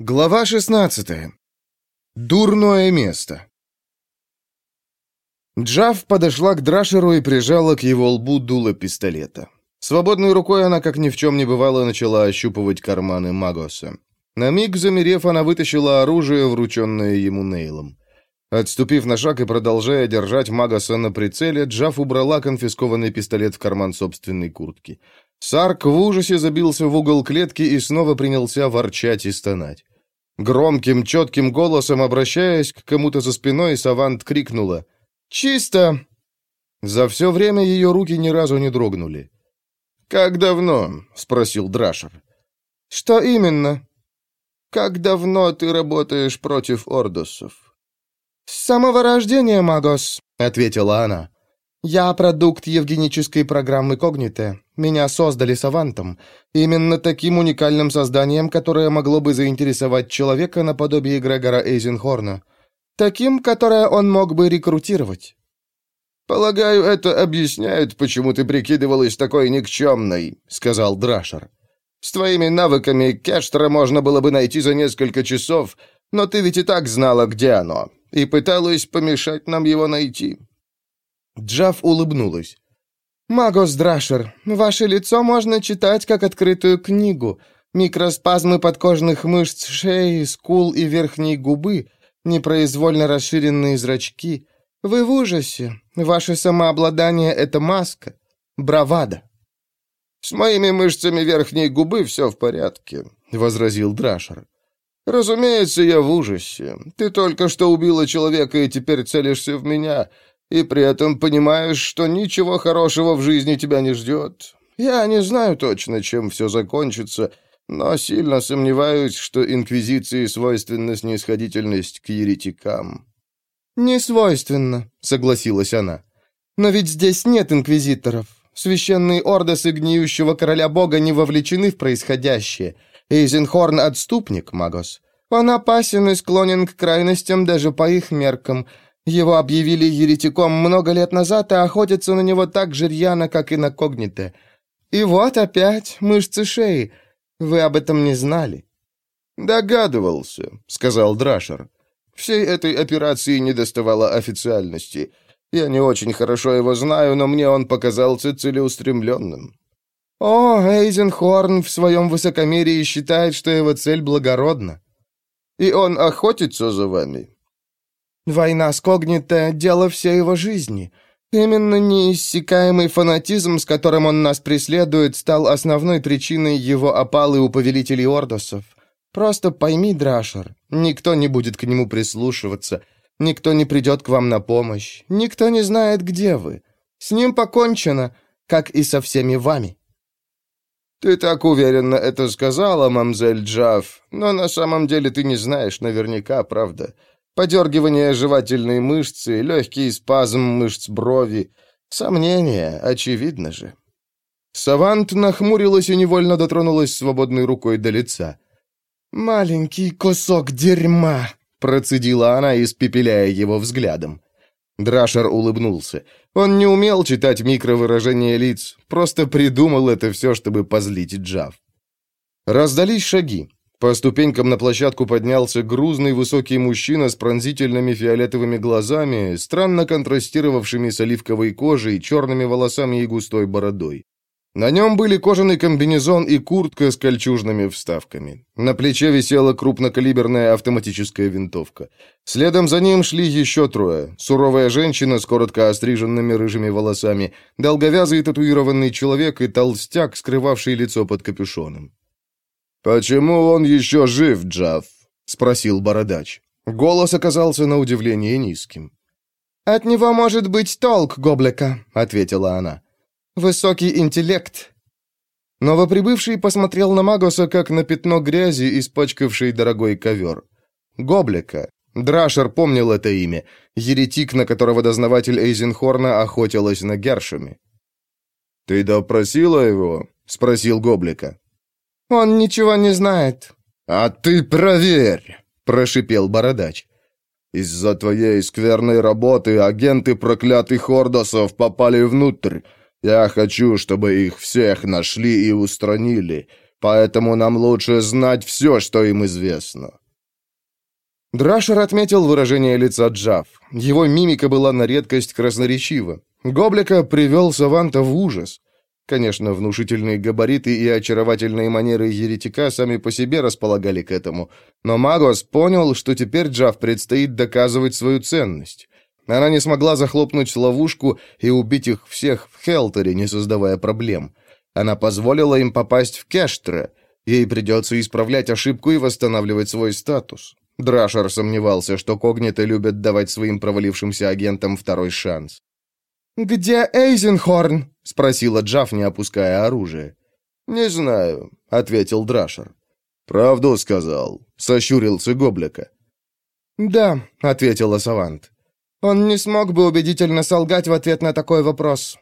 Глава 16. Дурное место. Джав подошла к Драшеру и прижала к его лбу дуло пистолета. Свободной рукой она, как ни в чем не бывало, начала ощупывать карманы Магоса. На миг замерев, она вытащила оружие, врученное ему Нейлом. Отступив на шаг и продолжая держать Магоса на прицеле, Джав убрала конфискованный пистолет в карман собственной куртки. Сарк в ужасе забился в угол клетки и снова принялся ворчать и стонать. Громким, четким голосом, обращаясь к кому-то за спиной, Савант крикнула «Чисто!». За все время ее руки ни разу не дрогнули. «Как давно?» — спросил Драшер. «Что именно?» «Как давно ты работаешь против ордосов?» «С самого рождения, Магос», — ответила она. «Я продукт евгенической программы Когните. Меня создали савантом. Именно таким уникальным созданием, которое могло бы заинтересовать человека наподобие Грегора Эйзенхорна. Таким, которое он мог бы рекрутировать». «Полагаю, это объясняет, почему ты прикидывалась такой никчемной», — сказал Драшер. «С твоими навыками Кештера можно было бы найти за несколько часов, но ты ведь и так знала, где оно, и пыталась помешать нам его найти». Джав улыбнулась. «Магос Драшер, ваше лицо можно читать как открытую книгу. Микроспазмы подкожных мышц шеи, скул и верхней губы, непроизвольно расширенные зрачки. Вы в ужасе. Ваше самообладание — это маска. Бравада». «С моими мышцами верхней губы все в порядке», — возразил Драшер. «Разумеется, я в ужасе. Ты только что убила человека и теперь целишься в меня и при этом понимаешь, что ничего хорошего в жизни тебя не ждет. Я не знаю точно, чем все закончится, но сильно сомневаюсь, что Инквизиции свойственна снисходительность к еретикам». «Не свойственно», — согласилась она. «Но ведь здесь нет инквизиторов. Священные ордосы гниющего короля бога не вовлечены в происходящее. Эйзенхорн — отступник, Магос. Он опасен и склонен к крайностям даже по их меркам». Его объявили еретиком много лет назад, и охотятся на него так же рьяно, как и на когните. И вот опять мышцы шеи. Вы об этом не знали». «Догадывался», — сказал Драшер. «Всей этой операции не доставало официальности. Я не очень хорошо его знаю, но мне он показался целеустремленным». «О, Эйзенхорн в своем высокомерии считает, что его цель благородна». «И он охотится за вами?» Война с Когнито — дело всей его жизни. Именно неиссякаемый фанатизм, с которым он нас преследует, стал основной причиной его опалы у повелителей Ордосов. Просто пойми, Драшер, никто не будет к нему прислушиваться, никто не придет к вам на помощь, никто не знает, где вы. С ним покончено, как и со всеми вами». «Ты так уверенно это сказала, мамзель Джав, но на самом деле ты не знаешь наверняка, правда?» Подергивание жевательной мышцы, легкий спазм мышц брови. Сомнение, очевидно же. Савант нахмурилась и невольно дотронулась свободной рукой до лица. «Маленький кусок дерьма!» — процедила она, испепеляя его взглядом. Драшер улыбнулся. Он не умел читать микровыражения лиц, просто придумал это все, чтобы позлить Джав. Раздались шаги. По ступенькам на площадку поднялся грузный высокий мужчина с пронзительными фиолетовыми глазами, странно контрастировавшими с оливковой кожей, черными волосами и густой бородой. На нем были кожаный комбинезон и куртка с кольчужными вставками. На плече висела крупнокалиберная автоматическая винтовка. Следом за ним шли еще трое. Суровая женщина с коротко остриженными рыжими волосами, долговязый татуированный человек и толстяк, скрывавший лицо под капюшоном. «Почему он еще жив, Джав?» — спросил бородач. Голос оказался на удивление низким. «От него может быть толк, Гоблика», — ответила она. «Высокий интеллект». Новоприбывший посмотрел на Магоса, как на пятно грязи, испачкавший дорогой ковер. Гоблика. Драшер помнил это имя. Еретик, на которого дознаватель Эйзенхорна охотилась на Гершами. «Ты допросила его?» — спросил Гоблика. «Он ничего не знает». «А ты проверь», — прошипел Бородач. «Из-за твоей скверной работы агенты проклятых ордосов попали внутрь. Я хочу, чтобы их всех нашли и устранили. поэтому нам лучше знать все, что им известно». Драшер отметил выражение лица Джав. Его мимика была на редкость красноречива. Гоблика привел Саванта в ужас. Конечно, внушительные габариты и очаровательные манеры еретика сами по себе располагали к этому, но Магос понял, что теперь Джав предстоит доказывать свою ценность. Она не смогла захлопнуть ловушку и убить их всех в Хелтере, не создавая проблем. Она позволила им попасть в Кештре. Ей придется исправлять ошибку и восстанавливать свой статус. Драшер сомневался, что когниты любят давать своим провалившимся агентам второй шанс. «Где Эйзенхорн?» — спросила Джаф, не опуская оружие. «Не знаю», — ответил Драшер. «Правду сказал», — сощурился Гоблика. «Да», — ответила Савант. «Он не смог бы убедительно солгать в ответ на такой вопрос».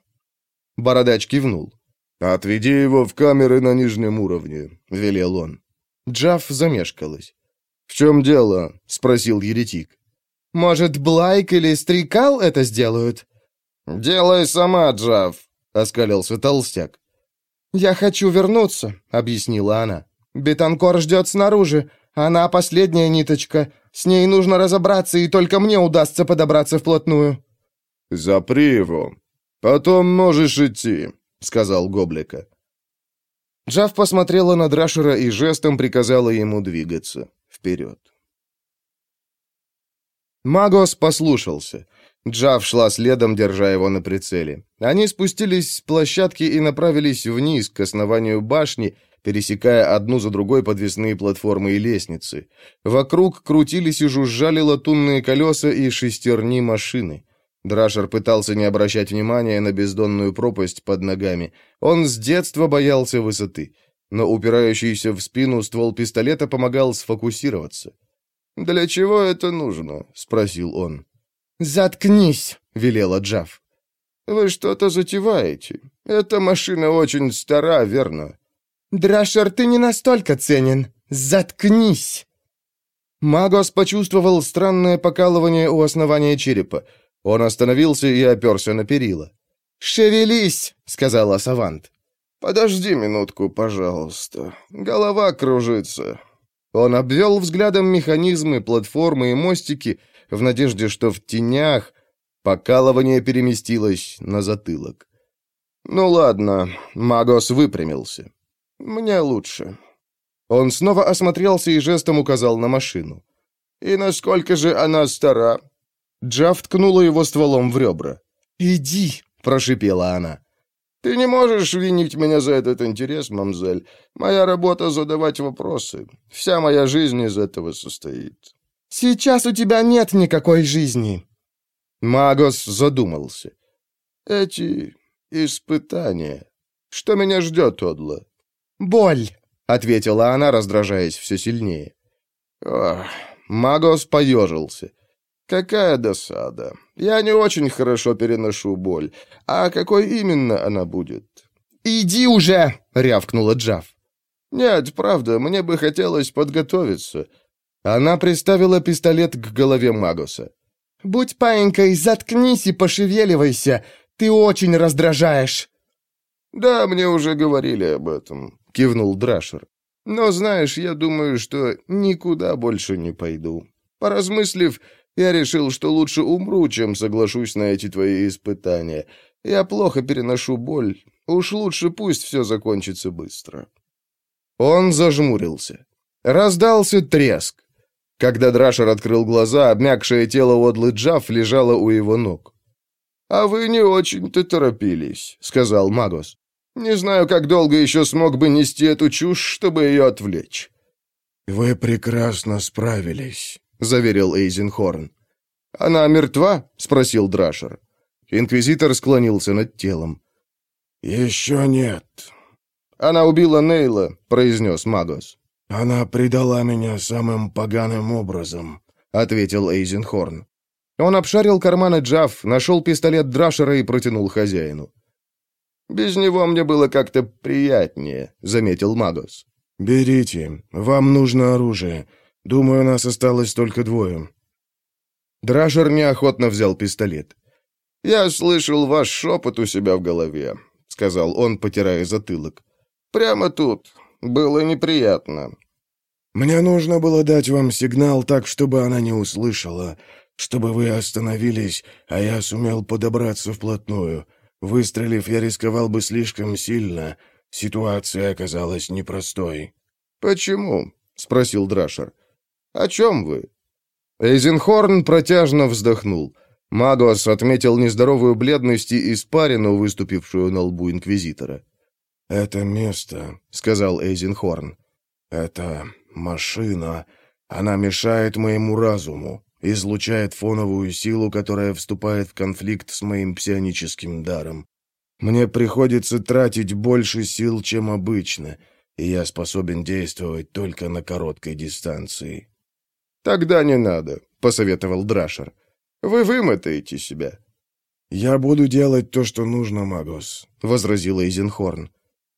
Бородач кивнул. «Отведи его в камеры на нижнем уровне», — велел он. Джаф замешкалась. «В чем дело?» — спросил еретик. «Может, Блайк или Стрикал это сделают?» «Делай сама, Джав», — оскалился толстяк. «Я хочу вернуться», — объяснила она. «Бетанкор ждет снаружи. Она последняя ниточка. С ней нужно разобраться, и только мне удастся подобраться вплотную». «Запри его. Потом можешь идти», — сказал Гоблика. Джав посмотрела на Драшера и жестом приказала ему двигаться вперед. Магос послушался. Джав шла следом, держа его на прицеле. Они спустились с площадки и направились вниз, к основанию башни, пересекая одну за другой подвесные платформы и лестницы. Вокруг крутились и жужжали латунные колеса и шестерни машины. Драшер пытался не обращать внимания на бездонную пропасть под ногами. Он с детства боялся высоты, но упирающийся в спину ствол пистолета помогал сфокусироваться. «Для чего это нужно?» — спросил он. «Заткнись!» — велела Джав. «Вы что-то затеваете. Эта машина очень стара, верно?» «Драшер, ты не настолько ценен. Заткнись!» Магос почувствовал странное покалывание у основания черепа. Он остановился и оперся на перила. «Шевелись!» — сказала Савант. «Подожди минутку, пожалуйста. Голова кружится». Он обвел взглядом механизмы, платформы и мостики, в надежде, что в тенях покалывание переместилось на затылок. «Ну ладно», — Магос выпрямился. «Мне лучше». Он снова осмотрелся и жестом указал на машину. «И насколько же она стара?» Джав ткнула его стволом в ребра. «Иди», — прошипела она. «Ты не можешь винить меня за этот интерес, мамзель. Моя работа — задавать вопросы. Вся моя жизнь из этого состоит». Сейчас у тебя нет никакой жизни. Магос задумался. Эти испытания. Что меня ждет, Одла? Боль, ответила она, раздражаясь все сильнее. Ох, Магос поежился. Какая досада. Я не очень хорошо переношу боль. А какой именно она будет? Иди уже, рявкнула Джав. Нет, правда, мне бы хотелось подготовиться. Она приставила пистолет к голове Магуса. «Будь паинькой, заткнись и пошевеливайся. Ты очень раздражаешь». «Да, мне уже говорили об этом», — кивнул Драшер. «Но знаешь, я думаю, что никуда больше не пойду. Поразмыслив, я решил, что лучше умру, чем соглашусь на эти твои испытания. Я плохо переношу боль. Уж лучше пусть все закончится быстро». Он зажмурился. Раздался треск. Когда Драшер открыл глаза, обмякшее тело Одлы Джафф лежало у его ног. «А вы не очень-то торопились», — сказал Магос. «Не знаю, как долго еще смог бы нести эту чушь, чтобы ее отвлечь». «Вы прекрасно справились», — заверил Эйзенхорн. «Она мертва?» — спросил Драшер. Инквизитор склонился над телом. «Еще нет». «Она убила Нейла», — произнес Магос. «Она предала меня самым поганым образом», — ответил Эйзенхорн. Он обшарил карманы Джав, нашел пистолет Драшера и протянул хозяину. «Без него мне было как-то приятнее», — заметил Магос. «Берите. Вам нужно оружие. Думаю, нас осталось только двое». Драшер неохотно взял пистолет. «Я слышал ваш шепот у себя в голове», — сказал он, потирая затылок. «Прямо тут, Было неприятно». «Мне нужно было дать вам сигнал так, чтобы она не услышала, чтобы вы остановились, а я сумел подобраться вплотную. Выстрелив, я рисковал бы слишком сильно. Ситуация оказалась непростой». «Почему?» — спросил Драшер. «О чем вы?» Эйзенхорн протяжно вздохнул. Магос отметил нездоровую бледность и испарину, выступившую на лбу Инквизитора. «Это место», — сказал Эйзенхорн. «Это машина. Она мешает моему разуму, излучает фоновую силу, которая вступает в конфликт с моим псионическим даром. Мне приходится тратить больше сил, чем обычно, и я способен действовать только на короткой дистанции». «Тогда не надо», — посоветовал Драшер. «Вы вымотаете себя». «Я буду делать то, что нужно, Магос», — возразил Эйзенхорн.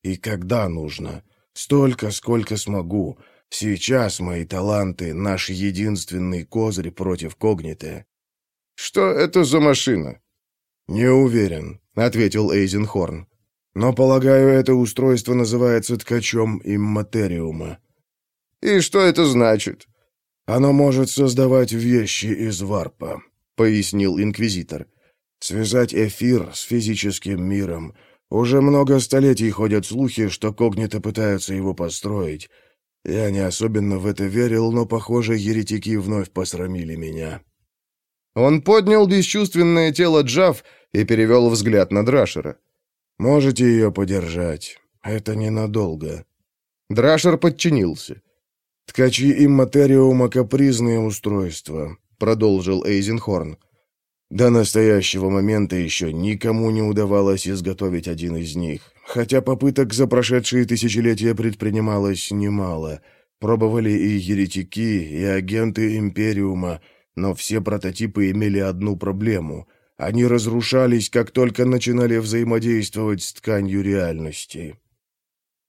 «И когда нужно. Столько, сколько смогу. Сейчас мои таланты — наш единственный козырь против когниты». «Что это за машина?» «Не уверен», — ответил Эйзенхорн. «Но, полагаю, это устройство называется ткачом имматериума». «И что это значит?» «Оно может создавать вещи из варпа», — пояснил инквизитор. «Связать эфир с физическим миром. Уже много столетий ходят слухи, что когниты пытаются его построить. Я не особенно в это верил, но, похоже, еретики вновь посрамили меня». Он поднял бесчувственное тело Джав и перевел взгляд на Драшера. «Можете ее подержать. Это ненадолго». Драшер подчинился. «Ткачи имматериума — капризные устройства», — продолжил Эйзенхорн. «До настоящего момента еще никому не удавалось изготовить один из них, хотя попыток за прошедшие тысячелетия предпринималось немало. Пробовали и еретики, и агенты Империума, но все прототипы имели одну проблему — они разрушались, как только начинали взаимодействовать с тканью реальности».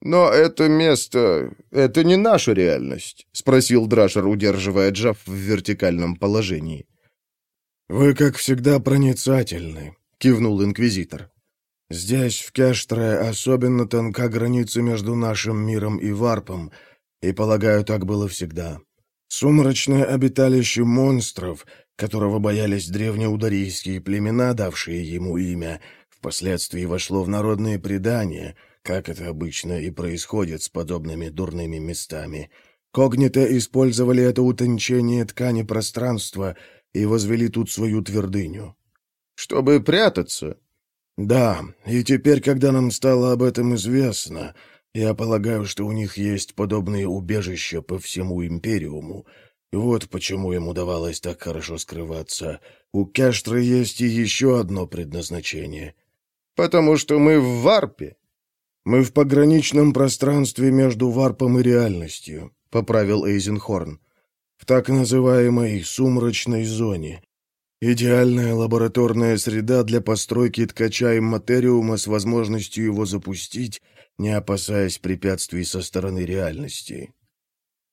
«Но это место... это не наша реальность», — спросил Драшер, удерживая Джав в вертикальном положении. «Вы, как всегда, проницательны», — кивнул Инквизитор. «Здесь, в Кештре, особенно тонка граница между нашим миром и Варпом, и, полагаю, так было всегда. Сумрачное обиталище монстров, которого боялись древнеударийские племена, давшие ему имя, впоследствии вошло в народные предания — как это обычно и происходит с подобными дурными местами. Когниты использовали это утончение ткани пространства и возвели тут свою твердыню. «Чтобы прятаться?» «Да, и теперь, когда нам стало об этом известно, я полагаю, что у них есть подобные убежища по всему Империуму. Вот почему им удавалось так хорошо скрываться. У Кештры есть и еще одно предназначение». «Потому что мы в Варпе», «Мы в пограничном пространстве между варпом и реальностью», — поправил Эйзенхорн. «В так называемой сумрачной зоне. Идеальная лабораторная среда для постройки ткача и материума с возможностью его запустить, не опасаясь препятствий со стороны реальности».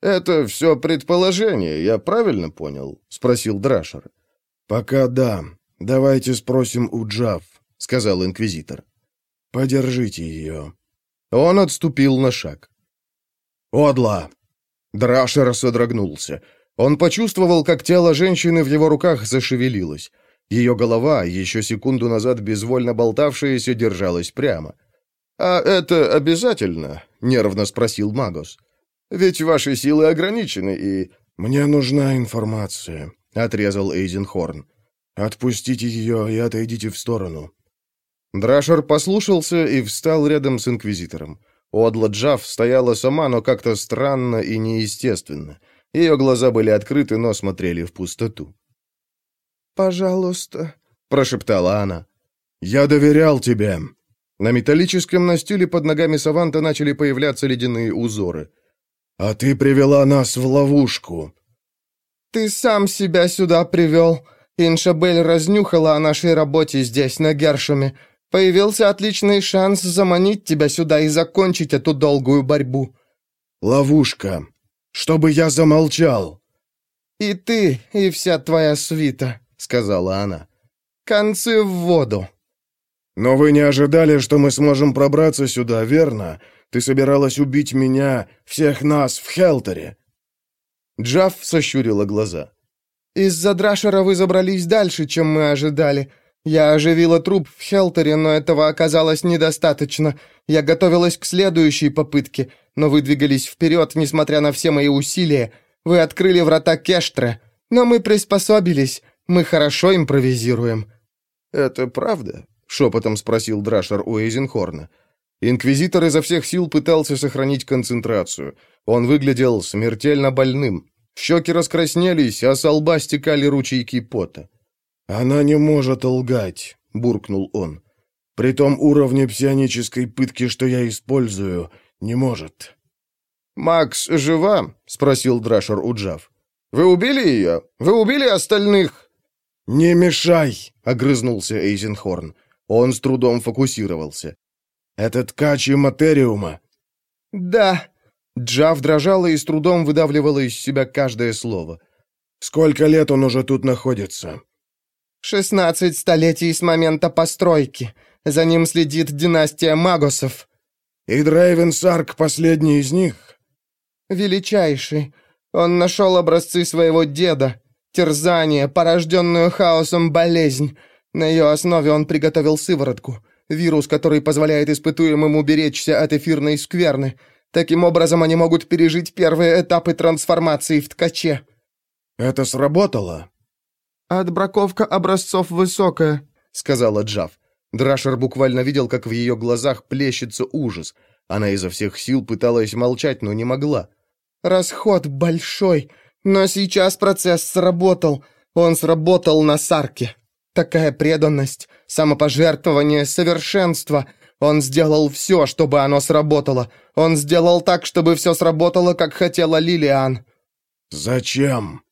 «Это все предположение, я правильно понял?» — спросил Драшер. «Пока да. Давайте спросим у Джав», — сказал Инквизитор. «Подержите ее». Он отступил на шаг. «Одла!» Драшер содрогнулся. Он почувствовал, как тело женщины в его руках зашевелилось. Ее голова, еще секунду назад безвольно болтавшаяся, держалась прямо. «А это обязательно?» — нервно спросил Магос. «Ведь ваши силы ограничены, и...» «Мне нужна информация», — отрезал Эйзенхорн. «Отпустите ее и отойдите в сторону. Драшер послушался и встал рядом с инквизитором. Одла Джав стояла сама, но как-то странно и неестественно. Ее глаза были открыты, но смотрели в пустоту. «Пожалуйста», — прошептала она. «Я доверял тебе». На металлическом настиле под ногами Саванта начали появляться ледяные узоры. «А ты привела нас в ловушку». «Ты сам себя сюда привел. Иншабель разнюхала о нашей работе здесь, на Гершеме. Появился отличный шанс заманить тебя сюда и закончить эту долгую борьбу». «Ловушка. Чтобы я замолчал». «И ты, и вся твоя свита», — сказала она. «Концы в воду». «Но вы не ожидали, что мы сможем пробраться сюда, верно? Ты собиралась убить меня, всех нас в Хелтере!» Джафф сощурила глаза. «Из-за Драшера вы забрались дальше, чем мы ожидали. Я оживила труп в Хелтере, но этого оказалось недостаточно. Я готовилась к следующей попытке, но вы двигались вперед, несмотря на все мои усилия. Вы открыли врата Кештра, но мы приспособились. Мы хорошо импровизируем». «Это правда?» — шепотом спросил Драшер у Эйзенхорна. Инквизитор изо всех сил пытался сохранить концентрацию. Он выглядел смертельно больным. Щеки раскраснелись, а со лба стекали ручейки пота. «Она не может лгать», — буркнул он. «При том уровне псионической пытки, что я использую, не может». «Макс жива?» — спросил Драшер у Джав. «Вы убили ее? Вы убили остальных?» «Не мешай!» — огрызнулся Эйзенхорн. Он с трудом фокусировался. «Это ткачи материума». «Да». Джав дрожала и с трудом выдавливала из себя каждое слово. «Сколько лет он уже тут находится?» «Шестнадцать столетий с момента постройки. За ним следит династия Магосов». «И Дрейвенсарк последний из них?» «Величайший. Он нашел образцы своего деда. Терзание, порожденную хаосом болезнь. На ее основе он приготовил сыворотку. Вирус, который позволяет испытуемым уберечься от эфирной скверны. Таким образом, они могут пережить первые этапы трансформации в ткаче». «Это сработало?» «Отбраковка образцов высокая», — сказала Джав. Драшер буквально видел, как в ее глазах плещется ужас. Она изо всех сил пыталась молчать, но не могла. «Расход большой, но сейчас процесс сработал. Он сработал на Сарке. Такая преданность, самопожертвование, совершенство. Он сделал все, чтобы оно сработало. Он сделал так, чтобы все сработало, как хотела Лилиан». «Зачем?»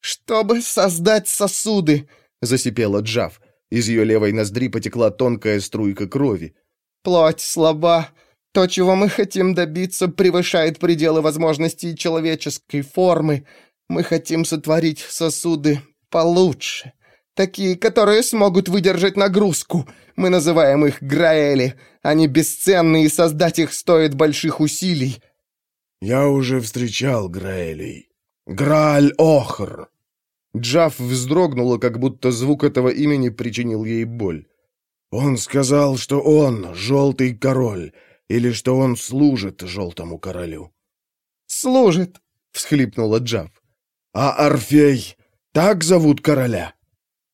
«Чтобы создать сосуды», — засипела Джав. Из ее левой ноздри потекла тонкая струйка крови. «Плоть слаба. То, чего мы хотим добиться, превышает пределы возможностей человеческой формы. Мы хотим сотворить сосуды получше. Такие, которые смогут выдержать нагрузку. Мы называем их Граэли. Они бесценны, и создать их стоит больших усилий». «Я уже встречал Граэлей. Грааль-Охр». Джаф вздрогнула, как будто звук этого имени причинил ей боль. «Он сказал, что он — желтый король, или что он служит желтому королю». «Служит», — всхлипнула Джаф. «А Орфей? Так зовут короля?»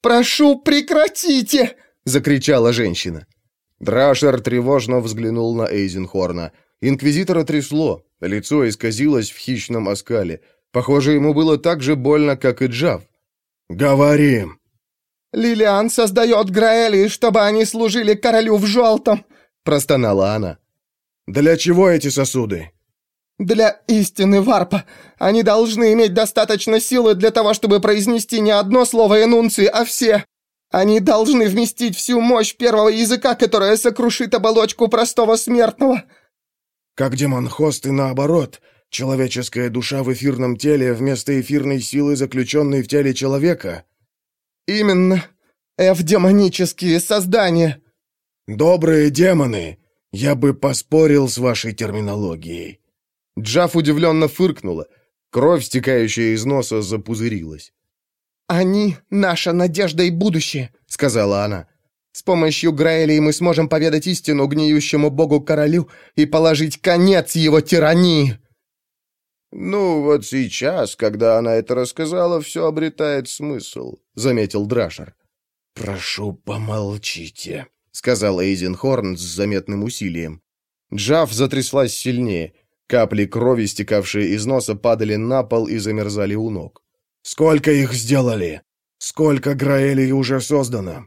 «Прошу, прекратите!» — закричала женщина. Драшер тревожно взглянул на Эйзенхорна. Инквизитора трясло, лицо исказилось в хищном оскале. Похоже, ему было так же больно, как и Джав. «Говори!» «Лилиан создает Граэли, чтобы они служили королю в желтом!» — простонала она. «Для чего эти сосуды?» «Для истины Варпа. Они должны иметь достаточно силы для того, чтобы произнести не одно слово энунции, а все. Они должны вместить всю мощь первого языка, которая сокрушит оболочку простого смертного». «Как демон-хост и наоборот. Человеческая душа в эфирном теле вместо эфирной силы, заключенной в теле человека». «Именно. Эвдемонические создания». «Добрые демоны. Я бы поспорил с вашей терминологией». Джаф удивленно фыркнула. Кровь, стекающая из носа, запузырилась. «Они — наша надежда и будущее», — сказала она. «С помощью Граэлей мы сможем поведать истину гниющему богу-королю и положить конец его тирании». «Ну, вот сейчас, когда она это рассказала, все обретает смысл», — заметил Драшер. «Прошу, помолчите», — сказал Эйзенхорн с заметным усилием. Джаф затряслась сильнее — Капли крови, стекавшие из носа, падали на пол и замерзали у ног. «Сколько их сделали? Сколько Граэлей уже создано?»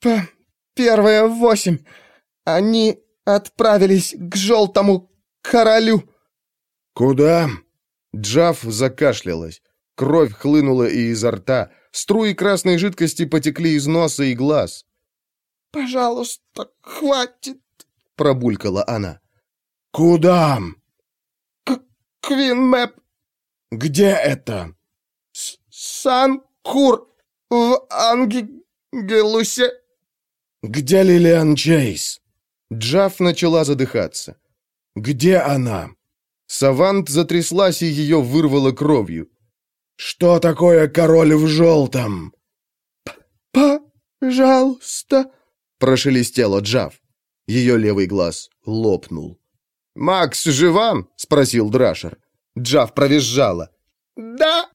П «Первые восемь. Они отправились к желтому королю». «Куда?» Джав закашлялась. Кровь хлынула и изо рта. Струи красной жидкости потекли из носа и глаз. «Пожалуйста, хватит», — пробулькала она. «Куда?» Квинмэп. Где это? Санкур в Ангелусе. Где Лилиан Чейз? Джаф начала задыхаться. Где она?» Савант затряслась, и ее вырвало кровью. «Что такое король в желтом?» «Пожалуйста», — прошелестела Джав. Ее левый глаз лопнул. «Макс жива?» — спросил Драшер. Джав провизжала. «Да!»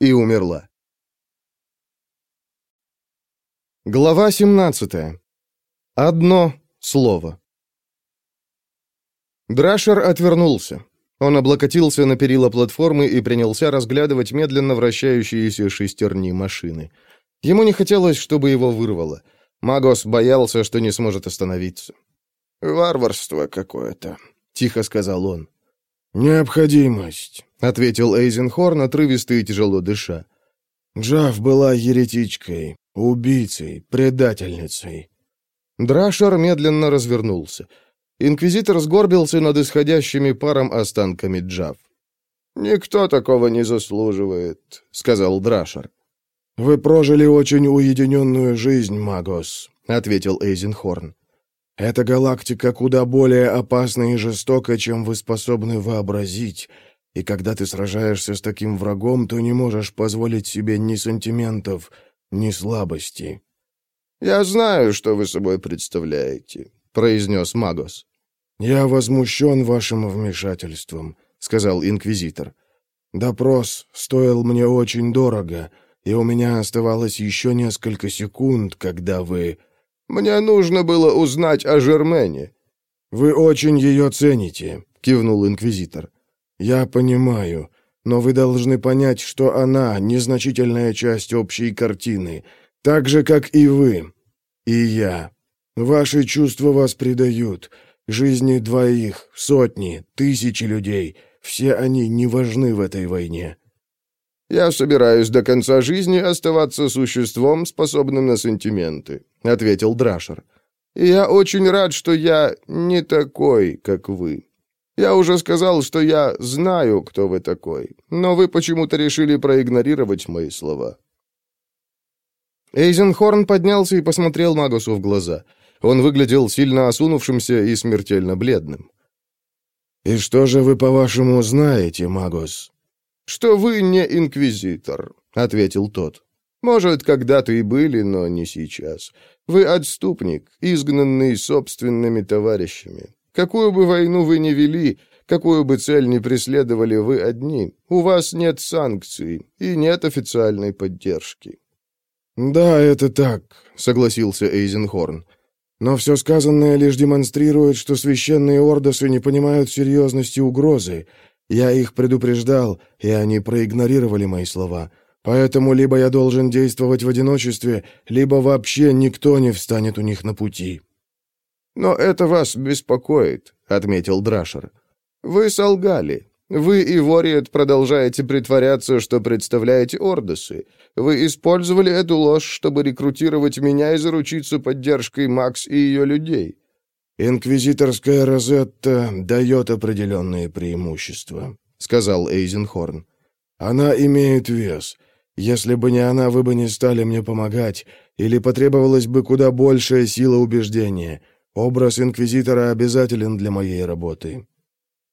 и умерла. Глава 17. Одно слово. Драшер отвернулся. Он облокотился на перила платформы и принялся разглядывать медленно вращающиеся шестерни машины. Ему не хотелось, чтобы его вырвало. Магос боялся, что не сможет остановиться. «Варварство какое-то», — тихо сказал он. «Необходимость», — ответил Эйзенхорн, отрывисто и тяжело дыша. «Джав была еретичкой, убийцей, предательницей». Драшер медленно развернулся. Инквизитор сгорбился над исходящими паром останками Джав. «Никто такого не заслуживает», — сказал Драшер. «Вы прожили очень уединенную жизнь, Магос», — ответил Эйзенхорн. «Эта галактика куда более опасна и жестока, чем вы способны вообразить, и когда ты сражаешься с таким врагом, то не можешь позволить себе ни сантиментов, ни слабости». «Я знаю, что вы собой представляете», — произнес Магос. «Я возмущен вашим вмешательством», — сказал инквизитор. «Допрос стоил мне очень дорого, и у меня оставалось еще несколько секунд, когда вы...» «Мне нужно было узнать о Жермене». «Вы очень ее цените», — кивнул инквизитор. «Я понимаю, но вы должны понять, что она — незначительная часть общей картины, так же, как и вы, и я. Ваши чувства вас предают». Жизни двоих, сотни, тысячи людей, все они не важны в этой войне. «Я собираюсь до конца жизни оставаться существом, способным на сантименты», — ответил Драшер. «И я очень рад, что я не такой, как вы. Я уже сказал, что я знаю, кто вы такой, но вы почему-то решили проигнорировать мои слова». Эйзенхорн поднялся и посмотрел Магусу в глаза — он выглядел сильно осунувшимся и смертельно бледным. «И что же вы, по-вашему, знаете, Магос?» «Что вы не инквизитор», — ответил тот. «Может, когда-то и были, но не сейчас. Вы отступник, изгнанный собственными товарищами. Какую бы войну вы ни вели, какую бы цель ни преследовали вы одни, у вас нет санкций и нет официальной поддержки». «Да, это так», — согласился Эйзенхорн. Но все сказанное лишь демонстрирует, что священные ордосы не понимают серьезности угрозы. Я их предупреждал, и они проигнорировали мои слова. Поэтому либо я должен действовать в одиночестве, либо вообще никто не встанет у них на пути». «Но это вас беспокоит», — отметил Драшер. «Вы солгали. Вы и Вориет продолжаете притворяться, что представляете Ордосы. Вы использовали эту ложь, чтобы рекрутировать меня и заручиться поддержкой Макс и ее людей». «Инквизиторская розетта дает определенные преимущества», — сказал Эйзенхорн. «Она имеет вес. Если бы не она, вы бы не стали мне помогать, или потребовалась бы куда большая сила убеждения. Образ инквизитора обязателен для моей работы».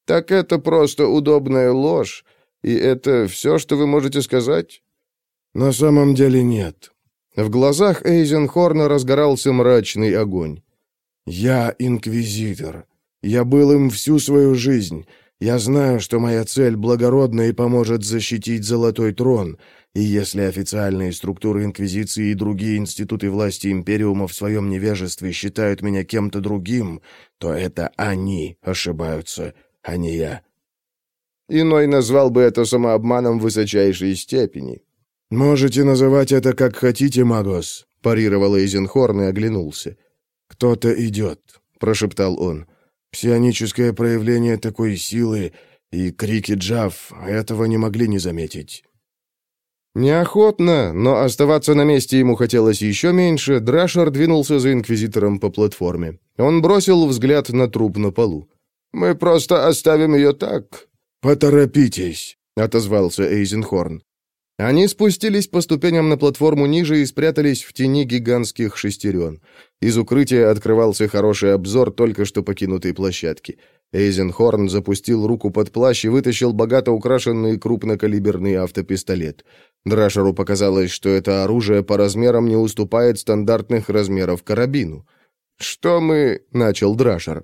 «Так это просто удобная ложь, и это все, что вы можете сказать?» «На самом деле нет». В глазах Эйзенхорна разгорался мрачный огонь. «Я инквизитор. Я был им всю свою жизнь. Я знаю, что моя цель благородна и поможет защитить Золотой Трон, и если официальные структуры Инквизиции и другие институты власти Империума в своем невежестве считают меня кем-то другим, то это они ошибаются, а не я. Иной назвал бы это самообманом высочайшей степени. «Можете называть это как хотите, Магос», — парировал Эйзенхорн и оглянулся. «Кто-то идет», — прошептал он. «Псионическое проявление такой силы и крики Джав этого не могли не заметить». Неохотно, но оставаться на месте ему хотелось еще меньше, Драшер двинулся за инквизитором по платформе. Он бросил взгляд на труп на полу. Мы просто оставим ее так». «Поторопитесь», — отозвался Эйзенхорн. Они спустились по ступеням на платформу ниже и спрятались в тени гигантских шестерен. Из укрытия открывался хороший обзор только что покинутой площадки. Эйзенхорн запустил руку под плащ и вытащил богато украшенный крупнокалиберный автопистолет. Драшеру показалось, что это оружие по размерам не уступает стандартных размеров карабину. «Что мы...» — начал Драшер.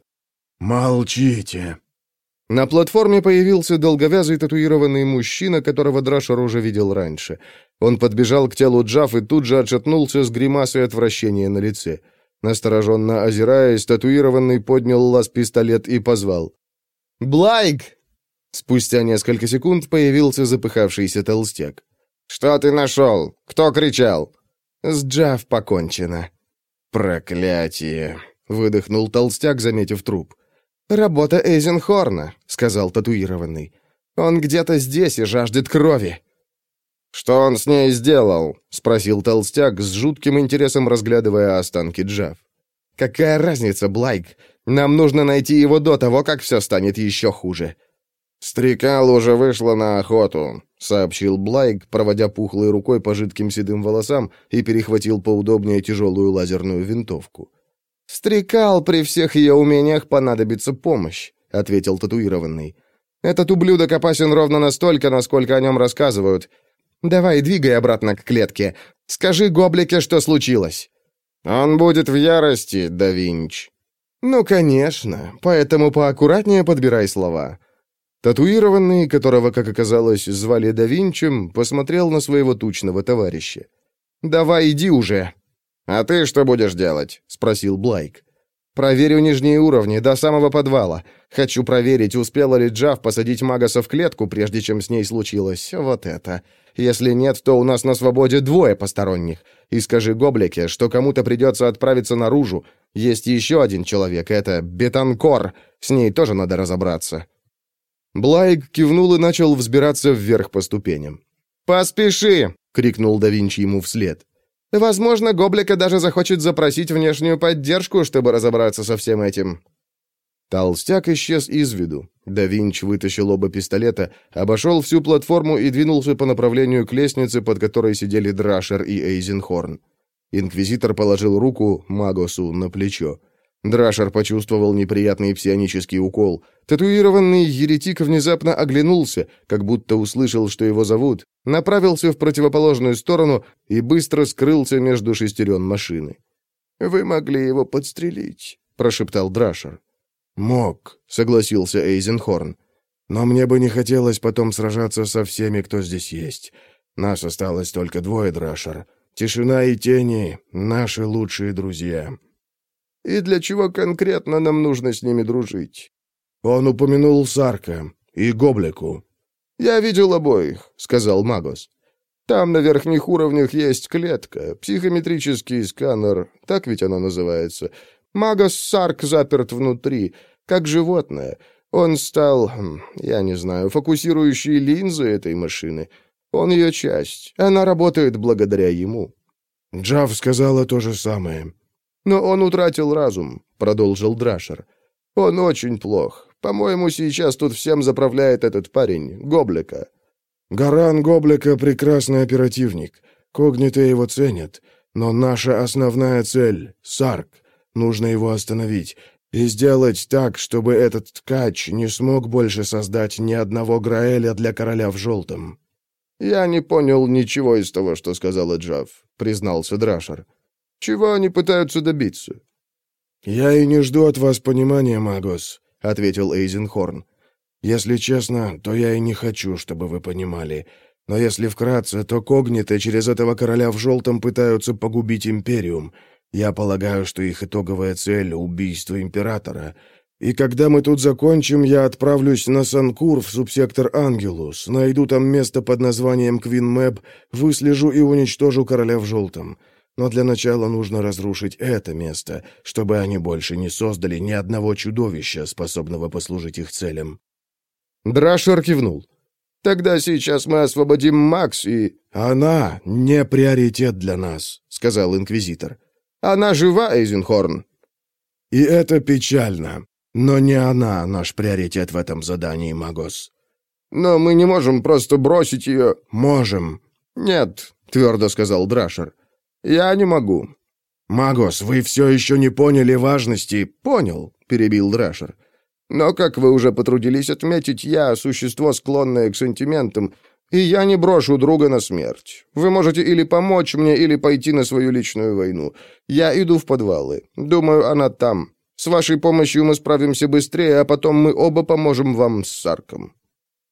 «Молчите!» На платформе появился долговязый татуированный мужчина, которого Драшер уже видел раньше. Он подбежал к телу Джаф и тут же отшатнулся с гримасой отвращения на лице. Настороженно озираясь, татуированный поднял лаз-пистолет и позвал. «Блайк!» Спустя несколько секунд появился запыхавшийся толстяк. «Что ты нашел? Кто кричал?» «С Джав покончено». «Проклятие!» — выдохнул толстяк, заметив труп. «Работа Эйзенхорна», — сказал татуированный. «Он где-то здесь и жаждет крови». «Что он с ней сделал?» — спросил толстяк, с жутким интересом разглядывая останки Джав. «Какая разница, Блайк? Нам нужно найти его до того, как все станет еще хуже». «Стрекал уже вышла на охоту», — сообщил Блайк, проводя пухлой рукой по жидким седым волосам и перехватил поудобнее тяжелую лазерную винтовку. «Стрекал при всех ее умениях понадобится помощь», — ответил татуированный. «Этот ублюдок опасен ровно настолько, насколько о нем рассказывают. Давай, двигай обратно к клетке. Скажи Гоблике, что случилось». «Он будет в ярости, да Винч». «Ну, конечно. Поэтому поаккуратнее подбирай слова». Татуированный, которого, как оказалось, звали да Винчем, посмотрел на своего тучного товарища. «Давай, иди уже!» «А ты что будешь делать?» — спросил Блайк. «Проверю нижние уровни, до самого подвала. Хочу проверить, успела ли Джав посадить Магаса в клетку, прежде чем с ней случилось вот это. Если нет, то у нас на свободе двое посторонних. И скажи Гоблике, что кому-то придется отправиться наружу. Есть еще один человек, это Бетанкор. С ней тоже надо разобраться». Блайк кивнул и начал взбираться вверх по ступеням. «Поспеши!» — крикнул да Винчи ему вслед. Возможно, Гоблика даже захочет запросить внешнюю поддержку, чтобы разобраться со всем этим. Толстяк исчез из виду. Да Винч вытащил оба пистолета, обошел всю платформу и двинулся по направлению к лестнице, под которой сидели Драшер и Эйзенхорн. Инквизитор положил руку Магосу на плечо. Драшер почувствовал неприятный псионический укол. Татуированный еретик внезапно оглянулся, как будто услышал, что его зовут, направился в противоположную сторону и быстро скрылся между шестерен машины. «Вы могли его подстрелить», — прошептал Драшер. «Мог», — согласился Эйзенхорн. «Но мне бы не хотелось потом сражаться со всеми, кто здесь есть. Нас осталось только двое, Драшер. Тишина и тени — наши лучшие друзья». И для чего конкретно нам нужно с ними дружить? Он упомянул Сарка и Гоблику. Я видел обоих, сказал Магос. Там на верхних уровнях есть клетка, психометрический сканер, так ведь оно называется. Магос Сарк заперт внутри, как животное. Он стал, хм, я не знаю, фокусирующей линзой этой машины. Он ее часть. Она работает благодаря ему. Джав сказала то же самое. «Но он утратил разум», — продолжил Драшер. «Он очень плох. По-моему, сейчас тут всем заправляет этот парень, Гоблика». «Гаран Гоблика — прекрасный оперативник. Когниты его ценят. Но наша основная цель — Сарк. Нужно его остановить. И сделать так, чтобы этот ткач не смог больше создать ни одного Граэля для короля в желтом». «Я не понял ничего из того, что сказала Джав», — признался Драшер. Чего они пытаются добиться?» «Я и не жду от вас понимания, Магос», — ответил Эйзенхорн. «Если честно, то я и не хочу, чтобы вы понимали. Но если вкратце, то когниты через этого короля в желтом пытаются погубить Империум. Я полагаю, что их итоговая цель — убийство Императора. И когда мы тут закончим, я отправлюсь на Санкур в субсектор Ангелус, найду там место под названием Квин Мэб, выслежу и уничтожу короля в желтом. Но для начала нужно разрушить это место, чтобы они больше не создали ни одного чудовища, способного послужить их целям». Драшер кивнул. «Тогда сейчас мы освободим Макс и...» «Она не приоритет для нас», — сказал Инквизитор. «Она жива, Эйзенхорн». «И это печально. Но не она наш приоритет в этом задании, Магос». «Но мы не можем просто бросить ее...» «Можем». «Нет», — твердо сказал Драшер. «Я не могу». «Магос, вы все еще не поняли важности». «Понял», — перебил Драшер. Но, как вы уже потрудились отметить, я существо, склонное к сантиментам, и я не брошу друга на смерть. Вы можете или помочь мне, или пойти на свою личную войну. Я иду в подвалы. Думаю, она там. С вашей помощью мы справимся быстрее, а потом мы оба поможем вам с Сарком».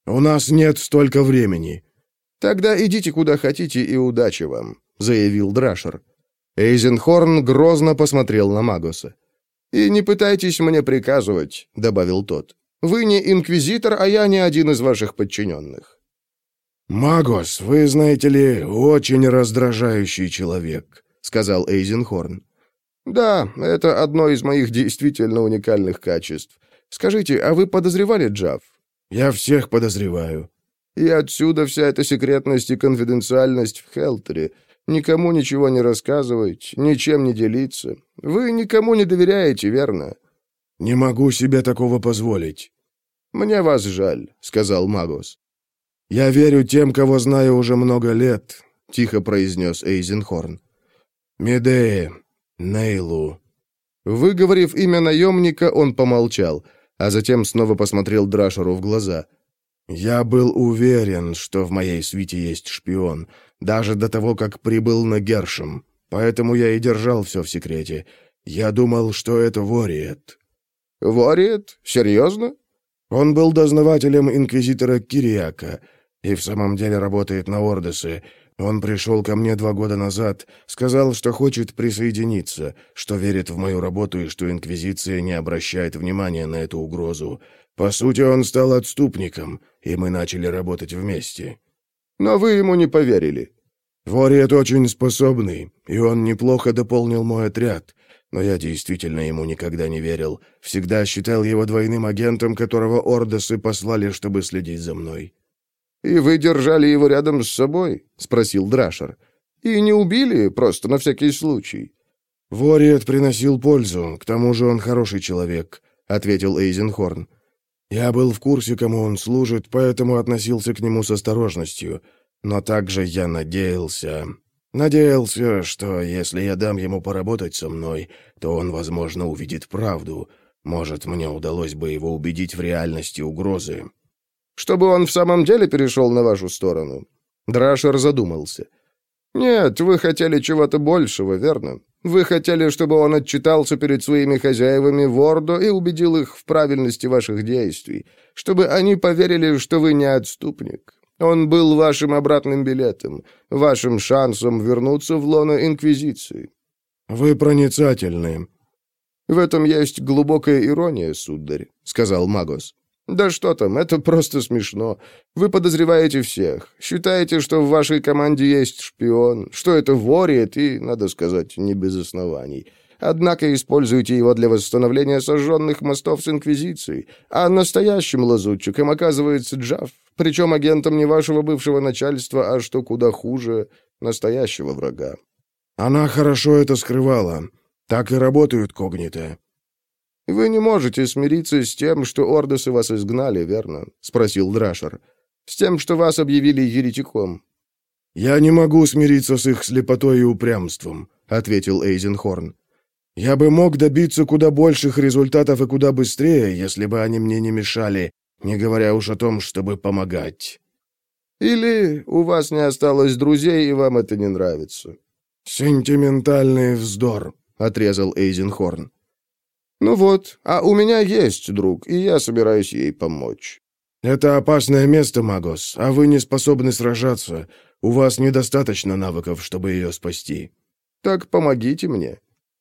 «У нас нет столько времени». «Тогда идите куда хотите и удачи вам», — заявил Драшер. Эйзенхорн грозно посмотрел на Магоса. «И не пытайтесь мне приказывать», — добавил тот. «Вы не инквизитор, а я не один из ваших подчиненных». «Магос, вы, знаете ли, очень раздражающий человек», — сказал Эйзенхорн. «Да, это одно из моих действительно уникальных качеств. Скажите, а вы подозревали Джав?» «Я всех подозреваю». «И отсюда вся эта секретность и конфиденциальность в Хелтере. Никому ничего не рассказывать, ничем не делиться. Вы никому не доверяете, верно?» «Не могу себе такого позволить». «Мне вас жаль», — сказал Магус. «Я верю тем, кого знаю уже много лет», — тихо произнес Эйзенхорн. «Медее, Нейлу». Выговорив имя наемника, он помолчал, а затем снова посмотрел Драшеру в глаза. «Я был уверен, что в моей свите есть шпион, даже до того, как прибыл на Гершем. Поэтому я и держал все в секрете. Я думал, что это Вориет». «Вориет? Серьезно?» Он был дознавателем инквизитора Кириака и в самом деле работает на Ордесе. Он пришел ко мне два года назад, сказал, что хочет присоединиться, что верит в мою работу и что Инквизиция не обращает внимания на эту угрозу. По сути, он стал отступником, и мы начали работать вместе. Но вы ему не поверили. Вориет очень способный, и он неплохо дополнил мой отряд. Но я действительно ему никогда не верил. Всегда считал его двойным агентом, которого Ордосы послали, чтобы следить за мной. «И вы держали его рядом с собой?» — спросил Драшер. «И не убили, просто на всякий случай?» «Вориет приносил пользу, к тому же он хороший человек», — ответил Эйзенхорн. Я был в курсе, кому он служит, поэтому относился к нему с осторожностью. Но также я надеялся... Надеялся, что если я дам ему поработать со мной, то он, возможно, увидит правду. Может, мне удалось бы его убедить в реальности угрозы. Чтобы он в самом деле перешел на вашу сторону?» Драшер задумался. «Нет, вы хотели чего-то большего, верно? Вы хотели, чтобы он отчитался перед своими хозяевами в Ордо и убедил их в правильности ваших действий, чтобы они поверили, что вы не отступник. Он был вашим обратным билетом, вашим шансом вернуться в лоно Инквизиции». «Вы проницательны». «В этом есть глубокая ирония, сударь», — сказал Магос. «Да что там, это просто смешно. Вы подозреваете всех. Считаете, что в вашей команде есть шпион, что это вориет, и, надо сказать, не без оснований. Однако используете его для восстановления сожженных мостов с Инквизицией, а настоящим лазутчиком оказывается Джав, причем агентом не вашего бывшего начальства, а, что куда хуже, настоящего врага». «Она хорошо это скрывала. Так и работают когниты», «Вы не можете смириться с тем, что ордосы вас изгнали, верно?» — спросил Драшер. «С тем, что вас объявили еретиком». «Я не могу смириться с их слепотой и упрямством», — ответил Эйзенхорн. «Я бы мог добиться куда больших результатов и куда быстрее, если бы они мне не мешали, не говоря уж о том, чтобы помогать». «Или у вас не осталось друзей, и вам это не нравится?» «Сентиментальный вздор», — отрезал Эйзенхорн. «Ну вот, а у меня есть друг, и я собираюсь ей помочь». «Это опасное место, Магос, а вы не способны сражаться. У вас недостаточно навыков, чтобы ее спасти». «Так помогите мне».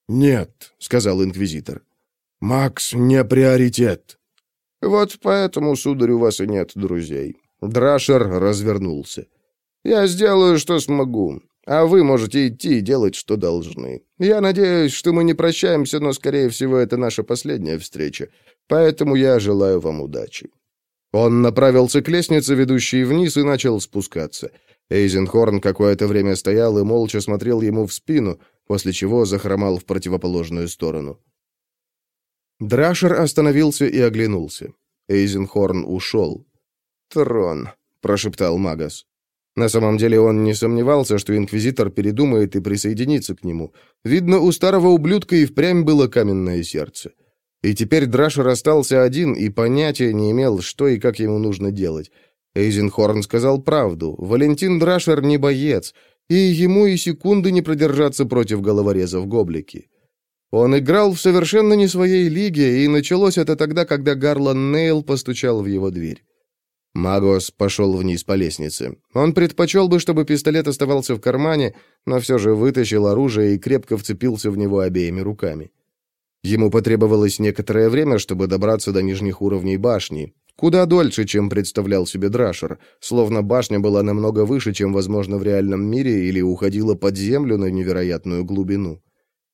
«Нет», — сказал инквизитор. «Макс не приоритет». «Вот поэтому, сударь, у вас и нет друзей». Драшер развернулся. «Я сделаю, что смогу. А вы можете идти и делать, что должны. Я надеюсь, что мы не прощаемся, но, скорее всего, это наша последняя встреча. Поэтому я желаю вам удачи». Он направился к лестнице, ведущей вниз, и начал спускаться. Эйзенхорн какое-то время стоял и молча смотрел ему в спину, после чего захромал в противоположную сторону. Драшер остановился и оглянулся. Эйзенхорн ушел. «Трон», — прошептал Магас. На самом деле он не сомневался, что инквизитор передумает и присоединится к нему. Видно, у старого ублюдка и впрямь было каменное сердце. И теперь Драшер остался один и понятия не имел, что и как ему нужно делать. Эйзенхорн сказал правду. Валентин Драшер не боец, и ему и секунды не продержаться против головорезов Гоблики. Он играл в совершенно не своей лиге, и началось это тогда, когда Гарлан Нейл постучал в его дверь. Магос пошел вниз по лестнице. Он предпочел бы, чтобы пистолет оставался в кармане, но все же вытащил оружие и крепко вцепился в него обеими руками. Ему потребовалось некоторое время, чтобы добраться до нижних уровней башни. Куда дольше, чем представлял себе Драшер, словно башня была намного выше, чем возможно в реальном мире, или уходила под землю на невероятную глубину.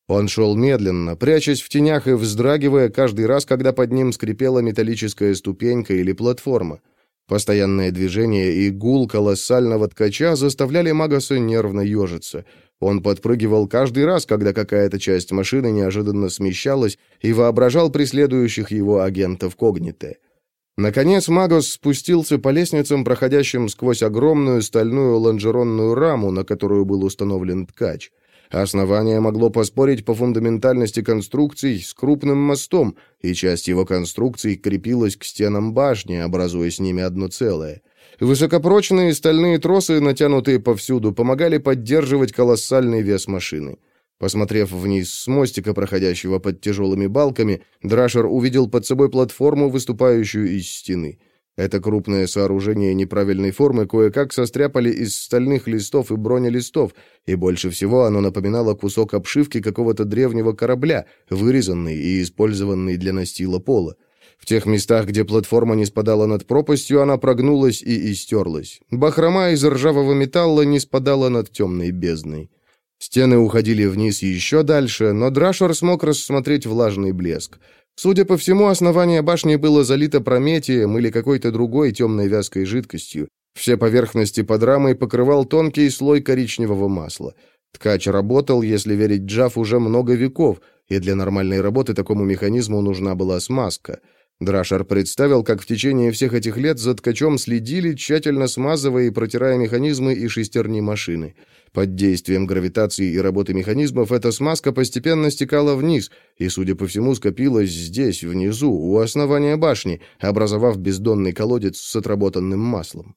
Он шел медленно, прячась в тенях и вздрагивая каждый раз, когда под ним скрипела металлическая ступенька или платформа. Постоянное движение и гул колоссального ткача заставляли Магаса нервно ежиться. Он подпрыгивал каждый раз, когда какая-то часть машины неожиданно смещалась и воображал преследующих его агентов Когните. Наконец Магос спустился по лестницам, проходящим сквозь огромную стальную лонжеронную раму, на которую был установлен ткач. Основание могло поспорить по фундаментальности конструкций с крупным мостом, и часть его конструкций крепилась к стенам башни, образуя с ними одно целое. Высокопрочные стальные тросы, натянутые повсюду, помогали поддерживать колоссальный вес машины. Посмотрев вниз с мостика, проходящего под тяжелыми балками, Драшер увидел под собой платформу, выступающую из стены. Это крупное сооружение неправильной формы кое-как состряпали из стальных листов и бронелистов, и больше всего оно напоминало кусок обшивки какого-то древнего корабля, вырезанный и использованный для настила пола. В тех местах, где платформа не спадала над пропастью, она прогнулась и истерлась. Бахрома из ржавого металла не спадала над темной бездной. Стены уходили вниз еще дальше, но Драшер смог рассмотреть влажный блеск. Судя по всему, основание башни было залито прометием или какой-то другой темной вязкой жидкостью. Все поверхности под рамой покрывал тонкий слой коричневого масла. Ткач работал, если верить Джаф, уже много веков, и для нормальной работы такому механизму нужна была смазка. Драшер представил, как в течение всех этих лет за ткачом следили, тщательно смазывая и протирая механизмы и шестерни машины. Под действием гравитации и работы механизмов эта смазка постепенно стекала вниз и, судя по всему, скопилась здесь, внизу, у основания башни, образовав бездонный колодец с отработанным маслом.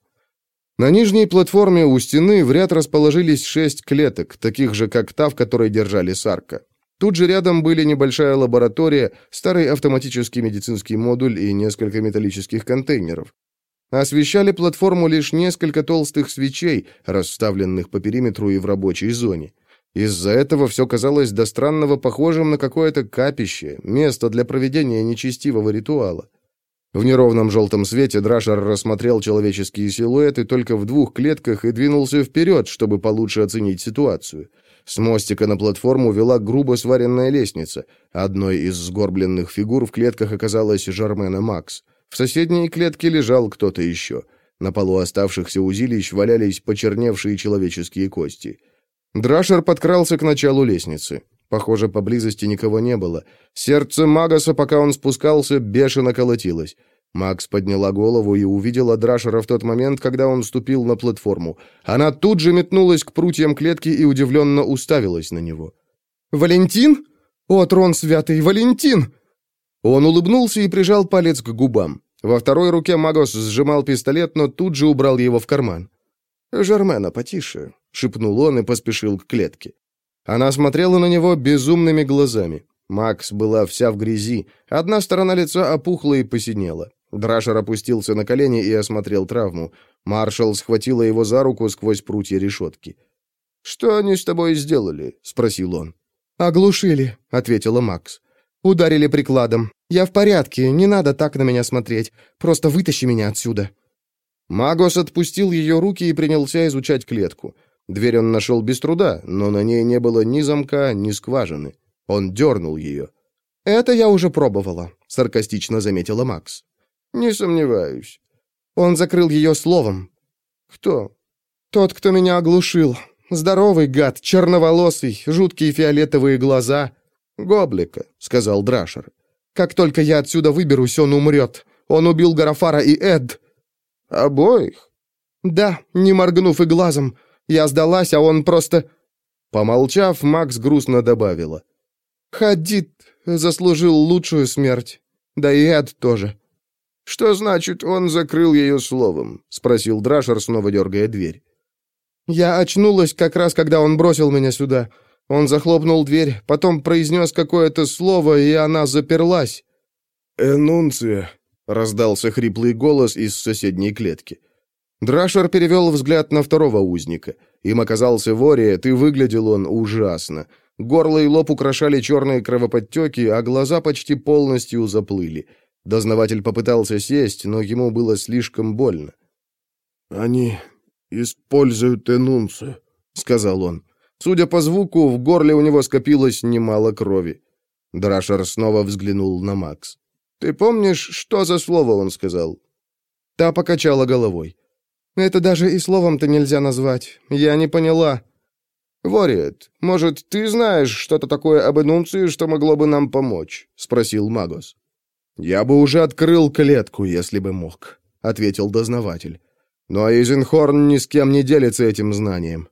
На нижней платформе у стены в ряд расположились шесть клеток, таких же, как та, в которой держали Сарка. Тут же рядом были небольшая лаборатория, старый автоматический медицинский модуль и несколько металлических контейнеров. Освещали платформу лишь несколько толстых свечей, расставленных по периметру и в рабочей зоне. Из-за этого все казалось до странного похожим на какое-то капище, место для проведения нечестивого ритуала. В неровном желтом свете Драшер рассмотрел человеческие силуэты только в двух клетках и двинулся вперед, чтобы получше оценить ситуацию. С мостика на платформу вела грубо сваренная лестница. Одной из сгорбленных фигур в клетках оказалась Жармена Макс. В соседней клетке лежал кто-то еще. На полу оставшихся узилищ валялись почерневшие человеческие кости. Драшер подкрался к началу лестницы. Похоже, поблизости никого не было. Сердце Магаса, пока он спускался, бешено колотилось. Макс подняла голову и увидела Драшера в тот момент, когда он ступил на платформу. Она тут же метнулась к прутьям клетки и удивленно уставилась на него. «Валентин? О, трон святый, Валентин!» Он улыбнулся и прижал палец к губам. Во второй руке Магос сжимал пистолет, но тут же убрал его в карман. «Жермена, потише», — шепнул он и поспешил к клетке. Она смотрела на него безумными глазами. Макс была вся в грязи, одна сторона лица опухла и посинела. Драшер опустился на колени и осмотрел травму. Маршал схватила его за руку сквозь прутья решетки. «Что они с тобой сделали?» — спросил он. «Оглушили», — ответила Макс. «Ударили прикладом. «Я в порядке, не надо так на меня смотреть. Просто вытащи меня отсюда». Магос отпустил ее руки и принялся изучать клетку. Дверь он нашел без труда, но на ней не было ни замка, ни скважины. Он дернул ее. «Это я уже пробовала», — саркастично заметила Макс. «Не сомневаюсь». Он закрыл ее словом. «Кто?» «Тот, кто меня оглушил. Здоровый гад, черноволосый, жуткие фиолетовые глаза». «Гоблика», — сказал Драшер. Как только я отсюда выберусь, он умрет. Он убил Гарафара и Эд». «Обоих?» «Да, не моргнув и глазом. Я сдалась, а он просто...» Помолчав, Макс грустно добавила. «Хадид, заслужил лучшую смерть. Да и Эд тоже». «Что значит, он закрыл ее словом?» — спросил Драшер, снова дергая дверь. «Я очнулась как раз, когда он бросил меня сюда. Он захлопнул дверь, потом произнес какое-то слово, и она заперлась». «Энунция», — раздался хриплый голос из соседней клетки. Драшер перевел взгляд на второго узника. Им оказался Вориет, и выглядел он ужасно. Горло и лоб украшали черные кровоподтеки, а глаза почти полностью заплыли. Дознаватель попытался сесть, но ему было слишком больно. «Они используют энунцию», — сказал он. Судя по звуку, в горле у него скопилось немало крови. Драшер снова взглянул на Макс. «Ты помнишь, что за слово он сказал?» Та покачала головой. «Это даже и словом-то нельзя назвать. Я не поняла». «Вориет, может, ты знаешь что-то такое об энунции, что могло бы нам помочь?» — спросил Магос. «Я бы уже открыл клетку, если бы мог», — ответил дознаватель. «Но Эйзенхорн ни с кем не делится этим знанием».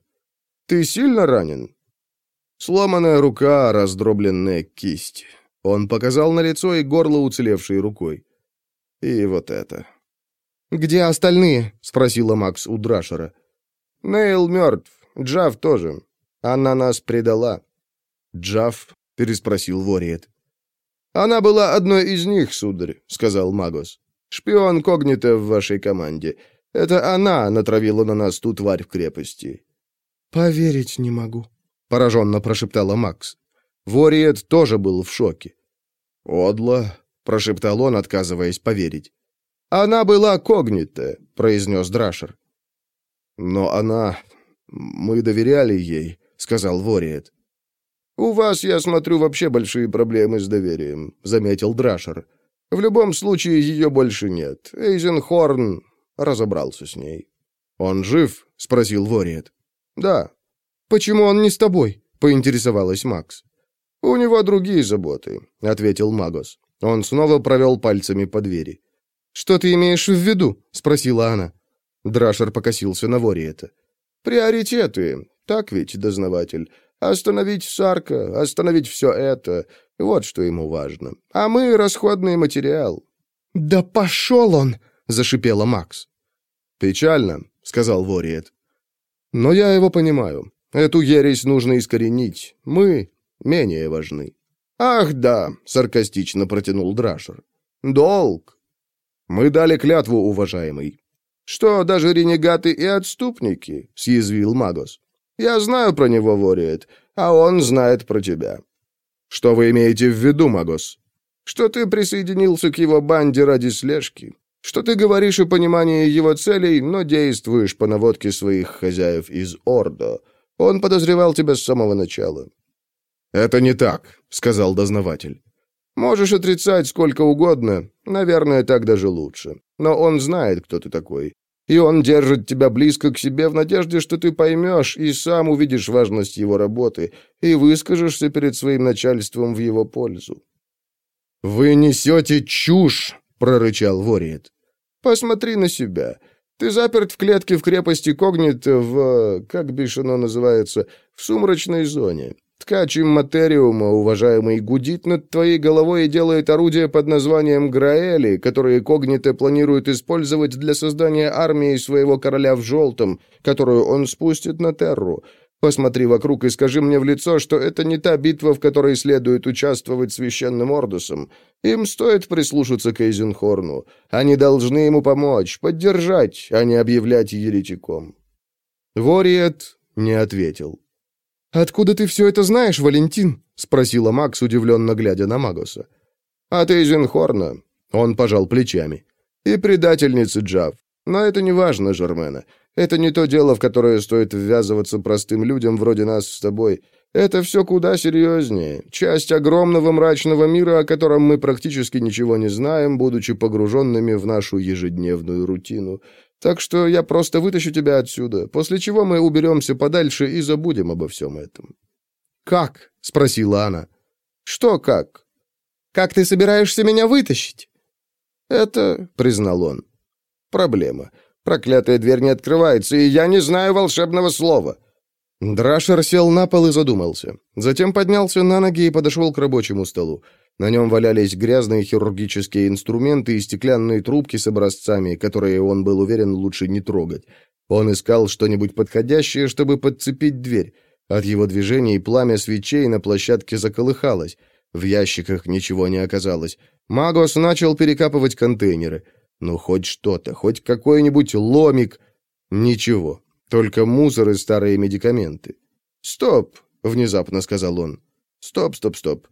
«Ты сильно ранен?» Сломанная рука, раздробленная кисть. Он показал на лицо и горло уцелевшей рукой. И вот это. «Где остальные?» — спросила Макс у Драшера. «Нейл мертв. Джав тоже. Она нас предала». «Джав?» — переспросил Вориет. «Она была одной из них, сударь», — сказал Магос. «Шпион Когнита в вашей команде. Это она натравила на нас ту тварь в крепости». «Поверить не могу», — пораженно прошептала Макс. Вориет тоже был в шоке. «Одло», — прошептал он, отказываясь поверить. «Она была когнита», — произнес Драшер. «Но она... Мы доверяли ей», — сказал Вориет. «У вас, я смотрю, вообще большие проблемы с доверием», — заметил Драшер. «В любом случае, ее больше нет. Эйзенхорн разобрался с ней». «Он жив?» — спросил Вориет. «Да». «Почему он не с тобой?» — поинтересовалась Макс. «У него другие заботы», — ответил Магос. Он снова провел пальцами по двери. «Что ты имеешь в виду?» — спросила она. Драшер покосился на Вориета. «Приоритеты. Так ведь, дознаватель. Остановить Сарка, остановить все это. Вот что ему важно. А мы — расходный материал». «Да пошел он!» — зашипела Макс. «Печально», — сказал Вориет. «Но я его понимаю. Эту ересь нужно искоренить. Мы менее важны». «Ах, да», — саркастично протянул Драшер. «Долг». «Мы дали клятву, уважаемый». «Что, даже ренегаты и отступники?» — съязвил Магос. Я знаю про него, Вориет, а он знает про тебя». «Что вы имеете в виду, Магос?» «Что ты присоединился к его банде ради слежки. Что ты говоришь о понимании его целей, но действуешь по наводке своих хозяев из Ордо. Он подозревал тебя с самого начала». «Это не так», — сказал дознаватель. «Можешь отрицать сколько угодно. Наверное, так даже лучше. Но он знает, кто ты такой. И он держит тебя близко к себе в надежде, что ты поймешь и сам увидишь важность его работы и выскажешься перед своим начальством в его пользу». «Вы несете чушь!» — прорычал Вориет. «Посмотри на себя. Ты заперт в клетке в крепости Когнит в... как бишь оно называется? В сумрачной зоне. Ткач имматериума, уважаемый, гудит над твоей головой и делает орудия под названием Граэли, которые Когните планирует использовать для создания армии своего короля в желтом, которую он спустит на Терру. Посмотри вокруг и скажи мне в лицо, что это не та битва, в которой следует участвовать священным Ордусом. Им стоит прислушаться к Эйзенхорну. Они должны ему помочь, поддержать, а не объявлять еретиком». Вориет не ответил. «Откуда ты все это знаешь, Валентин?» — спросила Макс, удивленно глядя на Магоса. «От Эйзенхорна». Он пожал плечами. «И предательницы Джав. Но это не важно, Жермена. Это не то дело, в которое стоит ввязываться простым людям вроде нас с тобой. Это все куда серьезнее. Часть огромного мрачного мира, о котором мы практически ничего не знаем, будучи погруженными в нашу ежедневную рутину. Так что я просто вытащу тебя отсюда, после чего мы уберемся подальше и забудем обо всем этом». «Как?» — спросила она. «Что как?» «Как ты собираешься меня вытащить?» «Это», — признал он, — «проблема. Проклятая дверь не открывается, и я не знаю волшебного слова». Драшер сел на пол и задумался. Затем поднялся на ноги и подошел к рабочему столу. На нем валялись грязные хирургические инструменты и стеклянные трубки с образцами, которые он был уверен лучше не трогать. Он искал что-нибудь подходящее, чтобы подцепить дверь. От его движений пламя свечей на площадке заколыхалось. В ящиках ничего не оказалось. Магос начал перекапывать контейнеры. Ну, хоть что-то, хоть какой-нибудь ломик. Ничего, только мусор и старые медикаменты. «Стоп!» — внезапно сказал он. «Стоп, стоп, стоп!»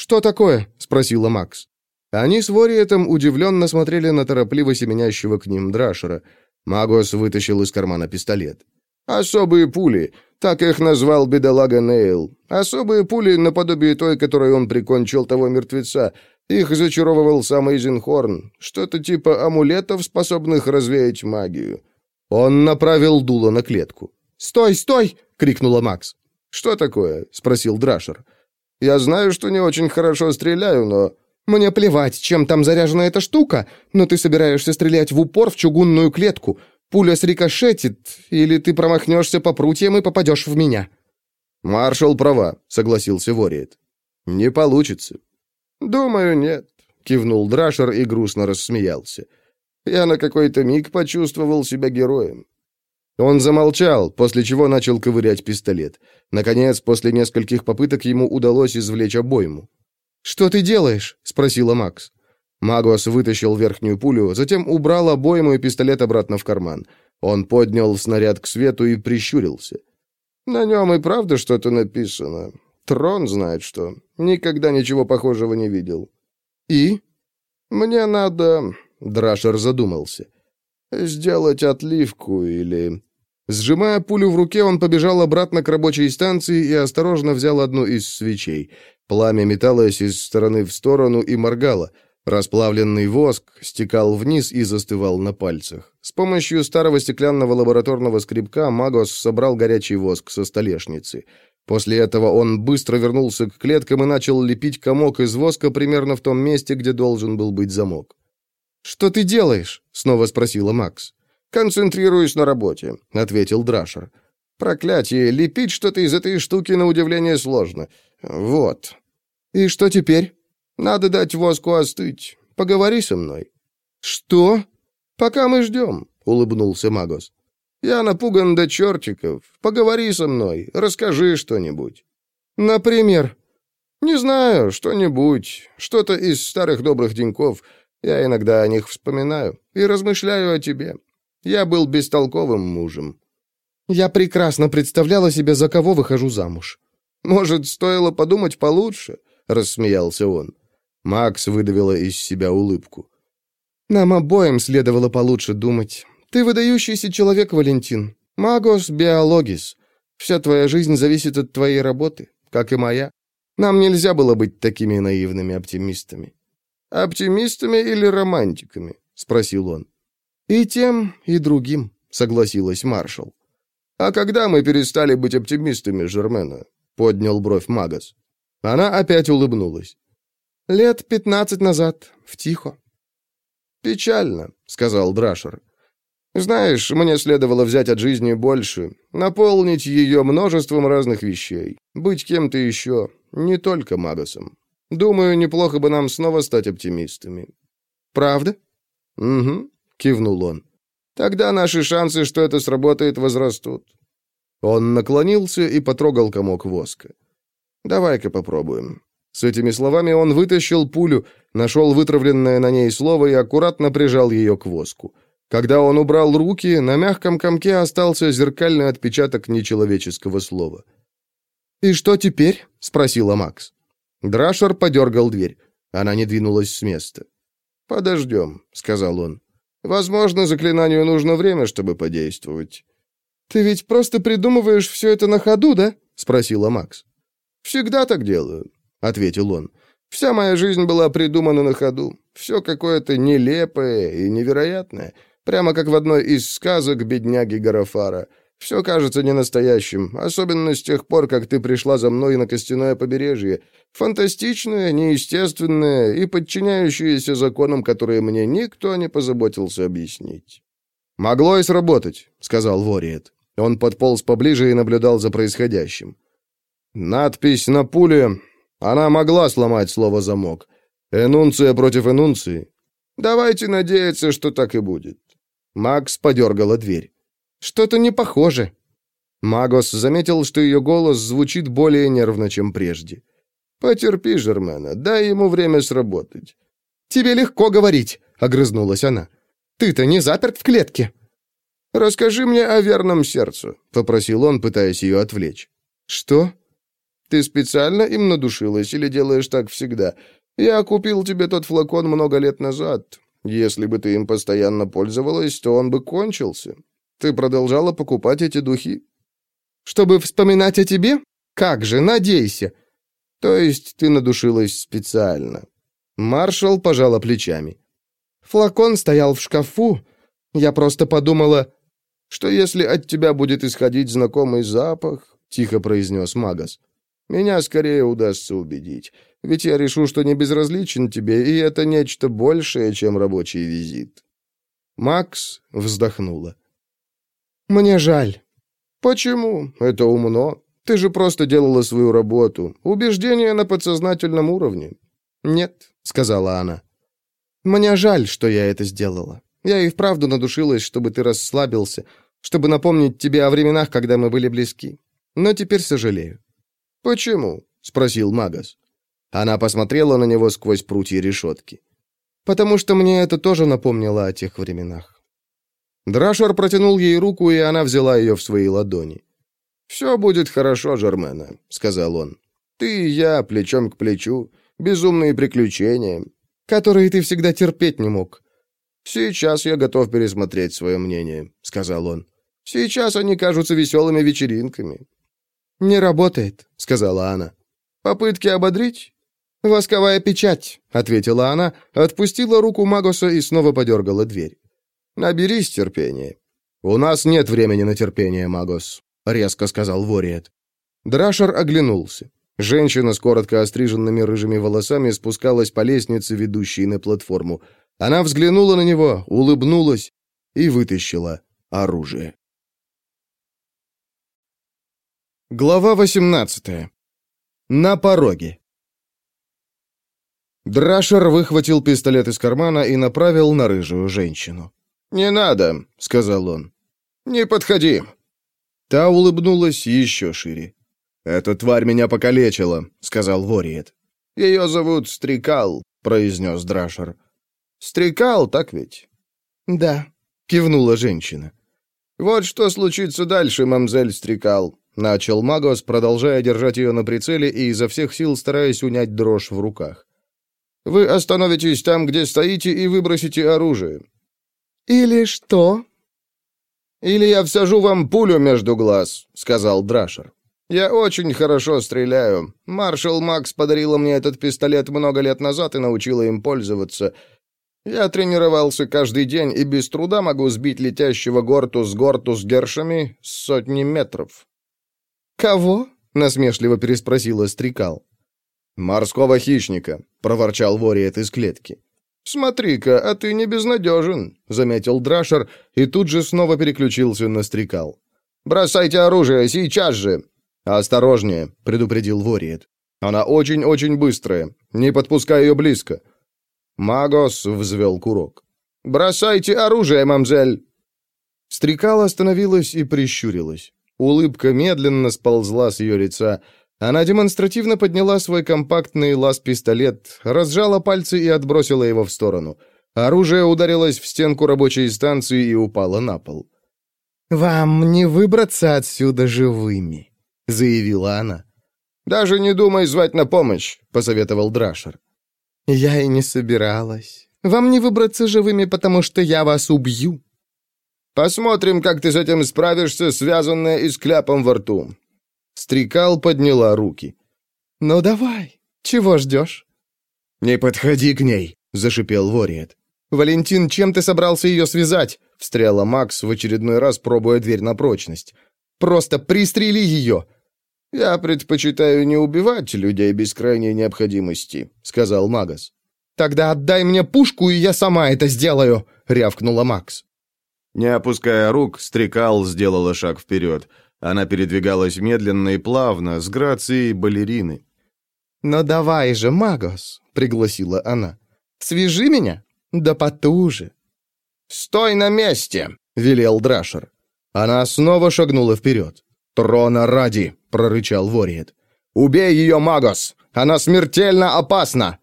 «Что такое?» — спросила Макс. Они с Вориетом удивленно смотрели на торопливо семенящего к ним Драшера. Магос вытащил из кармана пистолет. «Особые пули. Так их назвал бедолага Нейл. Особые пули наподобие той, которой он прикончил того мертвеца. Их зачаровывал сам Эйзенхорн. Что-то типа амулетов, способных развеять магию». Он направил дуло на клетку. «Стой, стой!» — крикнула Макс. «Что такое?» — спросил Драшер. «Я знаю, что не очень хорошо стреляю, но...» «Мне плевать, чем там заряжена эта штука, но ты собираешься стрелять в упор в чугунную клетку. Пуля срикошетит, или ты промахнешься по прутьям и попадешь в меня». «Маршал права», — согласился Вориет. «Не получится». «Думаю, нет», — кивнул Драшер и грустно рассмеялся. «Я на какой-то миг почувствовал себя героем. Он замолчал, после чего начал ковырять пистолет. Наконец, после нескольких попыток ему удалось извлечь обойму. «Что ты делаешь?» — спросила Макс. Магос вытащил верхнюю пулю, затем убрал обойму и пистолет обратно в карман. Он поднял снаряд к свету и прищурился. «На нем и правда что-то написано. Трон знает что. Никогда ничего похожего не видел». «И?» «Мне надо...» — Драшер задумался. «Сделать отливку или...» Сжимая пулю в руке, он побежал обратно к рабочей станции и осторожно взял одну из свечей. Пламя металось из стороны в сторону и моргало. Расплавленный воск стекал вниз и застывал на пальцах. С помощью старого стеклянного лабораторного скребка Магос собрал горячий воск со столешницы. После этого он быстро вернулся к клеткам и начал лепить комок из воска примерно в том месте, где должен был быть замок. «Что ты делаешь?» — снова спросила Макс. «Концентрируюсь на работе», — ответил Драшер. «Проклятие, лепить что-то из этой штуки на удивление сложно. Вот». «И что теперь?» «Надо дать воску остыть. Поговори со мной». «Что?» «Пока мы ждем», — улыбнулся Магос. «Я напуган до чертиков. Поговори со мной, расскажи что-нибудь». «Например?» «Не знаю, что-нибудь. Что-то из старых добрых деньков. Я иногда о них вспоминаю и размышляю о тебе. Я был бестолковым мужем. Я прекрасно представляла себе, за кого выхожу замуж. Может, стоило подумать получше, рассмеялся он. Макс выдавила из себя улыбку. Нам обоим следовало получше думать. Ты выдающийся человек, Валентин. Магос биологис. Вся твоя жизнь зависит от твоей работы, как и моя. Нам нельзя было быть такими наивными оптимистами. Оптимистами или романтиками? спросил он. «И тем, и другим», — согласилась маршал. «А когда мы перестали быть оптимистами, Жермена?» — поднял бровь Магас. Она опять улыбнулась. «Лет пятнадцать назад, в Тихо». «Печально», — сказал Драшер. «Знаешь, мне следовало взять от жизни больше, наполнить ее множеством разных вещей, быть кем-то еще, не только Магасом. Думаю, неплохо бы нам снова стать оптимистами». «Правда?» «Угу кивнул он. Тогда наши шансы, что это сработает, возрастут. Он наклонился и потрогал комок воска. Давай-ка попробуем. С этими словами он вытащил пулю, нашел вытравленное на ней слово и аккуратно прижал ее к воску. Когда он убрал руки, на мягком комке остался зеркальный отпечаток нечеловеческого слова. «И что теперь?» — спросила Макс. Драшер подергал дверь. Она не двинулась с места. «Подождем», — сказал он. Возможно, заклинанию нужно время, чтобы подействовать. Ты ведь просто придумываешь все это на ходу, да? спросила Макс. Всегда так делаю, ответил он. Вся моя жизнь была придумана на ходу. Все какое-то нелепое и невероятное, прямо как в одной из сказок бедняги Гарафара. Все кажется ненастоящим, особенно с тех пор, как ты пришла за мной на костяное побережье. Фантастичное, неестественное и подчиняющееся законам, которые мне никто не позаботился объяснить. «Могло и сработать», — сказал Вориет. Он подполз поближе и наблюдал за происходящим. «Надпись на пуле Она могла сломать слово «замок». Энунция против энунции. Давайте надеяться, что так и будет. Макс подергала дверь. Что-то не похоже. Магос заметил, что ее голос звучит более нервно, чем прежде. «Потерпи, Жермена, дай ему время сработать». «Тебе легко говорить», — огрызнулась она. «Ты-то не заперт в клетке». «Расскажи мне о верном сердце», — попросил он, пытаясь ее отвлечь. «Что?» «Ты специально им надушилась или делаешь так всегда? Я купил тебе тот флакон много лет назад. Если бы ты им постоянно пользовалась, то он бы кончился. Ты продолжала покупать эти духи?» «Чтобы вспоминать о тебе? Как же, надейся!» «То есть ты надушилась специально?» Маршал пожала плечами. «Флакон стоял в шкафу. Я просто подумала, что если от тебя будет исходить знакомый запах, — тихо произнес Магас, — меня скорее удастся убедить, ведь я решу, что не безразличен тебе, и это нечто большее, чем рабочий визит». Макс вздохнула. «Мне жаль». «Почему? Это умно. Ты же просто делала свою работу. Убеждение на подсознательном уровне». «Нет», — сказала она. «Мне жаль, что я это сделала. Я и вправду надушилась, чтобы ты расслабился, чтобы напомнить тебе о временах, когда мы были близки. Но теперь сожалею». «Почему?» — спросил Магас. Она посмотрела на него сквозь прутья решетки. «Потому что мне это тоже напомнило о тех временах». Драшер протянул ей руку, и она взяла ее в свои ладони. «Все будет хорошо, Жермена», — сказал он. «Ты и я, плечом к плечу, безумные приключения, которые ты всегда терпеть не мог. «Сейчас я готов пересмотреть свое мнение», — сказал он. «Сейчас они кажутся веселыми вечеринками». «Не работает», — сказала она. «Попытки ободрить?» «Восковая печать», — ответила она, отпустила руку Магоса и снова подергала дверь. «Наберись терпения». «У нас нет времени на терпение, Магос», — резко сказал Вориет. Драшер оглянулся. Женщина с коротко остриженными рыжими волосами спускалась по лестнице, ведущей на платформу. Она взглянула на него, улыбнулась и вытащила оружие. Глава 18. На пороге. Драшер выхватил пистолет из кармана и направил на рыжую женщину. «Не надо», — сказал он. «Не подходи». Та улыбнулась еще шире. «Эта тварь меня покалечила», — сказал Вориет. «Ее зовут Стрикал», — произнес Драшер. Стрекал, так ведь?» «Да», — кивнула женщина. «Вот что случится дальше, мамзель Стрекал», — начал Магос, продолжая держать ее на прицеле и изо всех сил стараясь унять дрожь в руках. «Вы остановитесь там, где стоите, и выбросите оружие». «Или что?» «Или я всажу вам пулю между глаз», — сказал Драшер. «Я очень хорошо стреляю. Маршал Макс подарила мне этот пистолет много лет назад и научила им пользоваться. Я тренировался каждый день и без труда могу сбить летящего горту с горту с гершами с сотни метров». «Кого?» — насмешливо переспросила Стрекал. «Морского хищника», — проворчал Вориет из клетки. «Смотри-ка, а ты не безнадежен», — заметил Драшер и тут же снова переключился на Стрекал. «Бросайте оружие, сейчас же!» «Осторожнее», — предупредил Вориет. «Она очень-очень быстрая. Не подпускай ее близко. Магос взвел курок. «Бросайте оружие, мамзель!» Стрекала остановилась и прищурилась. Улыбка медленно сползла с ее лица. Она демонстративно подняла свой компактный лаз-пистолет, разжала пальцы и отбросила его в сторону. Оружие ударилось в стенку рабочей станции и упало на пол. «Вам не выбраться отсюда живыми», — заявила она. «Даже не думай звать на помощь», — посоветовал Драшер. «Я и не собиралась. Вам не выбраться живыми, потому что я вас убью». «Посмотрим, как ты с этим справишься, связанная и с кляпом во рту». Стрекал подняла руки. «Ну давай, чего ждешь?» «Не подходи к ней», — зашипел Вориет. «Валентин, чем ты собрался ее связать?» — встряла Макс, в очередной раз пробуя дверь на прочность. «Просто пристрели ее!» «Я предпочитаю не убивать людей без крайней необходимости», — сказал Магас. «Тогда отдай мне пушку, и я сама это сделаю», — рявкнула Макс. Не опуская рук, Стрекал сделала шаг вперед. Она передвигалась медленно и плавно, с грацией балерины. «Ну давай же, Магос!» — пригласила она. «Свяжи меня! Да потуже!» «Стой на месте!» — велел Драшер. Она снова шагнула вперед. «Трона ради!» — прорычал Вориет. «Убей ее, Магос! Она смертельно опасна!»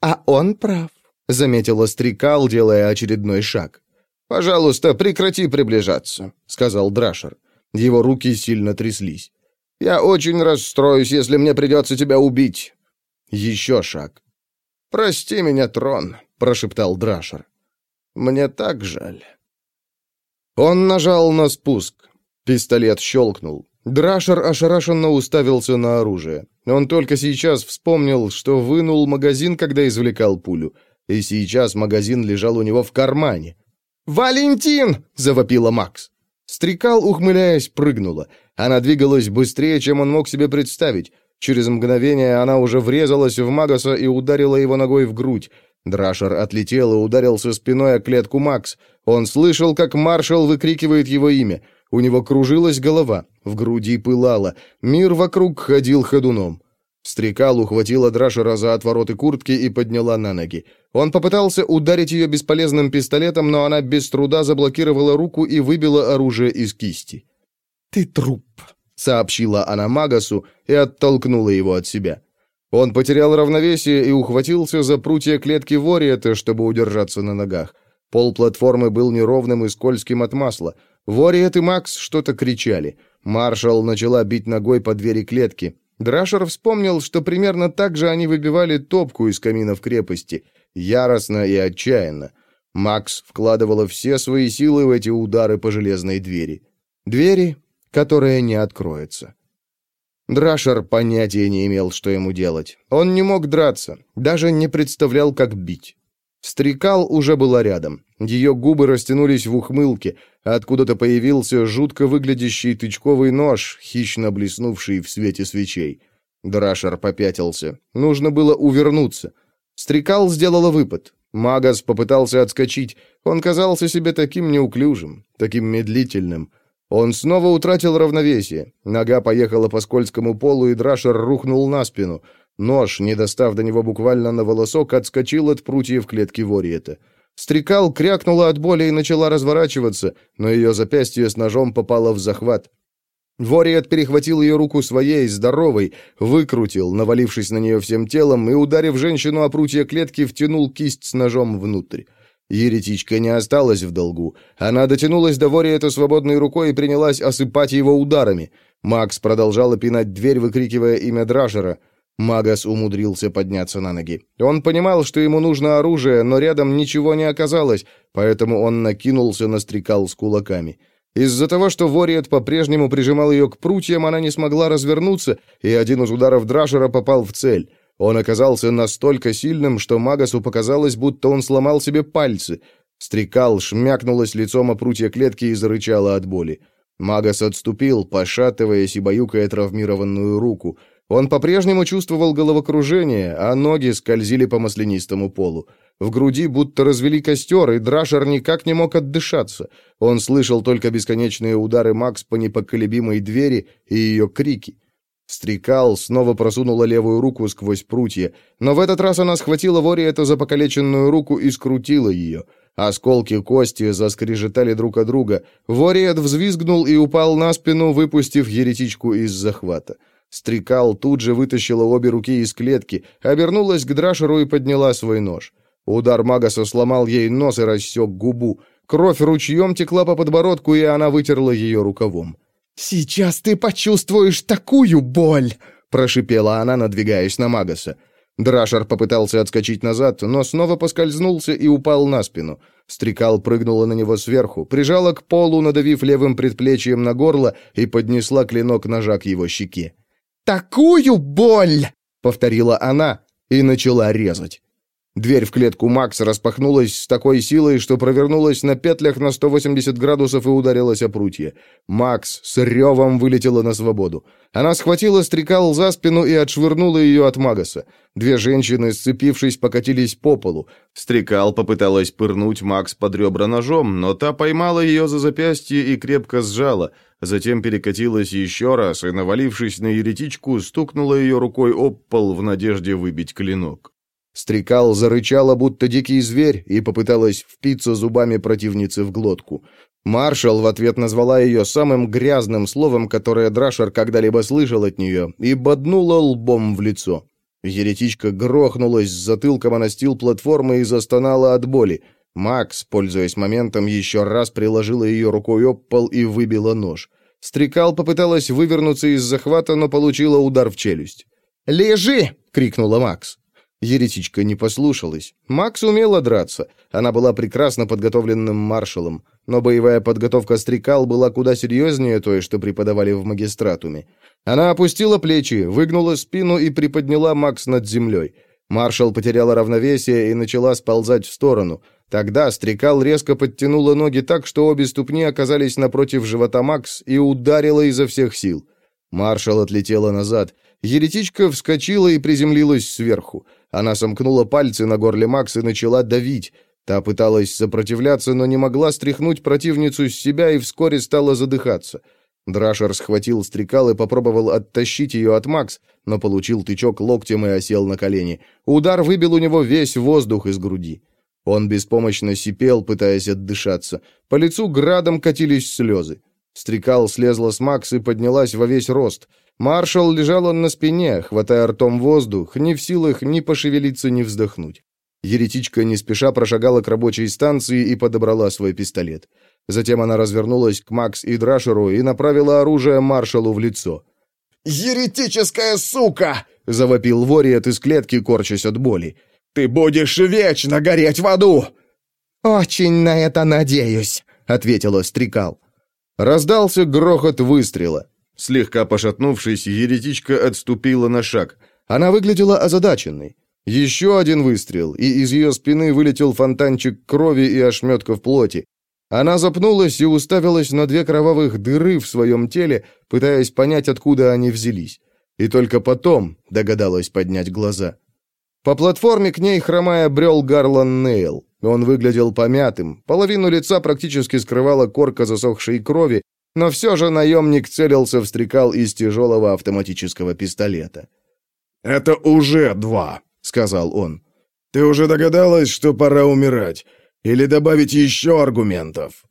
«А он прав», — заметила Стрикал, делая очередной шаг. «Пожалуйста, прекрати приближаться», — сказал Драшер. Его руки сильно тряслись. «Я очень расстроюсь, если мне придется тебя убить». Еще шаг. «Прости меня, трон», — прошептал Драшер. «Мне так жаль». Он нажал на спуск. Пистолет щелкнул. Драшер ошарашенно уставился на оружие. Он только сейчас вспомнил, что вынул магазин, когда извлекал пулю. И сейчас магазин лежал у него в кармане. «Валентин!» — завопила Макс. Стрекал, ухмыляясь, прыгнула. Она двигалась быстрее, чем он мог себе представить. Через мгновение она уже врезалась в Магаса и ударила его ногой в грудь. Драшер отлетел и ударился спиной о клетку Макс. Он слышал, как маршал выкрикивает его имя. У него кружилась голова, в груди пылало. Мир вокруг ходил ходуном. Стрекал ухватила Драшера за отвороты куртки и подняла на ноги. Он попытался ударить ее бесполезным пистолетом, но она без труда заблокировала руку и выбила оружие из кисти. «Ты труп», — сообщила она Магасу и оттолкнула его от себя. Он потерял равновесие и ухватился за прутья клетки Вориэта, чтобы удержаться на ногах. Пол платформы был неровным и скользким от масла. Вориет и Макс что-то кричали. Маршал начала бить ногой по двери клетки. Драшер вспомнил, что примерно так же они выбивали топку из камина в крепости, яростно и отчаянно. Макс вкладывала все свои силы в эти удары по железной двери. Двери, которая не откроется. Драшер понятия не имел, что ему делать. Он не мог драться, даже не представлял, как бить. Стрекал уже была рядом. Ее губы растянулись в ухмылке, откуда-то появился жутко выглядящий тычковый нож, хищно блеснувший в свете свечей. Драшер попятился. Нужно было увернуться. Стрекал сделала выпад. Магас попытался отскочить. Он казался себе таким неуклюжим, таким медлительным. Он снова утратил равновесие. Нога поехала по скользкому полу, и Драшер рухнул на спину. Нож, не достав до него буквально на волосок, отскочил от прутьев клетки Вориета. Стрекал крякнула от боли и начала разворачиваться, но ее запястье с ножом попало в захват. Вориет перехватил ее руку своей, здоровой, выкрутил, навалившись на нее всем телом, и, ударив женщину о прутье клетки, втянул кисть с ножом внутрь. Еретичка не осталась в долгу. Она дотянулась до Вориета свободной рукой и принялась осыпать его ударами. Макс продолжала пинать дверь, выкрикивая имя Драшера — Магас умудрился подняться на ноги. Он понимал, что ему нужно оружие, но рядом ничего не оказалось, поэтому он накинулся на стрекал с кулаками. Из-за того, что Вориет по-прежнему прижимал ее к прутьям, она не смогла развернуться, и один из ударов Драшера попал в цель. Он оказался настолько сильным, что Магасу показалось, будто он сломал себе пальцы. Стрекал шмякнулась лицом о прутья клетки и зарычала от боли. Магас отступил, пошатываясь и баюкая травмированную руку. Он по-прежнему чувствовал головокружение, а ноги скользили по маслянистому полу. В груди будто развели костер, и Драшер никак не мог отдышаться. Он слышал только бесконечные удары Макс по непоколебимой двери и ее крики. Стрекал снова просунула левую руку сквозь прутья, но в этот раз она схватила Вориэта за покалеченную руку и скрутила ее. Осколки кости заскрежетали друг от друга. Вориэт взвизгнул и упал на спину, выпустив еретичку из захвата. Стрекал тут же вытащила обе руки из клетки, обернулась к Драшеру и подняла свой нож. Удар Магаса сломал ей нос и рассек губу. Кровь ручьем текла по подбородку, и она вытерла ее рукавом. «Сейчас ты почувствуешь такую боль!» — прошипела она, надвигаясь на Магаса. Драшер попытался отскочить назад, но снова поскользнулся и упал на спину. Стрекал прыгнула на него сверху, прижала к полу, надавив левым предплечьем на горло, и поднесла клинок ножа к его щеке такую боль!» — повторила она и начала резать. Дверь в клетку Макса распахнулась с такой силой, что провернулась на петлях на 180 градусов и ударилась о прутье. Макс с ревом вылетела на свободу. Она схватила стрекал за спину и отшвырнула ее от Магаса. Две женщины, сцепившись, покатились по полу. Стрекал попыталась пырнуть Макс под ребра ножом, но та поймала ее за запястье и крепко сжала. Затем перекатилась еще раз и, навалившись на еретичку, стукнула ее рукой об пол в надежде выбить клинок. Стрекал зарычала, будто дикий зверь, и попыталась впиться зубами противницы в глотку. Маршал в ответ назвала ее самым грязным словом, которое Драшер когда-либо слышал от нее, и боднула лбом в лицо. Еретичка грохнулась с затылком о настил платформы и застонала от боли. Макс, пользуясь моментом, еще раз приложила ее рукой об пол и выбила нож. Стрекал попыталась вывернуться из захвата, но получила удар в челюсть. «Лежи!» — крикнула Макс. Еретичка не послушалась. Макс умела драться. Она была прекрасно подготовленным маршалом. Но боевая подготовка стрекал была куда серьезнее той, что преподавали в магистратуме. Она опустила плечи, выгнула спину и приподняла Макс над землей. Маршал потеряла равновесие и начала сползать в сторону. Тогда стрекал резко подтянула ноги так, что обе ступни оказались напротив живота Макс и ударила изо всех сил. Маршал отлетела назад. Еретичка вскочила и приземлилась сверху. Она сомкнула пальцы на горле Макс и начала давить. Та пыталась сопротивляться, но не могла стряхнуть противницу с себя и вскоре стала задыхаться. Драшер схватил стрекал и попробовал оттащить ее от Макс, но получил тычок локтем и осел на колени. Удар выбил у него весь воздух из груди. Он беспомощно сипел, пытаясь отдышаться. По лицу градом катились слезы. Стрекал слезла с Макс и поднялась во весь рост. Маршал лежал он на спине, хватая ртом воздух, не в силах ни пошевелиться, ни вздохнуть. Еретичка не спеша прошагала к рабочей станции и подобрала свой пистолет. Затем она развернулась к Макс и Драшеру и направила оружие маршалу в лицо. «Еретическая сука!» — завопил Вориет из клетки, корчась от боли. «Ты будешь вечно гореть в аду!» «Очень на это надеюсь», — ответила Стрекал. Раздался грохот выстрела. Слегка пошатнувшись, еретичка отступила на шаг. Она выглядела озадаченной. Еще один выстрел, и из ее спины вылетел фонтанчик крови и ошметков плоти. Она запнулась и уставилась на две кровавых дыры в своем теле, пытаясь понять, откуда они взялись. И только потом догадалась поднять глаза. По платформе к ней, хромая, брел Гарлан Нейл. Он выглядел помятым, половину лица практически скрывала корка засохшей крови, но все же наемник целился в стрекал из тяжелого автоматического пистолета. «Это уже два», — сказал он. «Ты уже догадалась, что пора умирать? Или добавить еще аргументов?»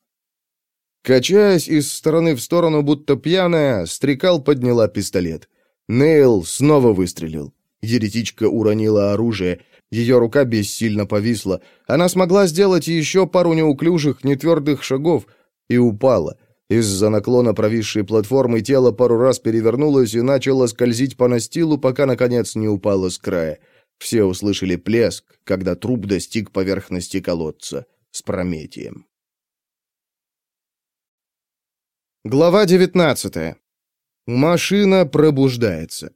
Качаясь из стороны в сторону, будто пьяная, стрекал подняла пистолет. Нейл снова выстрелил. Еретичка уронила оружие. Ее рука бессильно повисла. Она смогла сделать еще пару неуклюжих, нетвердых шагов и упала. Из-за наклона провисшей платформы тело пару раз перевернулось и начало скользить по настилу, пока, наконец, не упало с края. Все услышали плеск, когда труп достиг поверхности колодца с Прометием. Глава 19. Машина пробуждается.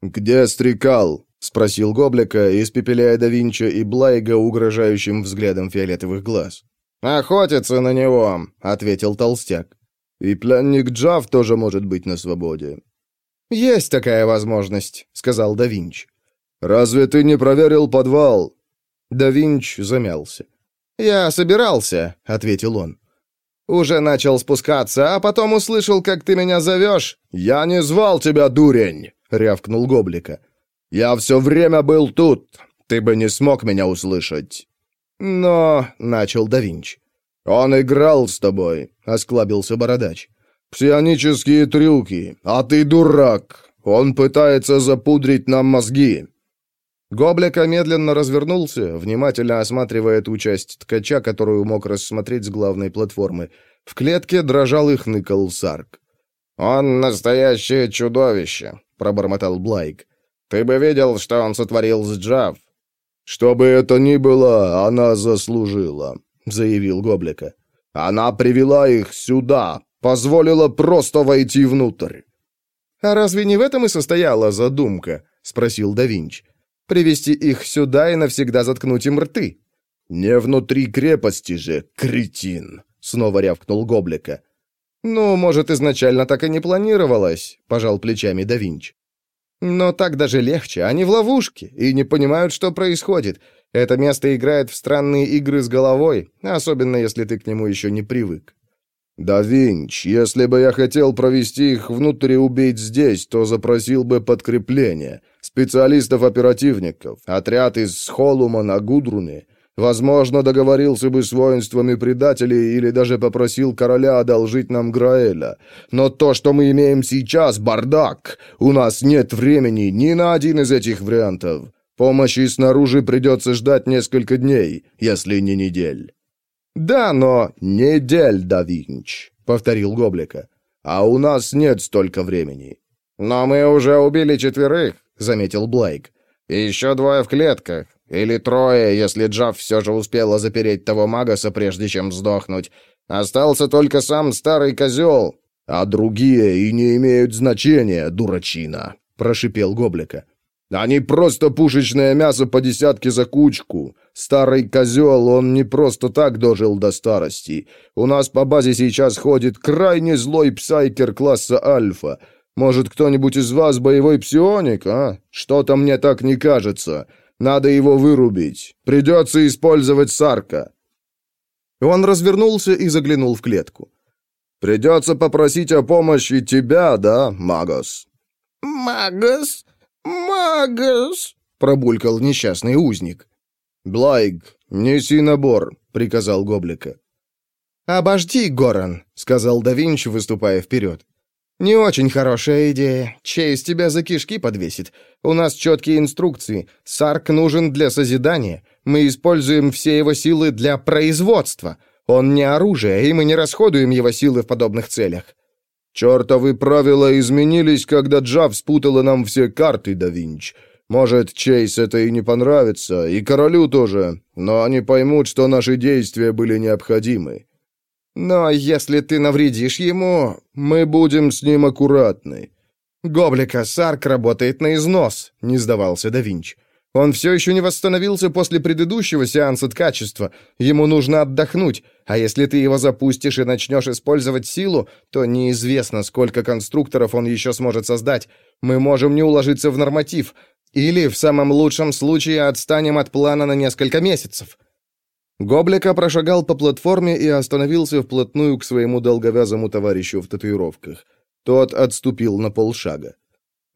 «Где Стрекал?» — спросил Гоблика, испепеляя да Винча и Блайга угрожающим взглядом фиолетовых глаз. «Охотится на него», — ответил толстяк. «И пленник Джав тоже может быть на свободе». «Есть такая возможность», — сказал да Винч. «Разве ты не проверил подвал?» Да Винч замялся. «Я собирался», — ответил он. «Уже начал спускаться, а потом услышал, как ты меня зовешь». «Я не звал тебя, дурень!» — рявкнул Гоблика. «Я все время был тут. Ты бы не смог меня услышать». «Но...» — начал да Винч. «Он играл с тобой», — осклабился Бородач. «Псионические трюки, а ты дурак. Он пытается запудрить нам мозги». Гоблика медленно развернулся, внимательно осматривая ту часть ткача, которую мог рассмотреть с главной платформы. В клетке дрожал и хныкал Сарк. «Он настоящее чудовище», — пробормотал Блайк. «Ты бы видел, что он сотворил с Джав. «Что бы это ни было, она заслужила», — заявил Гоблика. «Она привела их сюда, позволила просто войти внутрь». «А разве не в этом и состояла задумка?» — спросил да Винч. Привести их сюда и навсегда заткнуть им рты». «Не внутри крепости же, кретин!» — снова рявкнул Гоблика. «Ну, может, изначально так и не планировалось», — пожал плечами да Винч. «Но так даже легче. Они в ловушке и не понимают, что происходит. Это место играет в странные игры с головой, особенно если ты к нему еще не привык». «Да, Винч, если бы я хотел провести их внутрь и убить здесь, то запросил бы подкрепление, специалистов-оперативников, отряд из Холума на Гудруне». Возможно, договорился бы с воинствами предателей или даже попросил короля одолжить нам Граэля. Но то, что мы имеем сейчас, бардак. У нас нет времени ни на один из этих вариантов. Помощи снаружи придется ждать несколько дней, если не недель». «Да, но...» «Недель, да Винч», — повторил Гоблика. «А у нас нет столько времени». «Но мы уже убили четверых», — заметил Блейк. «И еще двое в клетках. Или трое, если Джав все же успела запереть того Магаса, прежде чем сдохнуть. Остался только сам старый козел. А другие и не имеют значения, дурачина», — прошипел Гоблика. «Они просто пушечное мясо по десятке за кучку. Старый козел, он не просто так дожил до старости. У нас по базе сейчас ходит крайне злой псайкер класса Альфа. Может, кто-нибудь из вас боевой псионик, а? Что-то мне так не кажется. Надо его вырубить. Придется использовать Сарка». Он развернулся и заглянул в клетку. «Придется попросить о помощи тебя, да, Магос?» «Магос? Магос?» — пробулькал несчастный узник. «Блайк, неси набор», — приказал Гоблика. «Обожди, Горан», — сказал да Винчи, выступая вперед. «Не очень хорошая идея. Чейз тебя за кишки подвесит. У нас четкие инструкции. Сарк нужен для созидания. Мы используем все его силы для производства. Он не оружие, и мы не расходуем его силы в подобных целях». «Чертовы правила изменились, когда Джав спутала нам все карты, да Винч. Может, Чейз это и не понравится, и королю тоже, но они поймут, что наши действия были необходимы. Но если ты навредишь ему, мы будем с ним аккуратны. Гоблика Сарк работает на износ, не сдавался да Винч. Он все еще не восстановился после предыдущего сеанса ткачества. Ему нужно отдохнуть. А если ты его запустишь и начнешь использовать силу, то неизвестно, сколько конструкторов он еще сможет создать. Мы можем не уложиться в норматив. Или, в самом лучшем случае, отстанем от плана на несколько месяцев. Гоблика прошагал по платформе и остановился вплотную к своему долговязому товарищу в татуировках. Тот отступил на полшага.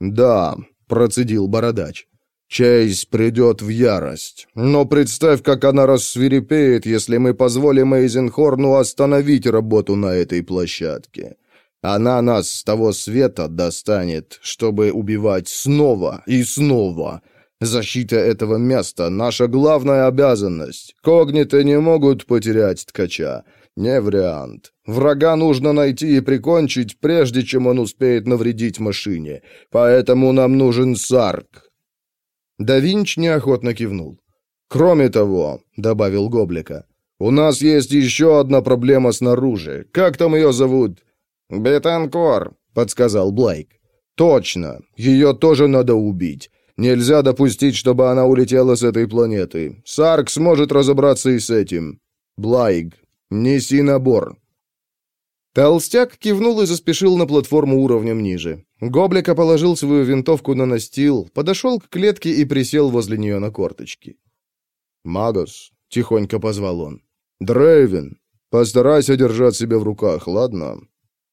«Да», — процедил бородач, — «Чейз придет в ярость. Но представь, как она рассвирепеет, если мы позволим Эйзенхорну остановить работу на этой площадке. Она нас с того света достанет, чтобы убивать снова и снова, Защита этого места — наша главная обязанность. Когниты не могут потерять ткача. Не вариант. Врага нужно найти и прикончить, прежде чем он успеет навредить машине. Поэтому нам нужен Сарк». Да Винч неохотно кивнул. «Кроме того», — добавил Гоблика, — «у нас есть еще одна проблема снаружи. Как там ее зовут?» «Бетанкор», — подсказал Блайк. «Точно. Ее тоже надо убить. Нельзя допустить, чтобы она улетела с этой планеты. Сарк сможет разобраться и с этим. Блайг, неси набор». Толстяк кивнул и заспешил на платформу уровнем ниже. Гоблика положил свою винтовку на настил, подошел к клетке и присел возле нее на корточки. «Магос», — тихонько позвал он, — «Дрейвен, постарайся держать себя в руках, ладно?»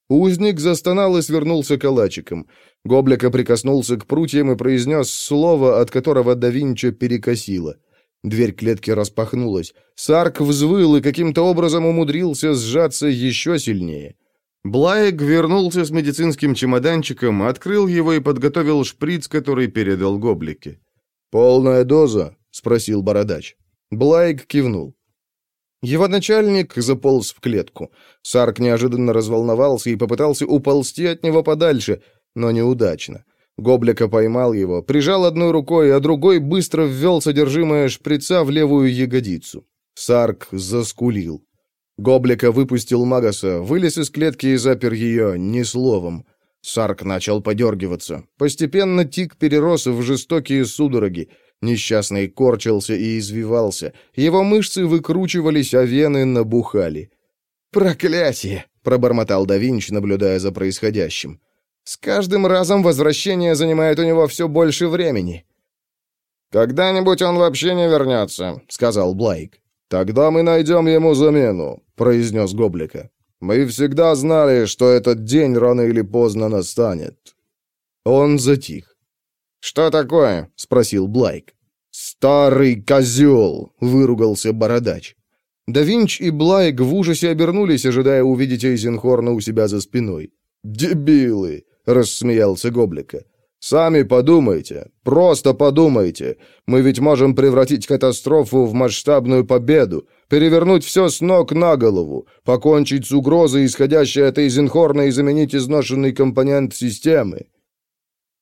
Узник застонал и свернулся калачиком. Гоблика прикоснулся к прутьям и произнес слово, от которого да Винча перекосило. Дверь клетки распахнулась. Сарк взвыл и каким-то образом умудрился сжаться еще сильнее. Блайк вернулся с медицинским чемоданчиком, открыл его и подготовил шприц, который передал Гоблике. «Полная доза?» — спросил бородач. Блайк кивнул. Его начальник заполз в клетку. Сарк неожиданно разволновался и попытался уползти от него подальше, но неудачно. Гоблика поймал его, прижал одной рукой, а другой быстро ввел содержимое шприца в левую ягодицу. Сарк заскулил. Гоблика выпустил Магаса, вылез из клетки и запер ее ни словом. Сарк начал подергиваться. Постепенно тик перерос в жестокие судороги. Несчастный корчился и извивался. Его мышцы выкручивались, а вены набухали. «Проклятие!» — пробормотал да Винч, наблюдая за происходящим. «С каждым разом возвращение занимает у него все больше времени». «Когда-нибудь он вообще не вернется», — сказал Блайк. «Тогда мы найдем ему замену», — произнес Гоблика. «Мы всегда знали, что этот день рано или поздно настанет». Он затих. «Что такое?» — спросил Блайк. «Старый козел!» — выругался бородач. Да Винч и Блайк в ужасе обернулись, ожидая увидеть Эйзенхорна у себя за спиной. «Дебилы!» — рассмеялся Гоблика. «Сами подумайте, просто подумайте. Мы ведь можем превратить катастрофу в масштабную победу, перевернуть все с ног на голову, покончить с угрозой, исходящей от Эйзенхорна, и заменить изношенный компонент системы.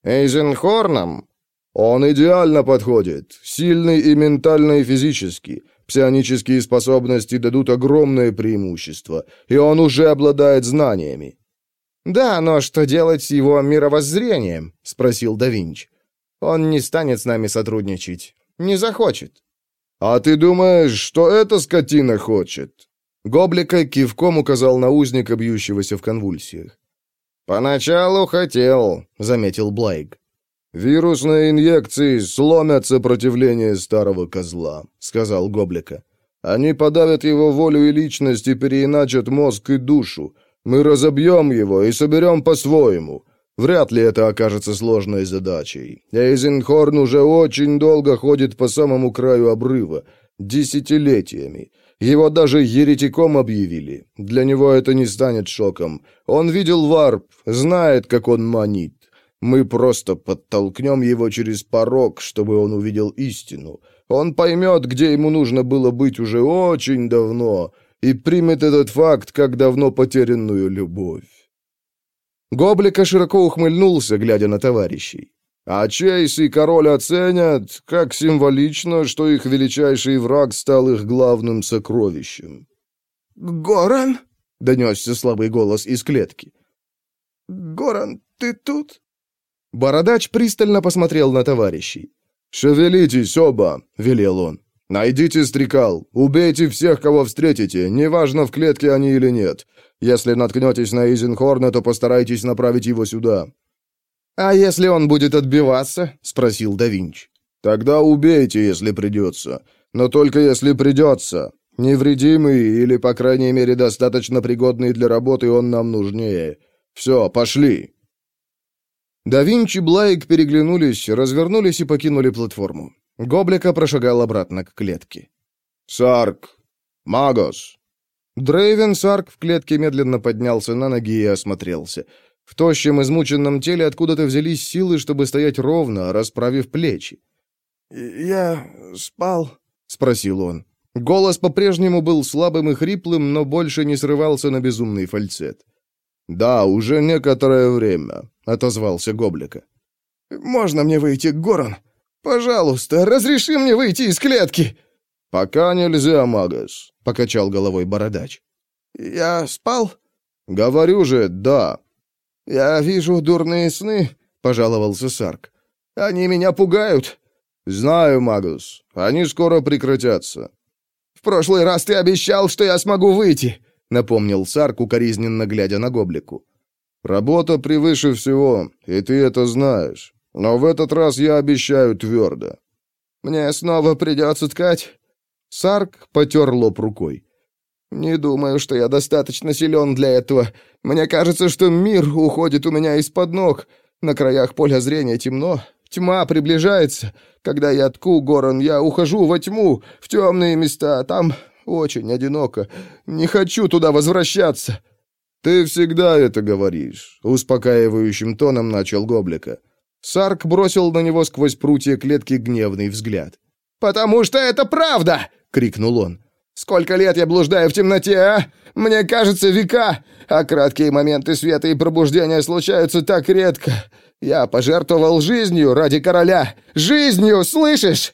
Эйзенхорном? Он идеально подходит. Сильный и ментально, и физически. Псионические способности дадут огромное преимущество, и он уже обладает знаниями. «Да, но что делать с его мировоззрением?» — спросил да Винч. «Он не станет с нами сотрудничать. Не захочет». «А ты думаешь, что эта скотина хочет?» Гоблика кивком указал на узника, бьющегося в конвульсиях. «Поначалу хотел», — заметил Блайк. «Вирусные инъекции сломят сопротивление старого козла», — сказал Гоблика. «Они подавят его волю и личность и переиначат мозг и душу. Мы разобьем его и соберем по-своему. Вряд ли это окажется сложной задачей. Эйзенхорн уже очень долго ходит по самому краю обрыва. Десятилетиями. Его даже еретиком объявили. Для него это не станет шоком. Он видел варп, знает, как он манит. Мы просто подтолкнем его через порог, чтобы он увидел истину. Он поймет, где ему нужно было быть уже очень давно, и примет этот факт как давно потерянную любовь. Гоблика широко ухмыльнулся, глядя на товарищей. А Чейз и король оценят, как символично, что их величайший враг стал их главным сокровищем. «Горан?» — донесся слабый голос из клетки. «Горан, ты тут?» Бородач пристально посмотрел на товарищей. «Шевелитесь оба!» — велел он. «Найдите стрекал, убейте всех, кого встретите, неважно, в клетке они или нет. Если наткнетесь на Изенхорна, то постарайтесь направить его сюда. «А если он будет отбиваться?» — спросил да Винч. «Тогда убейте, если придется. Но только если придется. Невредимый или, по крайней мере, достаточно пригодный для работы он нам нужнее. Все, пошли!» Да Винч и Блайк переглянулись, развернулись и покинули платформу. Гоблика прошагал обратно к клетке. «Сарк! Магос!» Дрейвен Сарк в клетке медленно поднялся на ноги и осмотрелся. В тощем, измученном теле откуда-то взялись силы, чтобы стоять ровно, расправив плечи. «Я спал?» — спросил он. Голос по-прежнему был слабым и хриплым, но больше не срывался на безумный фальцет. «Да, уже некоторое время», — отозвался Гоблика. «Можно мне выйти, Горан? Пожалуйста, разреши мне выйти из клетки!» «Пока нельзя, Магас», — покачал головой Бородач. «Я спал?» «Говорю же, да. «Я вижу дурные сны», — пожаловался Сарк. «Они меня пугают». «Знаю, Магус. Они скоро прекратятся». «В прошлый раз ты обещал, что я смогу выйти», — напомнил Сарк, укоризненно глядя на Гоблику. «Работа превыше всего, и ты это знаешь. Но в этот раз я обещаю твердо». «Мне снова придется ткать?» Сарк потер лоб рукой. «Не думаю, что я достаточно силен для этого. Мне кажется, что мир уходит у меня из-под ног. На краях поля зрения темно. Тьма приближается. Когда я тку, Горан, я ухожу во тьму, в темные места. Там очень одиноко. Не хочу туда возвращаться». «Ты всегда это говоришь», — успокаивающим тоном начал Гоблика. Сарк бросил на него сквозь прутья клетки гневный взгляд. «Потому что это правда!» — крикнул он. Сколько лет я блуждаю в темноте, а? Мне кажется, века. А краткие моменты света и пробуждения случаются так редко. Я пожертвовал жизнью ради короля. Жизнью, слышишь?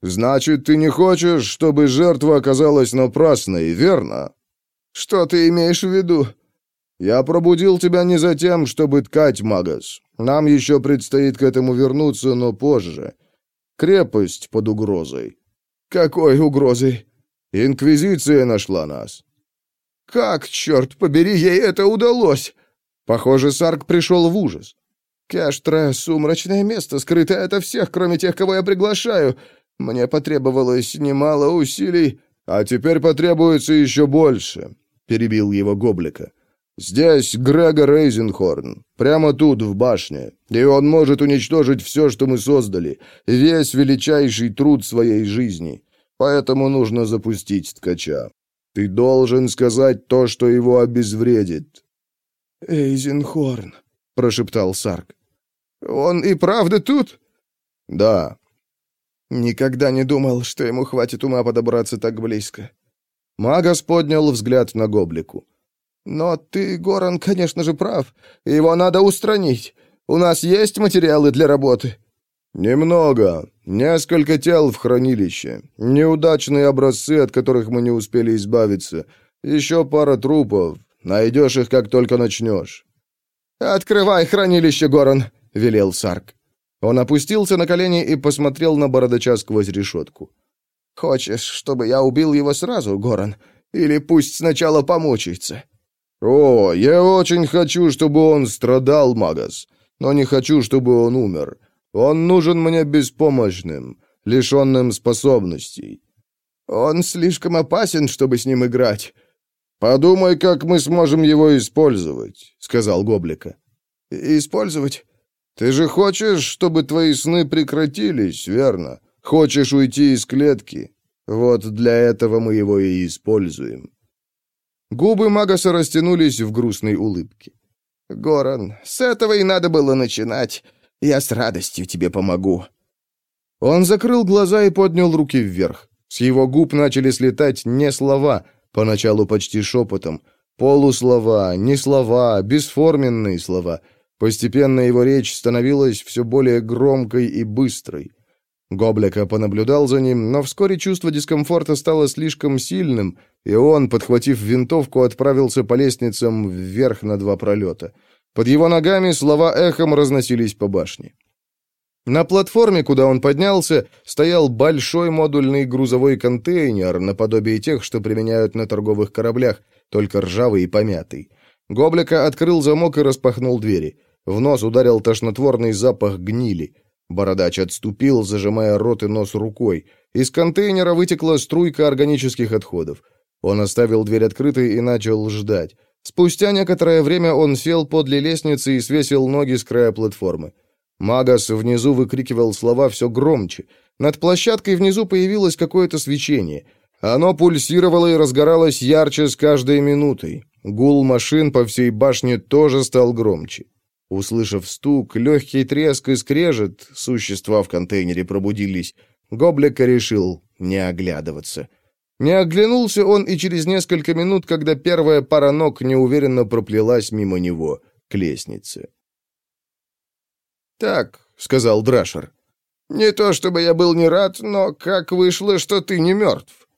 Значит, ты не хочешь, чтобы жертва оказалась напрасной, верно? Что ты имеешь в виду? Я пробудил тебя не за тем, чтобы ткать, Магас. Нам еще предстоит к этому вернуться, но позже. Крепость под угрозой». «Какой угрозой?» «Инквизиция нашла нас». «Как, черт побери, ей это удалось?» Похоже, Сарк пришел в ужас. «Кештра — сумрачное место, скрытое ото всех, кроме тех, кого я приглашаю. Мне потребовалось немало усилий». «А теперь потребуется еще больше», — перебил его Гоблика. «Здесь Грегор Рейзенхорн, прямо тут, в башне, и он может уничтожить все, что мы создали, весь величайший труд своей жизни. Поэтому нужно запустить ткача. Ты должен сказать то, что его обезвредит». «Эйзенхорн», — прошептал Сарк. «Он и правда тут?» «Да». Никогда не думал, что ему хватит ума подобраться так близко. Магас поднял взгляд на Гоблику. «Но ты, Горан, конечно же, прав. Его надо устранить. У нас есть материалы для работы?» «Немного. Несколько тел в хранилище. Неудачные образцы, от которых мы не успели избавиться. Еще пара трупов. Найдешь их, как только начнешь». «Открывай хранилище, Горан», — велел Сарк. Он опустился на колени и посмотрел на бородача сквозь решетку. «Хочешь, чтобы я убил его сразу, Горан? Или пусть сначала помучается?» «О, я очень хочу, чтобы он страдал, Магас, но не хочу, чтобы он умер. Он нужен мне беспомощным, лишенным способностей». «Он слишком опасен, чтобы с ним играть». «Подумай, как мы сможем его использовать», — сказал Гоблика. «Использовать?» «Ты же хочешь, чтобы твои сны прекратились, верно? Хочешь уйти из клетки? Вот для этого мы его и используем». Губы Магаса растянулись в грустной улыбке. «Горан, с этого и надо было начинать. Я с радостью тебе помогу». Он закрыл глаза и поднял руки вверх. С его губ начали слетать не слова, поначалу почти шепотом, полуслова, не слова, бесформенные слова. Постепенно его речь становилась все более громкой и быстрой. Гоблика понаблюдал за ним, но вскоре чувство дискомфорта стало слишком сильным, и он, подхватив винтовку, отправился по лестницам вверх на два пролета. Под его ногами слова эхом разносились по башне. На платформе, куда он поднялся, стоял большой модульный грузовой контейнер, наподобие тех, что применяют на торговых кораблях, только ржавый и помятый. Гоблика открыл замок и распахнул двери. В нос ударил тошнотворный запах гнили. Бородач отступил, зажимая рот и нос рукой. Из контейнера вытекла струйка органических отходов. Он оставил дверь открытой и начал ждать. Спустя некоторое время он сел подле лестницы и свесил ноги с края платформы. Магас внизу выкрикивал слова все громче. Над площадкой внизу появилось какое-то свечение. Оно пульсировало и разгоралось ярче с каждой минутой. Гул машин по всей башне тоже стал громче. Услышав стук, легкий треск и скрежет, существа в контейнере пробудились. Гоблика решил не оглядываться. Не оглянулся он и через несколько минут, когда первая пара ног неуверенно проплелась мимо него к лестнице. «Так», — сказал Драшер, — «не то чтобы я был не рад, но как вышло, что ты не мертв?»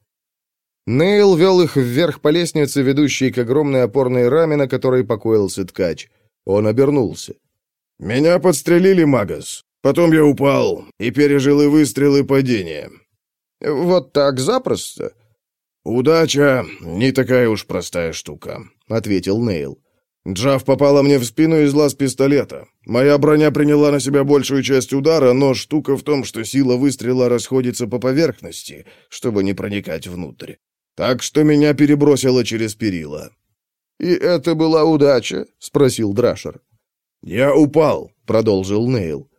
Нейл вел их вверх по лестнице, ведущей к огромной опорной раме, на которой покоился ткач. Он обернулся. «Меня подстрелили, Магас. Потом я упал и пережил и выстрелы и падения». «Вот так запросто?» «Удача не такая уж простая штука», — ответил Нейл. «Джав попала мне в спину из лаз пистолета. Моя броня приняла на себя большую часть удара, но штука в том, что сила выстрела расходится по поверхности, чтобы не проникать внутрь. Так что меня перебросило через перила. «И это была удача?» — спросил Драшер. «Я упал», — продолжил Нейл.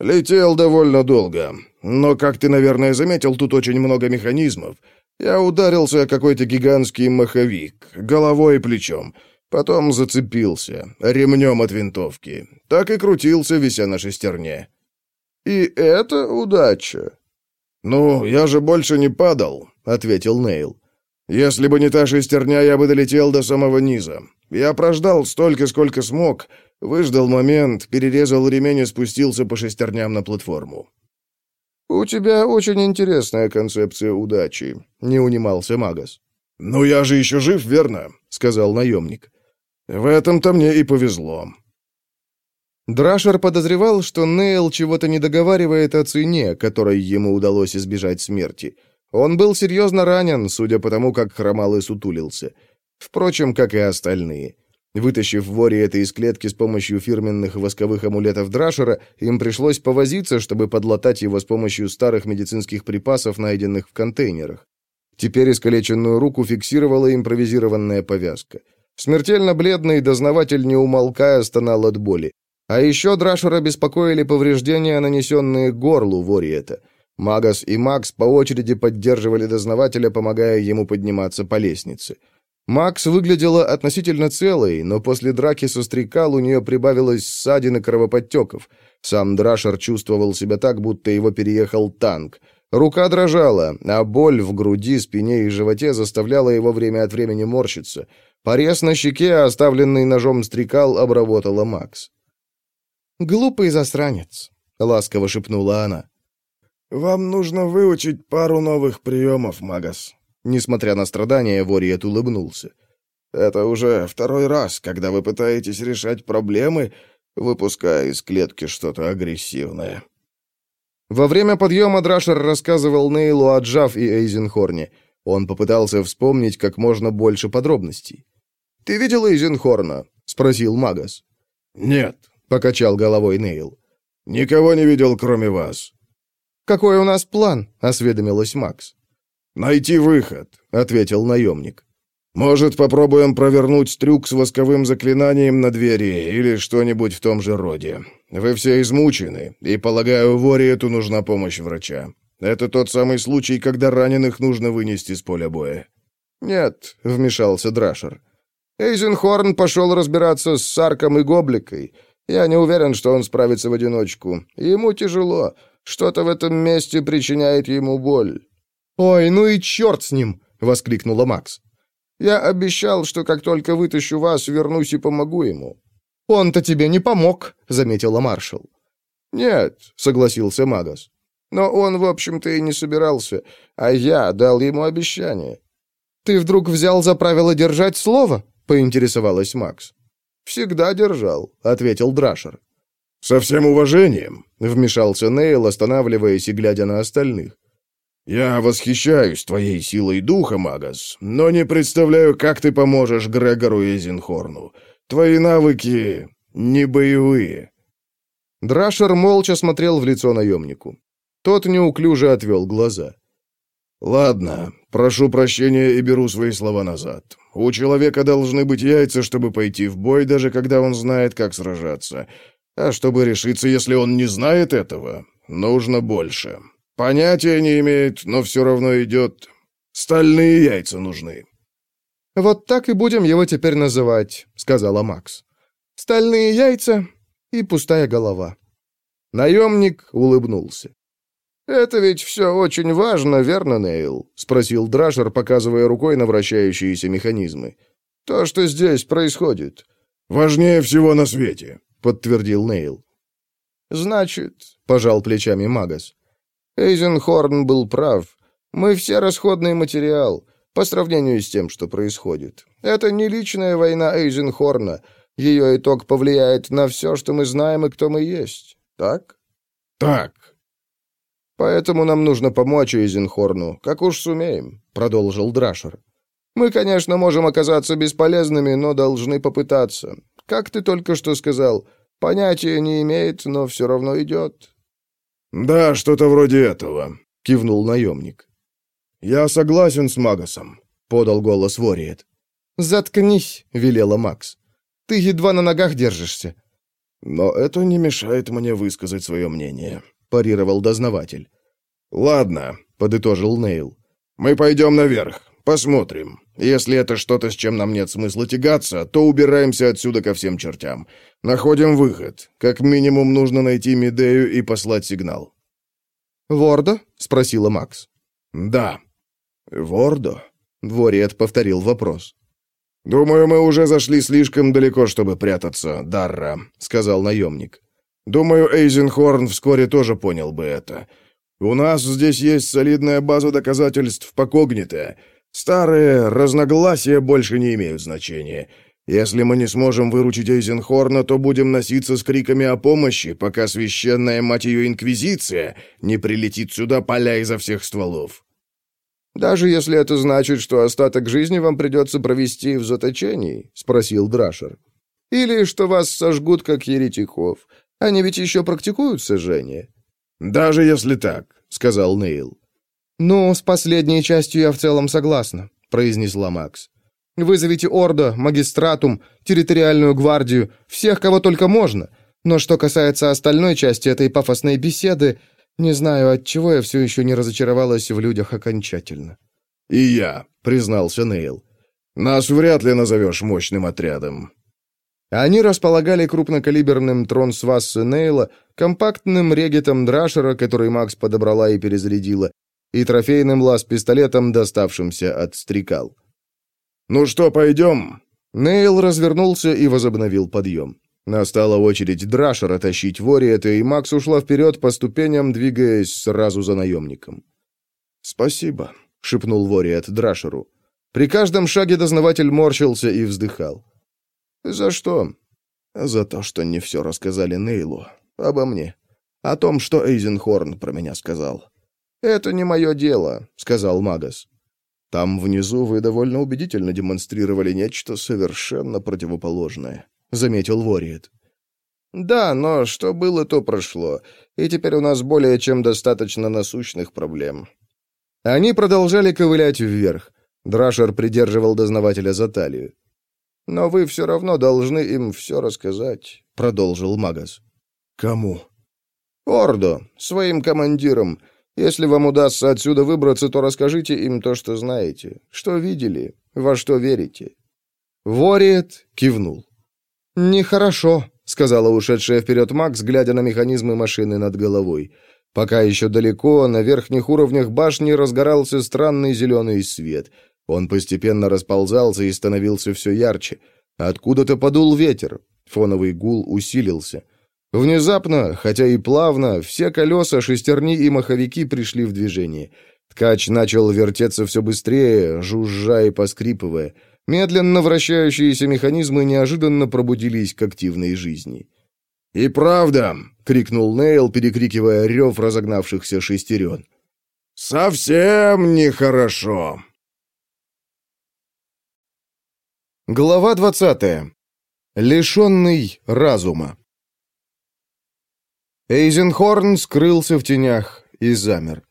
«Летел довольно долго, но, как ты, наверное, заметил, тут очень много механизмов. Я ударился о какой-то гигантский маховик, головой и плечом, потом зацепился, ремнем от винтовки. Так и крутился, вися на шестерне». «И это удача?» «Ну, я же больше не падал», — ответил Нейл. Если бы не та шестерня, я бы долетел до самого низа. Я прождал столько, сколько смог, выждал момент, перерезал ремень и спустился по шестерням на платформу. «У тебя очень интересная концепция удачи», — не унимался Магас. «Ну я же еще жив, верно?» — сказал наемник. «В этом-то мне и повезло». Драшер подозревал, что Нейл чего-то не договаривает о цене, которой ему удалось избежать смерти. Он был серьезно ранен, судя по тому, как хромал и сутулился. Впрочем, как и остальные. Вытащив вори это из клетки с помощью фирменных восковых амулетов Драшера, им пришлось повозиться, чтобы подлатать его с помощью старых медицинских припасов, найденных в контейнерах. Теперь искалеченную руку фиксировала импровизированная повязка. Смертельно бледный дознаватель, не умолкая, стонал от боли. А еще Драшера беспокоили повреждения, нанесенные горлу Вориета. Магас и Макс по очереди поддерживали дознавателя, помогая ему подниматься по лестнице. Макс выглядела относительно целой, но после драки со стрекал у нее прибавилось ссадин и кровоподтеков. Сам Драшер чувствовал себя так, будто его переехал танк. Рука дрожала, а боль в груди, спине и животе заставляла его время от времени морщиться. Порез на щеке, оставленный ножом стрекал, обработала Макс. «Глупый засранец», — ласково шепнула она. «Вам нужно выучить пару новых приемов, Магас». Несмотря на страдания, Вориет улыбнулся. «Это уже второй раз, когда вы пытаетесь решать проблемы, выпуская из клетки что-то агрессивное». Во время подъема Драшер рассказывал Нейлу о Джав и Эйзенхорне. Он попытался вспомнить как можно больше подробностей. «Ты видел Эйзенхорна?» — спросил Магас. «Нет», покачал головой Нейл. Никого не видел, кроме вас. Какой у нас план? осведомилась Макс. Найти выход, ответил наемник. Может, попробуем провернуть трюк с восковым заклинанием на двери или что-нибудь в том же роде. Вы все измучены, и, полагаю, Вориету нужна помощь врача. Это тот самый случай, когда раненых нужно вынести с поля боя. Нет, вмешался Драшер. Эйзенхорн пошел разбираться с Сарком и Гобликой. Я не уверен, что он справится в одиночку. Ему тяжело. Что-то в этом месте причиняет ему боль». «Ой, ну и черт с ним!» — воскликнула Макс. «Я обещал, что как только вытащу вас, вернусь и помогу ему». «Он-то тебе не помог», — заметила маршал. «Нет», — согласился Магас. «Но он, в общем-то, и не собирался, а я дал ему обещание». «Ты вдруг взял за правило держать слово?» — поинтересовалась Макс. «Всегда держал», — ответил Драшер. «Со всем уважением», — вмешался Нейл, останавливаясь и глядя на остальных. «Я восхищаюсь твоей силой духа, Магас, но не представляю, как ты поможешь Грегору Эйзенхорну. Твои навыки не боевые». Драшер молча смотрел в лицо наемнику. Тот неуклюже отвел глаза. «Ладно, прошу прощения и беру свои слова назад. У человека должны быть яйца, чтобы пойти в бой, даже когда он знает, как сражаться. А чтобы решиться, если он не знает этого, нужно больше. Понятия не имеет, но все равно идет. Стальные яйца нужны». «Вот так и будем его теперь называть», — сказала Макс. «Стальные яйца и пустая голова». Наемник улыбнулся. «Это ведь все очень важно, верно, Нейл?» — спросил Драшер, показывая рукой на вращающиеся механизмы. «То, что здесь происходит». «Важнее всего на свете», — подтвердил Нейл. «Значит», — пожал плечами Магас, — «Эйзенхорн был прав. Мы все расходный материал, по сравнению с тем, что происходит. Это не личная война Эйзенхорна. Ее итог повлияет на все, что мы знаем и кто мы есть. Так?» «Так», Поэтому нам нужно помочь Эйзенхорну, как уж сумеем», — продолжил Драшер. «Мы, конечно, можем оказаться бесполезными, но должны попытаться. Как ты только что сказал, понятия не имеет, но все равно идет». «Да, что-то вроде этого», — кивнул наемник. «Я согласен с Магасом», — подал голос Вориет. «Заткнись», — велела Макс. «Ты едва на ногах держишься». «Но это не мешает мне высказать свое мнение», парировал дознаватель. «Ладно», — подытожил Нейл. «Мы пойдем наверх, посмотрим. Если это что-то, с чем нам нет смысла тягаться, то убираемся отсюда ко всем чертям. Находим выход. Как минимум нужно найти Медею и послать сигнал». «Вордо?» — спросила Макс. «Да». «Вордо?» — Двориет повторил вопрос. «Думаю, мы уже зашли слишком далеко, чтобы прятаться, Дарра», — сказал наемник. Думаю, Эйзенхорн вскоре тоже понял бы это. У нас здесь есть солидная база доказательств по когните. Старые разногласия больше не имеют значения. Если мы не сможем выручить Эйзенхорна, то будем носиться с криками о помощи, пока священная мать ее Инквизиция не прилетит сюда, поля изо всех стволов». «Даже если это значит, что остаток жизни вам придется провести в заточении?» — спросил Драшер. «Или что вас сожгут, как еретиков. Они ведь еще практикуют сожжение». «Даже если так», — сказал Нейл. «Ну, с последней частью я в целом согласна», — произнесла Макс. «Вызовите Ордо, Магистратум, Территориальную гвардию, всех, кого только можно. Но что касается остальной части этой пафосной беседы, не знаю, от чего я все еще не разочаровалась в людях окончательно». «И я», — признался Нейл. «Нас вряд ли назовешь мощным отрядом». Они располагали крупнокалиберным Тронсвассе Нейла, компактным регетом Драшера, который Макс подобрала и перезарядила, и трофейным лаз-пистолетом, доставшимся от стрекал. «Ну что, пойдем?» Нейл развернулся и возобновил подъем. Настала очередь Драшера тащить Вориэта, и Макс ушла вперед по ступеням, двигаясь сразу за наемником. «Спасибо», — шепнул Вориэт Драшеру. При каждом шаге дознаватель морщился и вздыхал. «За что?» «За то, что не все рассказали Нейлу. Обо мне. О том, что Эйзенхорн про меня сказал». «Это не мое дело», — сказал Магас. «Там внизу вы довольно убедительно демонстрировали нечто совершенно противоположное», — заметил Вориет. «Да, но что было, то прошло, и теперь у нас более чем достаточно насущных проблем». Они продолжали ковылять вверх. Драшер придерживал дознавателя за талию. «Но вы все равно должны им все рассказать», — продолжил Магас. «Кому?» «Ордо, своим командирам. Если вам удастся отсюда выбраться, то расскажите им то, что знаете, что видели, во что верите». Вориет кивнул. «Нехорошо», — сказала ушедшая вперед Макс, глядя на механизмы машины над головой. Пока еще далеко, на верхних уровнях башни разгорался странный зеленый свет. Он постепенно расползался и становился все ярче. Откуда-то подул ветер. Фоновый гул усилился. Внезапно, хотя и плавно, все колеса, шестерни и маховики пришли в движение. Ткач начал вертеться все быстрее, жужжа и поскрипывая. Медленно вращающиеся механизмы неожиданно пробудились к активной жизни. «И правда!» — крикнул Нейл, перекрикивая рев разогнавшихся шестерен. «Совсем нехорошо!» Глава двадцатая. Лишенный разума. Эйзенхорн скрылся в тенях и замер.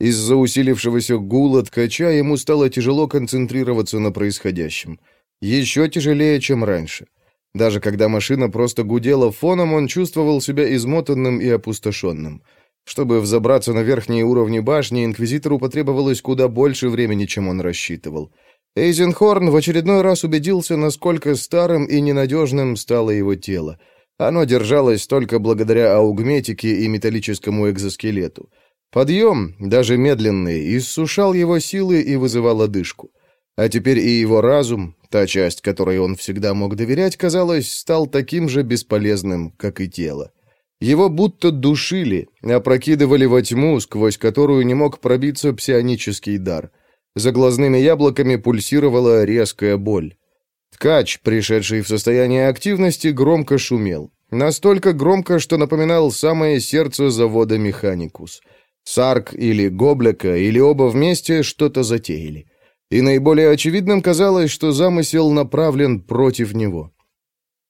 Из-за усилившегося гула ткача ему стало тяжело концентрироваться на происходящем. Еще тяжелее, чем раньше. Даже когда машина просто гудела фоном, он чувствовал себя измотанным и опустошенным. Чтобы взобраться на верхние уровни башни, Инквизитору потребовалось куда больше времени, чем он рассчитывал. Эйзенхорн в очередной раз убедился, насколько старым и ненадежным стало его тело. Оно держалось только благодаря аугметике и металлическому экзоскелету. Подъем, даже медленный, иссушал его силы и вызывал одышку. А теперь и его разум, та часть, которой он всегда мог доверять, казалось, стал таким же бесполезным, как и тело. Его будто душили, опрокидывали во тьму, сквозь которую не мог пробиться псионический дар. За глазными яблоками пульсировала резкая боль. Ткач, пришедший в состояние активности, громко шумел. Настолько громко, что напоминал самое сердце завода «Механикус». Сарк или Гоблека, или оба вместе что-то затеяли. И наиболее очевидным казалось, что замысел направлен против него.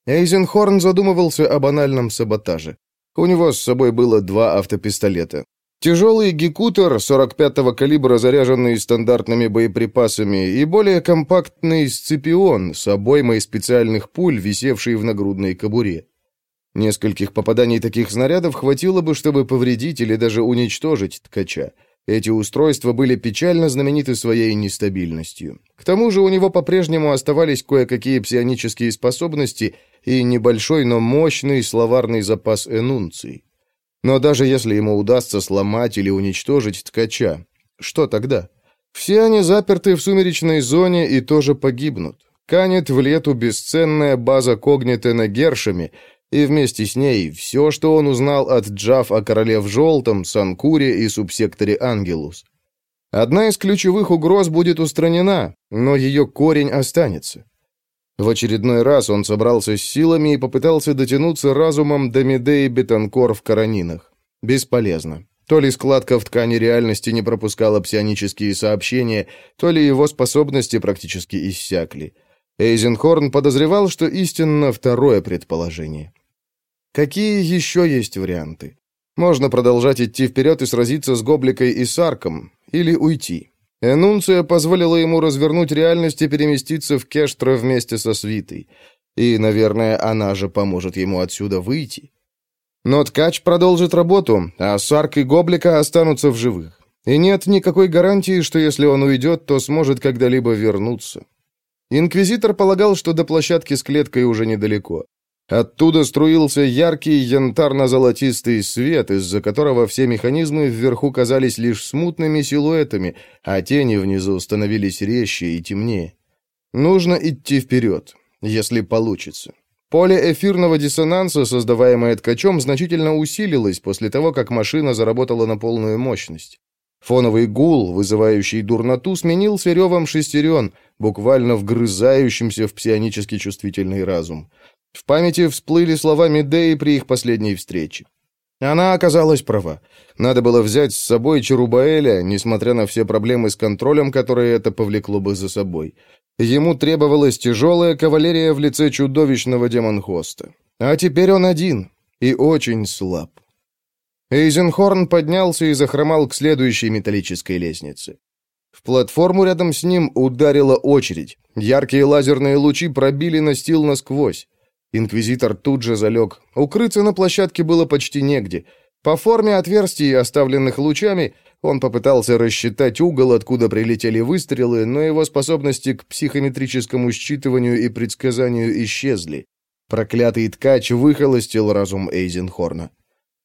Эйзенхорн задумывался о банальном саботаже. У него с собой было два автопистолета. Тяжелый гекутер 45-го калибра, заряженный стандартными боеприпасами, и более компактный сципион с обоймой специальных пуль, висевший в нагрудной кобуре. Нескольких попаданий таких снарядов хватило бы, чтобы повредить или даже уничтожить ткача. Эти устройства были печально знамениты своей нестабильностью. К тому же у него по-прежнему оставались кое-какие псионические способности и небольшой, но мощный словарный запас энунций. Но даже если ему удастся сломать или уничтожить ткача, что тогда? Все они заперты в сумеречной зоне и тоже погибнут. Канет в лету бесценная база Когнитена Гершами, и вместе с ней все, что он узнал от Джав о Короле в Желтом, Санкуре и субсекторе Ангелус. Одна из ключевых угроз будет устранена, но ее корень останется. В очередной раз он собрался с силами и попытался дотянуться разумом до Медеи Бетанкор в Каранинах. Бесполезно. То ли складка в ткани реальности не пропускала псионические сообщения, то ли его способности практически иссякли. Эйзенхорн подозревал, что истинно второе предположение. Какие еще есть варианты? Можно продолжать идти вперед и сразиться с Гобликой и Сарком, или уйти. Энунция позволила ему развернуть реальность и переместиться в Кештра вместе со свитой. И, наверное, она же поможет ему отсюда выйти. Но ткач продолжит работу, а Сарк и Гоблика останутся в живых. И нет никакой гарантии, что если он уйдет, то сможет когда-либо вернуться. Инквизитор полагал, что до площадки с клеткой уже недалеко. Оттуда струился яркий янтарно-золотистый свет, из-за которого все механизмы вверху казались лишь смутными силуэтами, а тени внизу становились резче и темнее. Нужно идти вперед, если получится. Поле эфирного диссонанса, создаваемое ткачом, значительно усилилось после того, как машина заработала на полную мощность. Фоновый гул, вызывающий дурноту, сменился ревом шестерен, буквально вгрызающимся в псионически чувствительный разум. В памяти всплыли слова Медеи при их последней встрече. Она оказалась права. Надо было взять с собой Черубаэля, несмотря на все проблемы с контролем, которые это повлекло бы за собой. Ему требовалась тяжелая кавалерия в лице чудовищного демонхоста. А теперь он один и очень слаб. Эйзенхорн поднялся и захромал к следующей металлической лестнице. В платформу рядом с ним ударила очередь. Яркие лазерные лучи пробили настил насквозь. Инквизитор тут же залег. Укрыться на площадке было почти негде. По форме отверстий, оставленных лучами, он попытался рассчитать угол, откуда прилетели выстрелы, но его способности к психометрическому считыванию и предсказанию исчезли. Проклятый ткач выхолостил разум Эйзенхорна.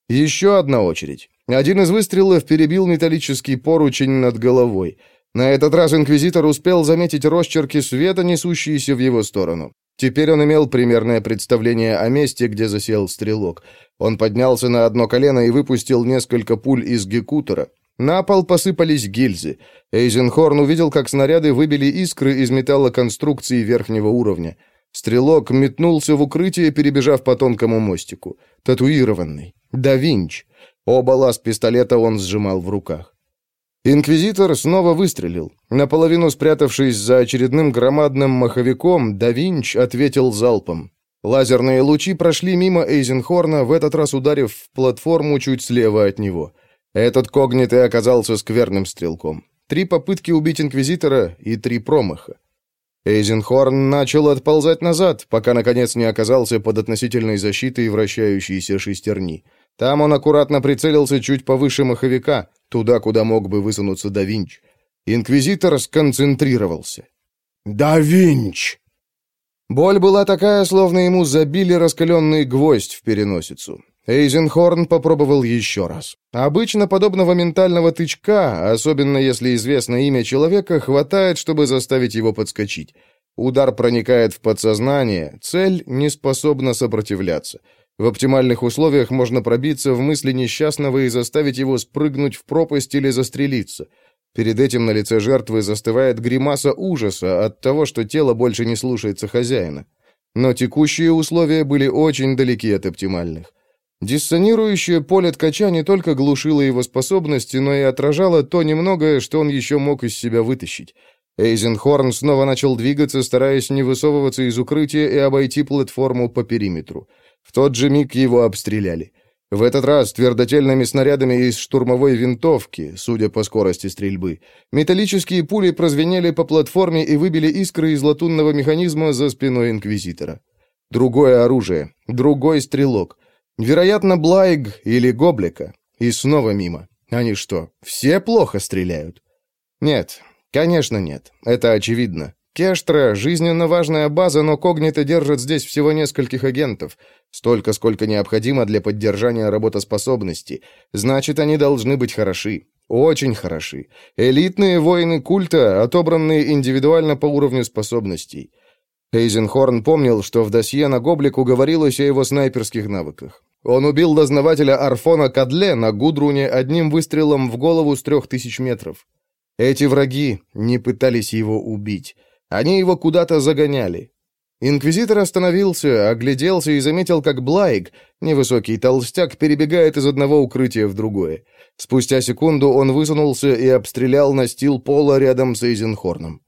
Еще одна очередь. Один из выстрелов перебил металлический поручень над головой. На этот раз инквизитор успел заметить росчерки света, несущиеся в его сторону. Теперь он имел примерное представление о месте, где засел стрелок. Он поднялся на одно колено и выпустил несколько пуль из гекутора. На пол посыпались гильзы. Эйзенхорн увидел, как снаряды выбили искры из металлоконструкции верхнего уровня. Стрелок метнулся в укрытие, перебежав по тонкому мостику. Татуированный. Да Винч. Оба лаз пистолета он сжимал в руках. Инквизитор снова выстрелил. Наполовину спрятавшись за очередным громадным маховиком, да Винч ответил залпом. Лазерные лучи прошли мимо Эйзенхорна, в этот раз ударив в платформу чуть слева от него. Этот когнитый оказался скверным стрелком. Три попытки убить Инквизитора и три промаха. Эйзенхорн начал отползать назад, пока, наконец, не оказался под относительной защитой вращающейся шестерни. Там он аккуратно прицелился чуть повыше маховика, туда, куда мог бы высунуться да Винч. Инквизитор сконцентрировался. «Да Винч!» Боль была такая, словно ему забили раскаленный гвоздь в переносицу. Эйзенхорн попробовал еще раз. Обычно подобного ментального тычка, особенно если известно имя человека, хватает, чтобы заставить его подскочить. Удар проникает в подсознание, цель не способна сопротивляться. В оптимальных условиях можно пробиться в мысли несчастного и заставить его спрыгнуть в пропасть или застрелиться. Перед этим на лице жертвы застывает гримаса ужаса от того, что тело больше не слушается хозяина. Но текущие условия были очень далеки от оптимальных. Диссонирующее поле ткача не только глушило его способности, но и отражало то немногое, что он еще мог из себя вытащить. Эйзенхорн снова начал двигаться, стараясь не высовываться из укрытия и обойти платформу по периметру. В тот же миг его обстреляли. В этот раз твердотельными снарядами из штурмовой винтовки, судя по скорости стрельбы. Металлические пули прозвенели по платформе и выбили искры из латунного механизма за спиной Инквизитора. Другое оружие, другой стрелок. Вероятно, Блайг или Гоблика. И снова мимо. Они что, все плохо стреляют? Нет, конечно нет. Это очевидно. Кештра — жизненно важная база, но Когниты держат здесь всего нескольких агентов. Столько, сколько необходимо для поддержания работоспособности. Значит, они должны быть хороши. Очень хороши. Элитные воины культа, отобранные индивидуально по уровню способностей. Эйзенхорн помнил, что в досье на Гоблику говорилось о его снайперских навыках. Он убил дознавателя Арфона Кадле на Гудруне одним выстрелом в голову с трех тысяч метров. Эти враги не пытались его убить. Они его куда-то загоняли. Инквизитор остановился, огляделся и заметил, как Блайк, невысокий толстяк, перебегает из одного укрытия в другое. Спустя секунду он высунулся и обстрелял настил пола рядом с Эйзенхорном.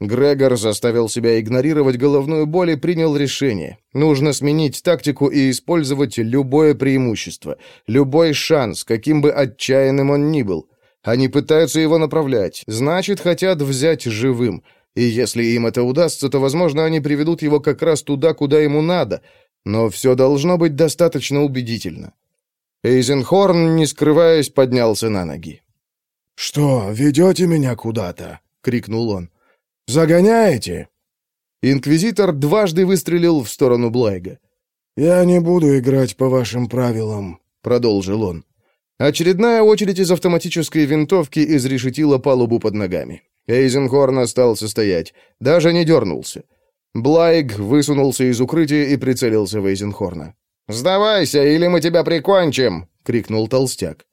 Грегор заставил себя игнорировать головную боль и принял решение. Нужно сменить тактику и использовать любое преимущество, любой шанс, каким бы отчаянным он ни был. Они пытаются его направлять, значит, хотят взять живым — и если им это удастся, то, возможно, они приведут его как раз туда, куда ему надо, но все должно быть достаточно убедительно. Эйзенхорн, не скрываясь, поднялся на ноги. «Что, ведете меня куда-то?» — крикнул он. «Загоняете?» Инквизитор дважды выстрелил в сторону Блайга. «Я не буду играть по вашим правилам», — продолжил он. Очередная очередь из автоматической винтовки изрешетила палубу под ногами. Эйзенхорн остался стоять, даже не дернулся. Блайг высунулся из укрытия и прицелился в Эйзенхорна. «Сдавайся, или мы тебя прикончим!» — крикнул толстяк.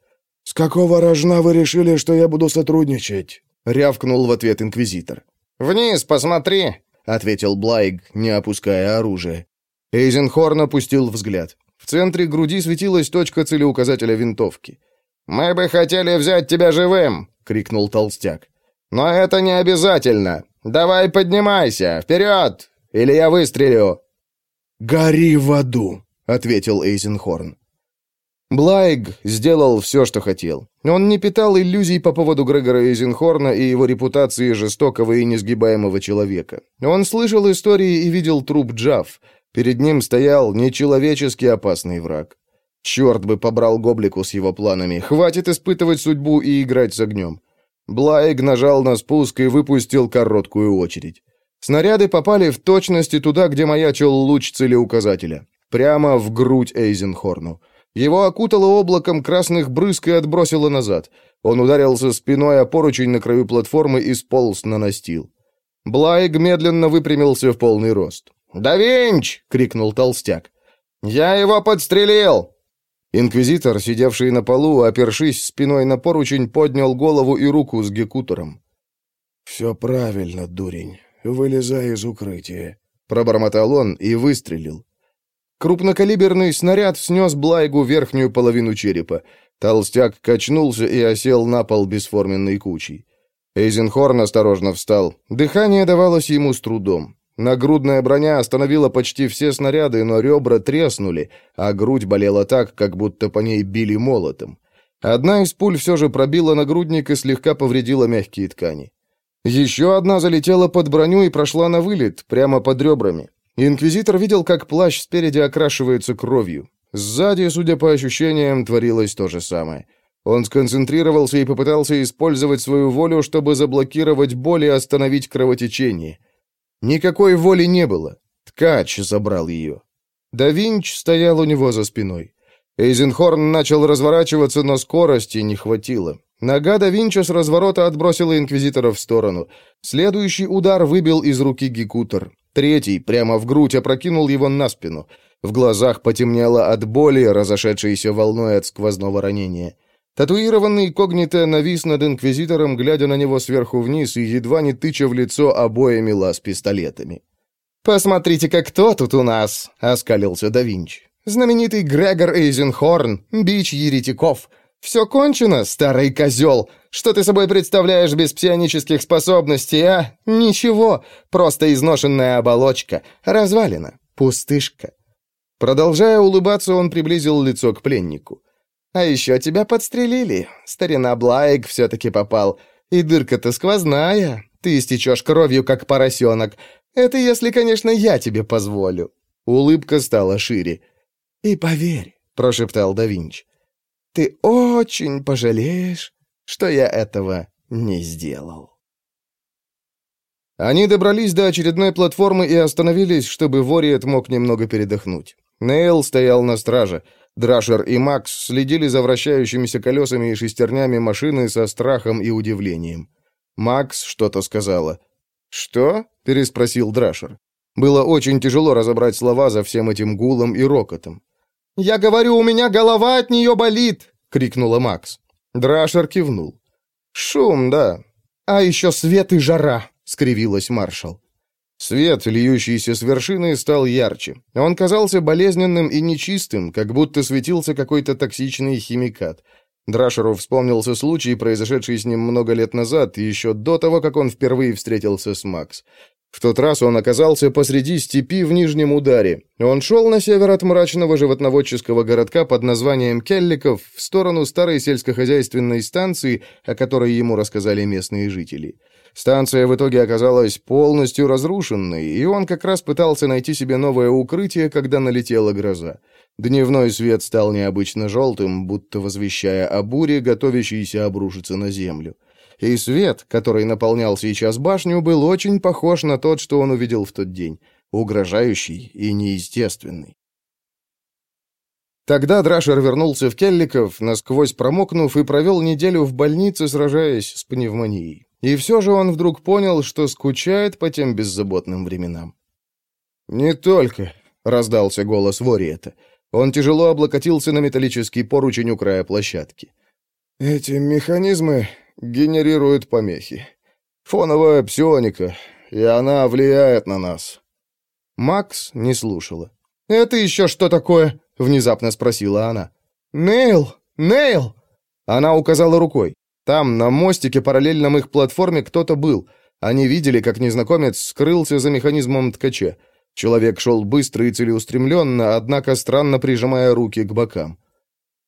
«С какого рожна вы решили, что я буду сотрудничать?» — рявкнул в ответ инквизитор. «Вниз посмотри!» — ответил Блайг, не опуская оружие. Эйзенхорн опустил взгляд. В центре груди светилась точка целеуказателя винтовки. «Мы бы хотели взять тебя живым!» — крикнул толстяк. «Но это не обязательно. Давай поднимайся, вперед! Или я выстрелю!» «Гори в аду!» — ответил Эйзенхорн. Блайг сделал все, что хотел. Он не питал иллюзий по поводу Грегора Эйзенхорна и его репутации жестокого и несгибаемого человека. Он слышал истории и видел труп Джав. Перед ним стоял нечеловечески опасный враг. Черт бы побрал Гоблику с его планами. Хватит испытывать судьбу и играть с огнем. Блайк нажал на спуск и выпустил короткую очередь. Снаряды попали в точности туда, где маячил луч целеуказателя. Прямо в грудь Эйзенхорну. Его окутало облаком красных брызг и отбросило назад. Он ударился спиной о поручень на краю платформы и сполз на настил. Блайк медленно выпрямился в полный рост. «Да Винч!» — крикнул толстяк. «Я его подстрелил!» Инквизитор, сидевший на полу, опершись спиной на поручень, поднял голову и руку с гекутором. «Все правильно, дурень. Вылезай из укрытия», — пробормотал он и выстрелил. Крупнокалиберный снаряд снес Блайгу верхнюю половину черепа. Толстяк качнулся и осел на пол бесформенной кучей. Эйзенхорн осторожно встал. Дыхание давалось ему с трудом. Нагрудная броня остановила почти все снаряды, но ребра треснули, а грудь болела так, как будто по ней били молотом. Одна из пуль все же пробила нагрудник и слегка повредила мягкие ткани. Еще одна залетела под броню и прошла на вылет, прямо под ребрами. Инквизитор видел, как плащ спереди окрашивается кровью. Сзади, судя по ощущениям, творилось то же самое. Он сконцентрировался и попытался использовать свою волю, чтобы заблокировать боль и остановить кровотечение. Никакой воли не было. Ткач забрал ее. Да Винч стоял у него за спиной. Эйзенхорн начал разворачиваться, но скорости не хватило. Нога да Винча с разворота отбросила инквизитора в сторону. Следующий удар выбил из руки Гекутер. Третий, прямо в грудь, опрокинул его на спину. В глазах потемнело от боли, разошедшейся волной от сквозного ранения. Татуированный когнито навис над инквизитором, глядя на него сверху вниз и едва не тыча в лицо обоими лаз пистолетами. «Посмотрите-ка, кто тут у нас!» — оскалился да Винчи. «Знаменитый Грегор Эйзенхорн, бич еретиков. Все кончено, старый козел. Что ты собой представляешь без псионических способностей, а? Ничего, просто изношенная оболочка, развалина, пустышка». Продолжая улыбаться, он приблизил лицо к пленнику. А еще тебя подстрелили. Старина Блайк все-таки попал. И дырка-то сквозная. Ты истечешь кровью, как поросенок. Это если, конечно, я тебе позволю». Улыбка стала шире. «И поверь», — прошептал да Винч, — «ты очень пожалеешь, что я этого не сделал». Они добрались до очередной платформы и остановились, чтобы Вориет мог немного передохнуть. Нейл стоял на страже. Драшер и Макс следили за вращающимися колесами и шестернями машины со страхом и удивлением. Макс что-то сказала. «Что?» — переспросил Драшер. Было очень тяжело разобрать слова за всем этим гулом и рокотом. «Я говорю, у меня голова от нее болит!» — крикнула Макс. Драшер кивнул. «Шум, да. А еще свет и жара!» — скривилась маршал. Свет, льющийся с вершины, стал ярче. Он казался болезненным и нечистым, как будто светился какой-то токсичный химикат. Драшеру вспомнился случай, произошедший с ним много лет назад, еще до того, как он впервые встретился с Макс. В тот раз он оказался посреди степи в Нижнем Ударе. Он шел на север от мрачного животноводческого городка под названием Келликов в сторону старой сельскохозяйственной станции, о которой ему рассказали местные жители. Станция в итоге оказалась полностью разрушенной, и он как раз пытался найти себе новое укрытие, когда налетела гроза. Дневной свет стал необычно желтым, будто возвещая о буре, готовящейся обрушиться на землю. И свет, который наполнял сейчас башню, был очень похож на тот, что он увидел в тот день, угрожающий и неестественный. Тогда Драшер вернулся в Келликов, насквозь промокнув, и провел неделю в больнице, сражаясь с пневмонией. И все же он вдруг понял, что скучает по тем беззаботным временам. «Не только», — раздался голос Вориета. Он тяжело облокотился на металлический поручень у края площадки. «Эти механизмы генерируют помехи. Фоновая псионика, и она влияет на нас». Макс не слушала. «Это еще что такое?» — внезапно спросила она. «Нейл! Нейл!» Она указала рукой. Там, на мостике, параллельном их платформе, кто-то был. Они видели, как незнакомец скрылся за механизмом ткача. Человек шел быстро и целеустремленно, однако странно прижимая руки к бокам.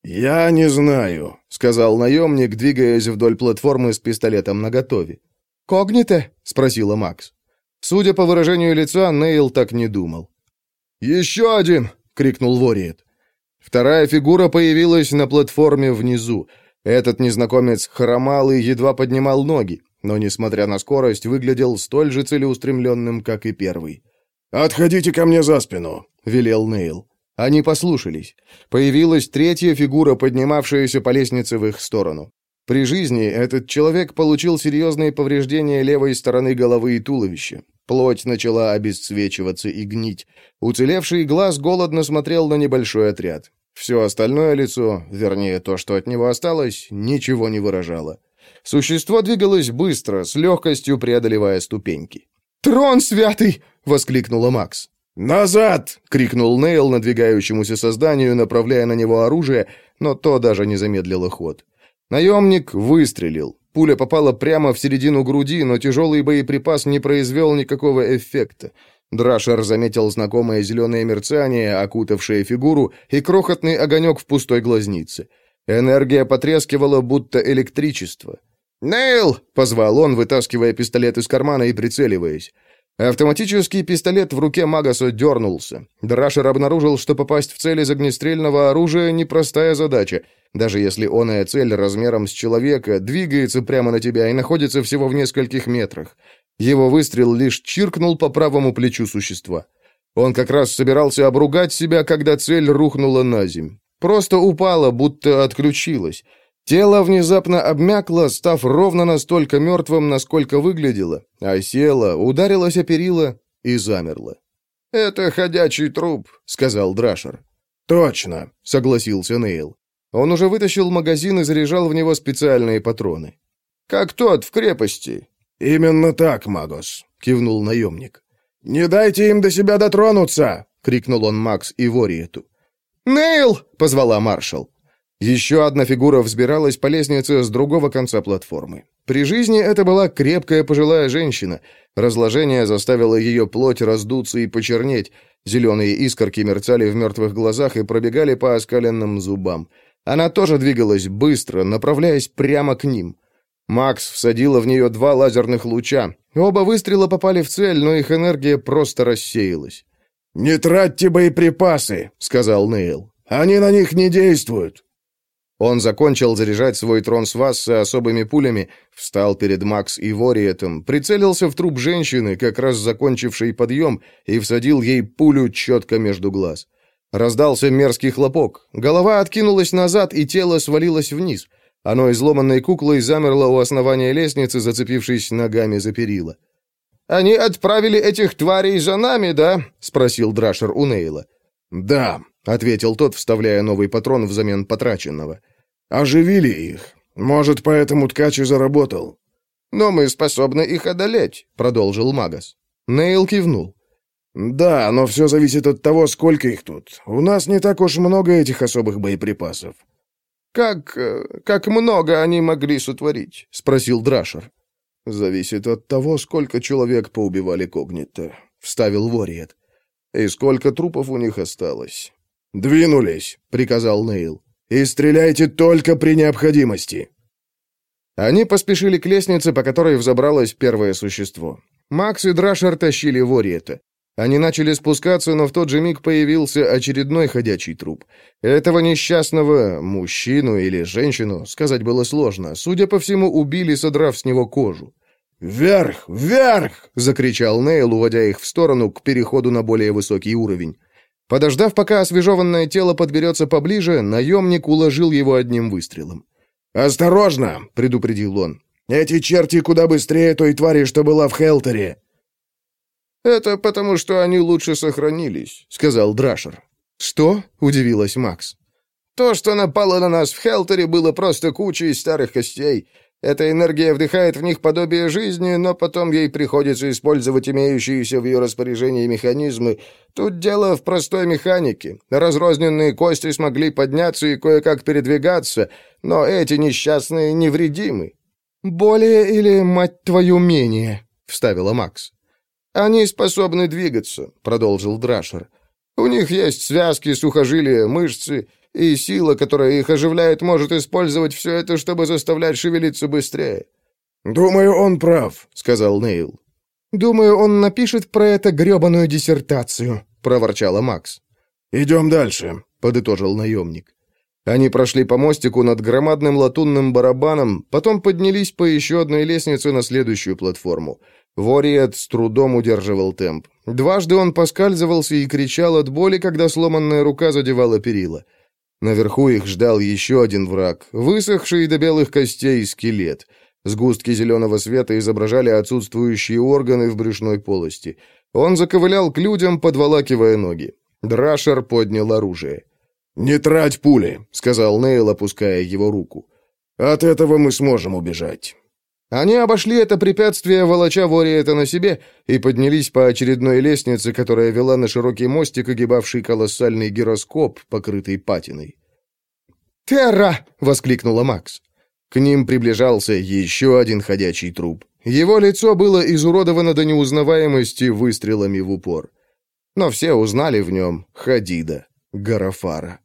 «Я не знаю», — сказал наемник, двигаясь вдоль платформы с пистолетом наготове. «Когните?» — спросила Макс. Судя по выражению лица, Нейл так не думал. «Еще один!» — крикнул Вориет. Вторая фигура появилась на платформе внизу. Этот незнакомец хромал и едва поднимал ноги, но, несмотря на скорость, выглядел столь же целеустремленным, как и первый. «Отходите ко мне за спину», — велел Нейл. Они послушались. Появилась третья фигура, поднимавшаяся по лестнице в их сторону. При жизни этот человек получил серьезные повреждения левой стороны головы и туловища. Плоть начала обесцвечиваться и гнить. Уцелевший глаз голодно смотрел на небольшой отряд. Все остальное лицо, вернее, то, что от него осталось, ничего не выражало. Существо двигалось быстро, с легкостью преодолевая ступеньки. «Трон святый!» — воскликнула Макс. «Назад!» — крикнул Нейл надвигающемуся созданию, направляя на него оружие, но то даже не замедлило ход. Наемник выстрелил. Пуля попала прямо в середину груди, но тяжелый боеприпас не произвел никакого эффекта. Драшер заметил знакомое зеленое мерцание, окутавшее фигуру, и крохотный огонек в пустой глазнице. Энергия потрескивала, будто электричество. «Нейл!» — позвал он, вытаскивая пистолет из кармана и прицеливаясь. Автоматический пистолет в руке Магаса дернулся. Драшер обнаружил, что попасть в цель из огнестрельного оружия — непростая задача, даже если оная цель размером с человека двигается прямо на тебя и находится всего в нескольких метрах. Его выстрел лишь чиркнул по правому плечу существа. Он как раз собирался обругать себя, когда цель рухнула на земь. Просто упала, будто отключилась. Тело внезапно обмякло, став ровно настолько мертвым, насколько выглядело, а село, ударилось о перила и замерло. «Это ходячий труп», — сказал Драшер. «Точно», — согласился Нейл. Он уже вытащил магазин и заряжал в него специальные патроны. «Как тот в крепости», «Именно так, Магос», — кивнул наемник. «Не дайте им до себя дотронуться!» — крикнул он Макс и Вориету. «Нейл!» — позвала маршал. Еще одна фигура взбиралась по лестнице с другого конца платформы. При жизни это была крепкая пожилая женщина. Разложение заставило ее плоть раздуться и почернеть. Зеленые искорки мерцали в мертвых глазах и пробегали по оскаленным зубам. Она тоже двигалась быстро, направляясь прямо к ним. Макс всадила в нее два лазерных луча. Оба выстрела попали в цель, но их энергия просто рассеялась. «Не тратьте боеприпасы», — сказал Нейл. «Они на них не действуют». Он закончил заряжать свой трон с Васса особыми пулями, встал перед Макс и Вориетом, прицелился в труп женщины, как раз закончившей подъем, и всадил ей пулю четко между глаз. Раздался мерзкий хлопок. Голова откинулась назад, и тело свалилось вниз — оно изломанной куклой замерло у основания лестницы, зацепившись ногами за перила. «Они отправили этих тварей за нами, да?» — спросил Драшер у Нейла. «Да», — ответил тот, вставляя новый патрон взамен потраченного. «Оживили их. Может, поэтому ткач и заработал». «Но мы способны их одолеть», — продолжил Магас. Нейл кивнул. «Да, но все зависит от того, сколько их тут. У нас не так уж много этих особых боеприпасов». «Как... Э, как много они могли сотворить?» — спросил Драшер. «Зависит от того, сколько человек поубивали Когнита», — вставил Вориет. «И сколько трупов у них осталось». «Двинулись», — приказал Нейл. «И стреляйте только при необходимости». Они поспешили к лестнице, по которой взобралось первое существо. Макс и Драшер тащили Вориета. Они начали спускаться, но в тот же миг появился очередной ходячий труп. Этого несчастного мужчину или женщину сказать было сложно. Судя по всему, убили, содрав с него кожу. «Вверх! Вверх!» — закричал Нейл, уводя их в сторону к переходу на более высокий уровень. Подождав, пока освежеванное тело подберется поближе, наемник уложил его одним выстрелом. «Осторожно!» — предупредил он. «Эти черти куда быстрее той твари, что была в Хелтере!» «Это потому, что они лучше сохранились», — сказал Драшер. «Что?» — удивилась Макс. «То, что напало на нас в Хелтере, было просто кучей старых костей. Эта энергия вдыхает в них подобие жизни, но потом ей приходится использовать имеющиеся в ее распоряжении механизмы. Тут дело в простой механике. Разрозненные кости смогли подняться и кое-как передвигаться, но эти несчастные невредимы». «Более или, мать твою, менее», — вставила Макс. «Они способны двигаться», — продолжил Драшер. «У них есть связки, сухожилия, мышцы, и сила, которая их оживляет, может использовать все это, чтобы заставлять шевелиться быстрее». «Думаю, он прав», — сказал Нейл. «Думаю, он напишет про это гребаную диссертацию», — проворчала Макс. «Идем дальше», — подытожил наемник. Они прошли по мостику над громадным латунным барабаном, потом поднялись по еще одной лестнице на следующую платформу. Вориет с трудом удерживал темп. Дважды он поскальзывался и кричал от боли, когда сломанная рука задевала перила. Наверху их ждал еще один враг, высохший до белых костей скелет. Сгустки зеленого света изображали отсутствующие органы в брюшной полости. Он заковылял к людям, подволакивая ноги. Драшер поднял оружие. «Не трать пули», — сказал Нейл, опуская его руку. «От этого мы сможем убежать». Они обошли это препятствие, волоча это на себе, и поднялись по очередной лестнице, которая вела на широкий мостик, огибавший колоссальный гироскоп, покрытый патиной. «Терра!» — воскликнула Макс. К ним приближался еще один ходячий труп. Его лицо было изуродовано до неузнаваемости выстрелами в упор. Но все узнали в нем Хадида Гарафара.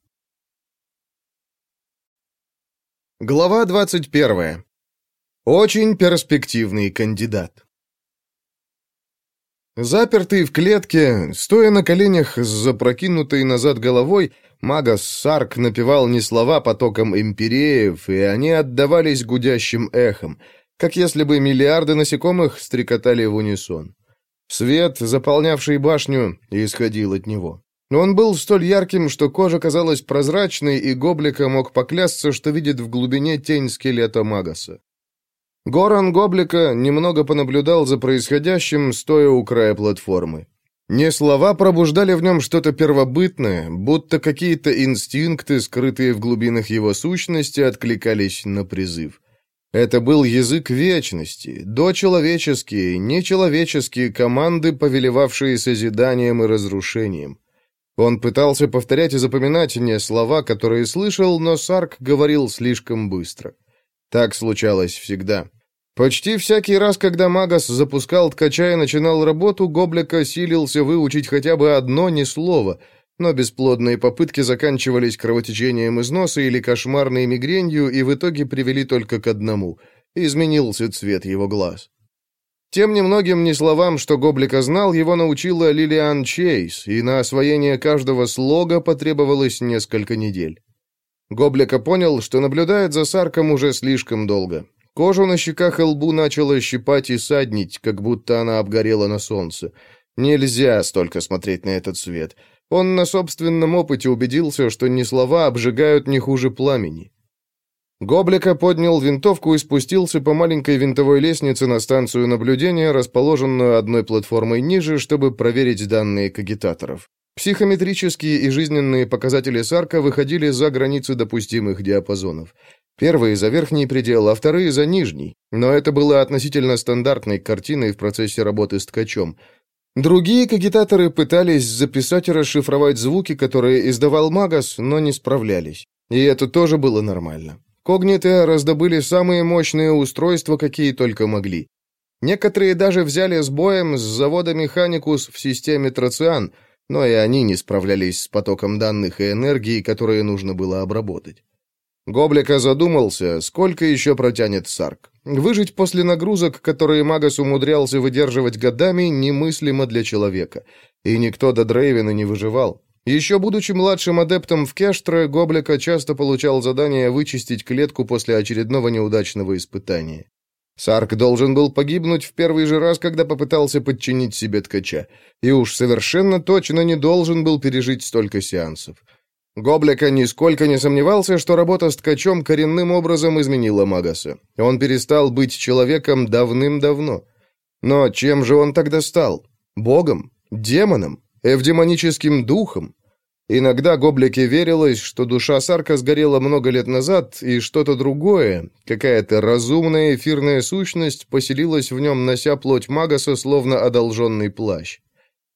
Глава двадцать первая. Очень перспективный кандидат. Запертый в клетке, стоя на коленях с запрокинутой назад головой, Магас Сарк напевал не слова потоком империев, и они отдавались гудящим эхом, как если бы миллиарды насекомых стрекотали в унисон. Свет, заполнявший башню, исходил от него. Он был столь ярким, что кожа казалась прозрачной, и Гоблика мог поклясться, что видит в глубине тень скелета Магаса. Горан Гоблика немного понаблюдал за происходящим, стоя у края платформы. Не слова пробуждали в нем что-то первобытное, будто какие-то инстинкты, скрытые в глубинах его сущности, откликались на призыв. Это был язык вечности, дочеловеческие, нечеловеческие команды, повелевавшие созиданием и разрушением. Он пытался повторять и запоминать не слова, которые слышал, но Сарк говорил слишком быстро. Так случалось всегда. Почти всякий раз, когда Магас запускал ткача и начинал работу, Гоблика силился выучить хотя бы одно ни слова, но бесплодные попытки заканчивались кровотечением из носа или кошмарной мигренью и в итоге привели только к одному — изменился цвет его глаз. Тем немногим ни словам, что Гоблика знал, его научила Лилиан Чейз, и на освоение каждого слога потребовалось несколько недель. Гоблика понял, что наблюдает за Сарком уже слишком долго. Кожу на щеках и лбу начало щипать и саднить, как будто она обгорела на солнце. Нельзя столько смотреть на этот свет. Он на собственном опыте убедился, что не слова обжигают не хуже пламени. Гоблика поднял винтовку и спустился по маленькой винтовой лестнице на станцию наблюдения, расположенную одной платформой ниже, чтобы проверить данные кагитаторов. Психометрические и жизненные показатели Сарка выходили за границы допустимых диапазонов. Первые за верхний предел, а вторые за нижний. Но это было относительно стандартной картиной в процессе работы с ткачом. Другие кагитаторы пытались записать и расшифровать звуки, которые издавал Магас, но не справлялись. И это тоже было нормально. Когниты раздобыли самые мощные устройства, какие только могли. Некоторые даже взяли с боем с завода Механикус в системе Троциан, но и они не справлялись с потоком данных и энергии, которые нужно было обработать. Гоблика задумался, сколько еще протянет Сарк. Выжить после нагрузок, которые Магас умудрялся выдерживать годами, немыслимо для человека. И никто до Дрейвена не выживал. Еще будучи младшим адептом в Кештре, Гоблика часто получал задание вычистить клетку после очередного неудачного испытания. Сарк должен был погибнуть в первый же раз, когда попытался подчинить себе ткача, и уж совершенно точно не должен был пережить столько сеансов. Гоблика нисколько не сомневался, что работа с ткачом коренным образом изменила Магаса. Он перестал быть человеком давным-давно. Но чем же он тогда стал? Богом? Демоном? Эвдемоническим духом? Иногда Гоблике верилось, что душа Сарка сгорела много лет назад, и что-то другое, какая-то разумная эфирная сущность, поселилась в нем, нося плоть Магаса, словно одолженный плащ.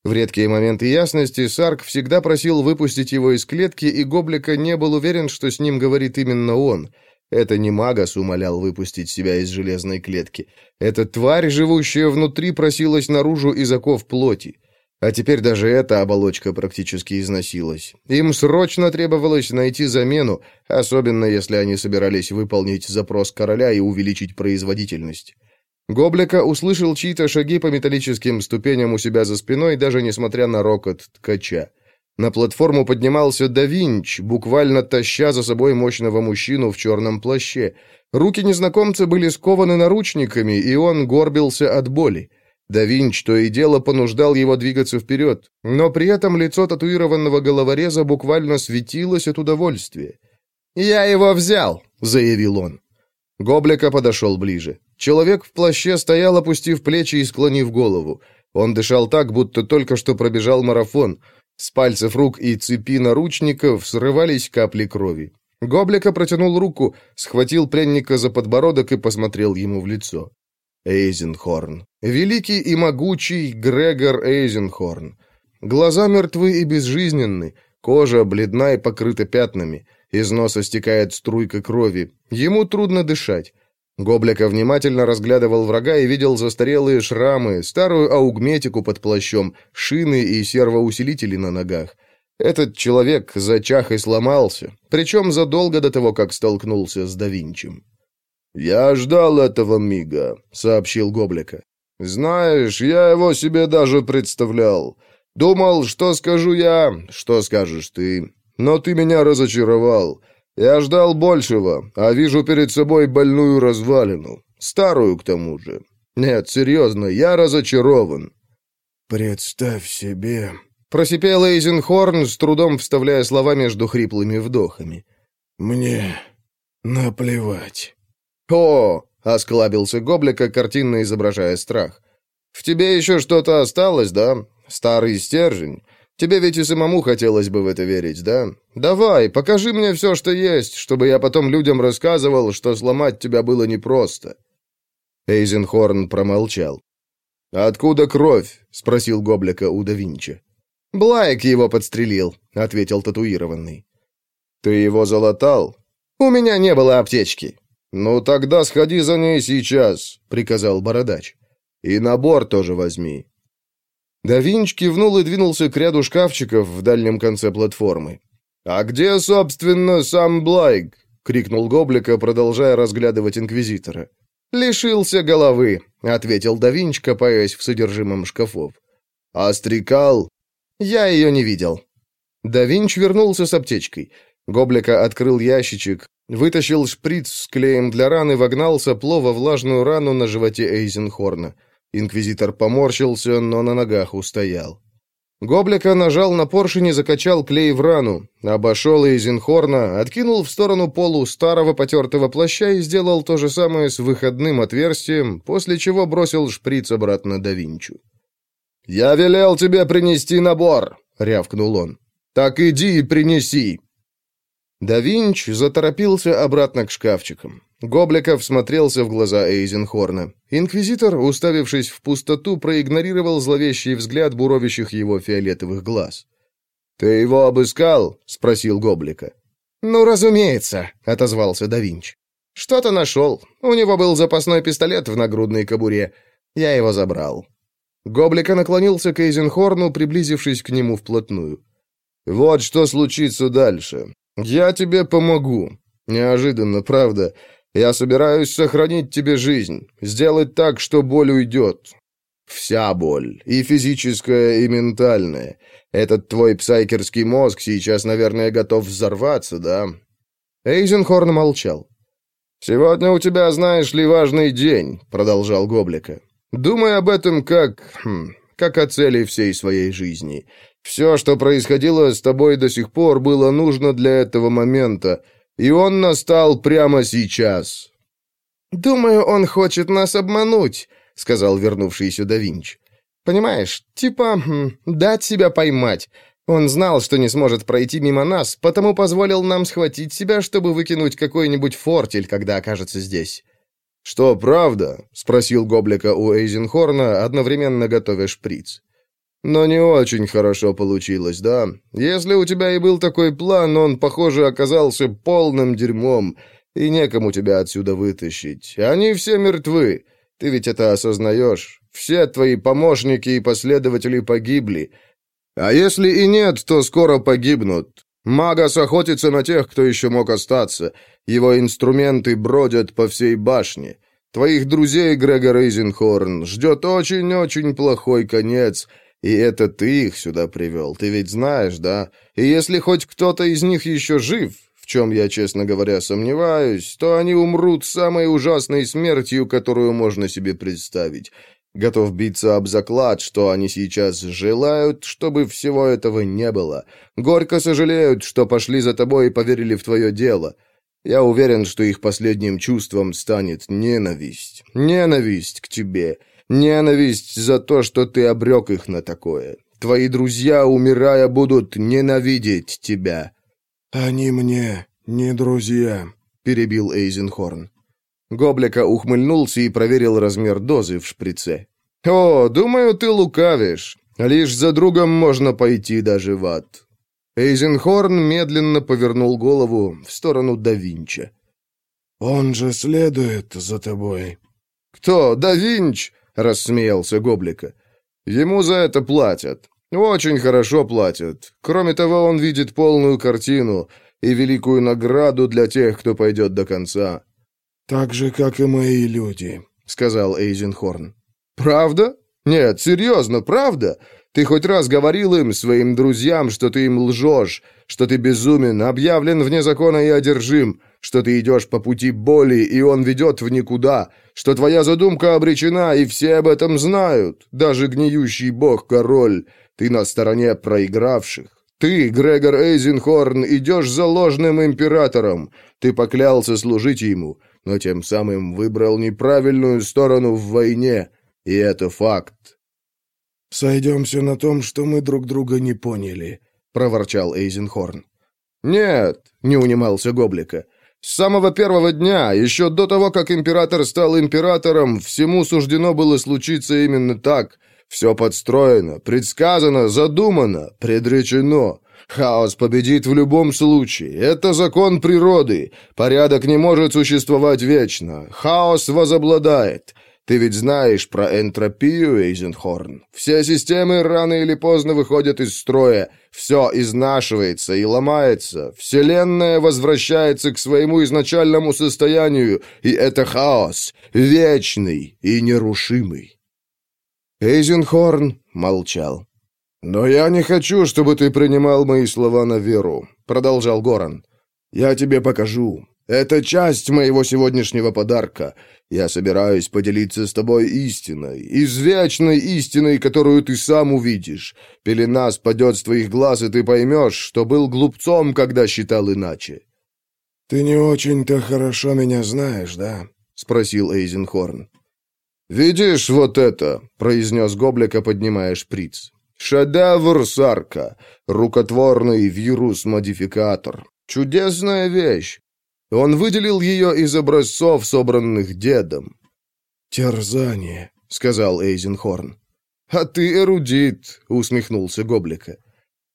В редкие моменты ясности Сарк всегда просил выпустить его из клетки, и Гоблика не был уверен, что с ним говорит именно он. Это не Магас умолял выпустить себя из железной клетки. Эта тварь, живущая внутри, просилась наружу из оков плоти. А теперь даже эта оболочка практически износилась. Им срочно требовалось найти замену, особенно если они собирались выполнить запрос короля и увеличить производительность. Гоблика услышал чьи-то шаги по металлическим ступеням у себя за спиной, даже несмотря на рокот ткача. На платформу поднимался да Винч, буквально таща за собой мощного мужчину в черном плаще. Руки незнакомца были скованы наручниками, и он горбился от боли. Да Винч то и дело понуждал его двигаться вперед, но при этом лицо татуированного головореза буквально светилось от удовольствия. «Я его взял!» — заявил он. Гоблика подошел ближе. Человек в плаще стоял, опустив плечи и склонив голову. Он дышал так, будто только что пробежал марафон. С пальцев рук и цепи наручников срывались капли крови. Гоблика протянул руку, схватил пленника за подбородок и посмотрел ему в лицо. Эйзенхорн. Великий и могучий Грегор Эйзенхорн. Глаза мертвы и безжизненны, кожа бледна и покрыта пятнами, из носа стекает струйка крови. Ему трудно дышать. Гоблика внимательно разглядывал врага и видел застарелые шрамы, старую аугметику под плащом, шины и сервоусилители на ногах. Этот человек зачах и сломался, причем задолго до того, как столкнулся с Давинчем. «Я ждал этого мига», — сообщил Гоблика. «Знаешь, я его себе даже представлял. Думал, что скажу я, что скажешь ты. Но ты меня разочаровал. Я ждал большего, а вижу перед собой больную развалину. Старую, к тому же. Нет, серьезно, я разочарован». «Представь себе...» Просипел Эйзенхорн, с трудом вставляя слова между хриплыми вдохами. «Мне наплевать». «О!» — осклабился Гоблика, картинно изображая страх. «В тебе еще что-то осталось, да? Старый стержень? Тебе ведь и самому хотелось бы в это верить, да? Давай, покажи мне все, что есть, чтобы я потом людям рассказывал, что сломать тебя было непросто». Эйзенхорн промолчал. «Откуда кровь?» — спросил Гоблика у да Винчи. «Блайк его подстрелил», — ответил татуированный. «Ты его залатал?» «У меня не было аптечки». «Ну тогда сходи за ней сейчас», — приказал бородач. «И набор тоже возьми». Да Винч кивнул и двинулся к ряду шкафчиков в дальнем конце платформы. «А где, собственно, сам Блайк?» — крикнул Гоблика, продолжая разглядывать Инквизитора. «Лишился головы», — ответил да Винч, копаясь в содержимом шкафов. «А стрекал?» «Я ее не видел». Да Винч вернулся с аптечкой. Гоблика открыл ящичек, Вытащил шприц с клеем для раны, вогнал сопло во влажную рану на животе Эйзенхорна. Инквизитор поморщился, но на ногах устоял. Гоблика нажал на поршень и закачал клей в рану, обошел Эйзенхорна, откинул в сторону полу старого потертого плаща и сделал то же самое с выходным отверстием, после чего бросил шприц обратно до Винчу. «Я велел тебе принести набор!» — рявкнул он. «Так иди и принеси!» Да Винч заторопился обратно к шкафчикам. Гобликов смотрелся в глаза Эйзенхорна. Инквизитор, уставившись в пустоту, проигнорировал зловещий взгляд буровящих его фиолетовых глаз. «Ты его обыскал?» — спросил Гоблика. «Ну, разумеется», — отозвался да Винч. «Что-то нашел. У него был запасной пистолет в нагрудной кобуре. Я его забрал». Гоблика наклонился к Эйзенхорну, приблизившись к нему вплотную. «Вот что случится дальше. Я тебе помогу. Неожиданно, правда. Я собираюсь сохранить тебе жизнь, сделать так, что боль уйдет. Вся боль, и физическая, и ментальная. Этот твой псайкерский мозг сейчас, наверное, готов взорваться, да?» Эйзенхорн молчал. «Сегодня у тебя, знаешь ли, важный день», — продолжал Гоблика. «Думай об этом как... Хм, как о цели всей своей жизни. Все, что происходило с тобой до сих пор, было нужно для этого момента, и он настал прямо сейчас». «Думаю, он хочет нас обмануть», — сказал вернувшийся да Винч. «Понимаешь, типа, хм, дать себя поймать. Он знал, что не сможет пройти мимо нас, потому позволил нам схватить себя, чтобы выкинуть какой-нибудь фортель, когда окажется здесь». «Что, правда?» — спросил Гоблика у Эйзенхорна, одновременно готовя шприц. «Но не очень хорошо получилось, да? Если у тебя и был такой план, он, похоже, оказался полным дерьмом, и некому тебя отсюда вытащить. Они все мертвы. Ты ведь это осознаешь. Все твои помощники и последователи погибли. А если и нет, то скоро погибнут. Магас охотится на тех, кто еще мог остаться. Его инструменты бродят по всей башне. Твоих друзей, Грегор Эйзенхорн, ждет очень-очень плохой конец, и это ты их сюда привел, ты ведь знаешь, да? И если хоть кто-то из них еще жив, в чем я, честно говоря, сомневаюсь, то они умрут самой ужасной смертью, которую можно себе представить. Готов биться об заклад, что они сейчас желают, чтобы всего этого не было. Горько сожалеют, что пошли за тобой и поверили в твое дело. Я уверен, что их последним чувством станет ненависть. Ненависть к тебе. Ненависть за то, что ты обрек их на такое. Твои друзья, умирая, будут ненавидеть тебя». «Они мне не друзья», — перебил Эйзенхорн. Гоблика ухмыльнулся и проверил размер дозы в шприце. «О, думаю, ты лукавишь. Лишь за другом можно пойти даже в ад». Эйзенхорн медленно повернул голову в сторону да Винча. «Он же следует за тобой». «Кто? Да Винч?» — рассмеялся Гоблика. «Ему за это платят. Очень хорошо платят. Кроме того, он видит полную картину и великую награду для тех, кто пойдет до конца. «Так же, как и мои люди», — сказал Эйзенхорн. «Правда? Нет, серьезно, правда? Ты хоть раз говорил им, своим друзьям, что ты им лжешь, что ты безумен, объявлен вне закона и одержим, что ты идешь по пути боли, и он ведет в никуда, что твоя задумка обречена, и все об этом знают, даже гниющий бог-король, ты на стороне проигравших. Ты, Грегор Эйзенхорн, идешь за ложным императором, ты поклялся служить ему, но тем самым выбрал неправильную сторону в войне, и это факт. «Сойдемся на том, что мы друг друга не поняли», — проворчал Эйзенхорн. «Нет», — не унимался Гоблика, — «с самого первого дня, еще до того, как император стал императором, всему суждено было случиться именно так. Все подстроено, предсказано, задумано, предречено. Хаос победит в любом случае. Это закон природы. Порядок не может существовать вечно. Хаос возобладает. Ты ведь знаешь про энтропию, Эйзенхорн. Все системы рано или поздно выходят из строя. Все изнашивается и ломается. Вселенная возвращается к своему изначальному состоянию, и это хаос, вечный и нерушимый. Эйзенхорн молчал. «Но я не хочу, чтобы ты принимал мои слова на веру», — продолжал Горан. «Я тебе покажу. Это часть моего сегодняшнего подарка. Я собираюсь поделиться с тобой истиной, извечной истиной, которую ты сам увидишь. Пелена спадет с твоих глаз, и ты поймешь, что был глупцом, когда считал иначе». «Ты не очень-то хорошо меня знаешь, да?» — спросил Эйзенхорн. «Видишь вот это?» — произнес Гоблика, поднимая шприц. Шедевр Сарка, рукотворный вирус-модификатор. Чудесная вещь. Он выделил ее из образцов, собранных дедом. «Терзание», — сказал Эйзенхорн. «А ты эрудит», — усмехнулся Гоблика.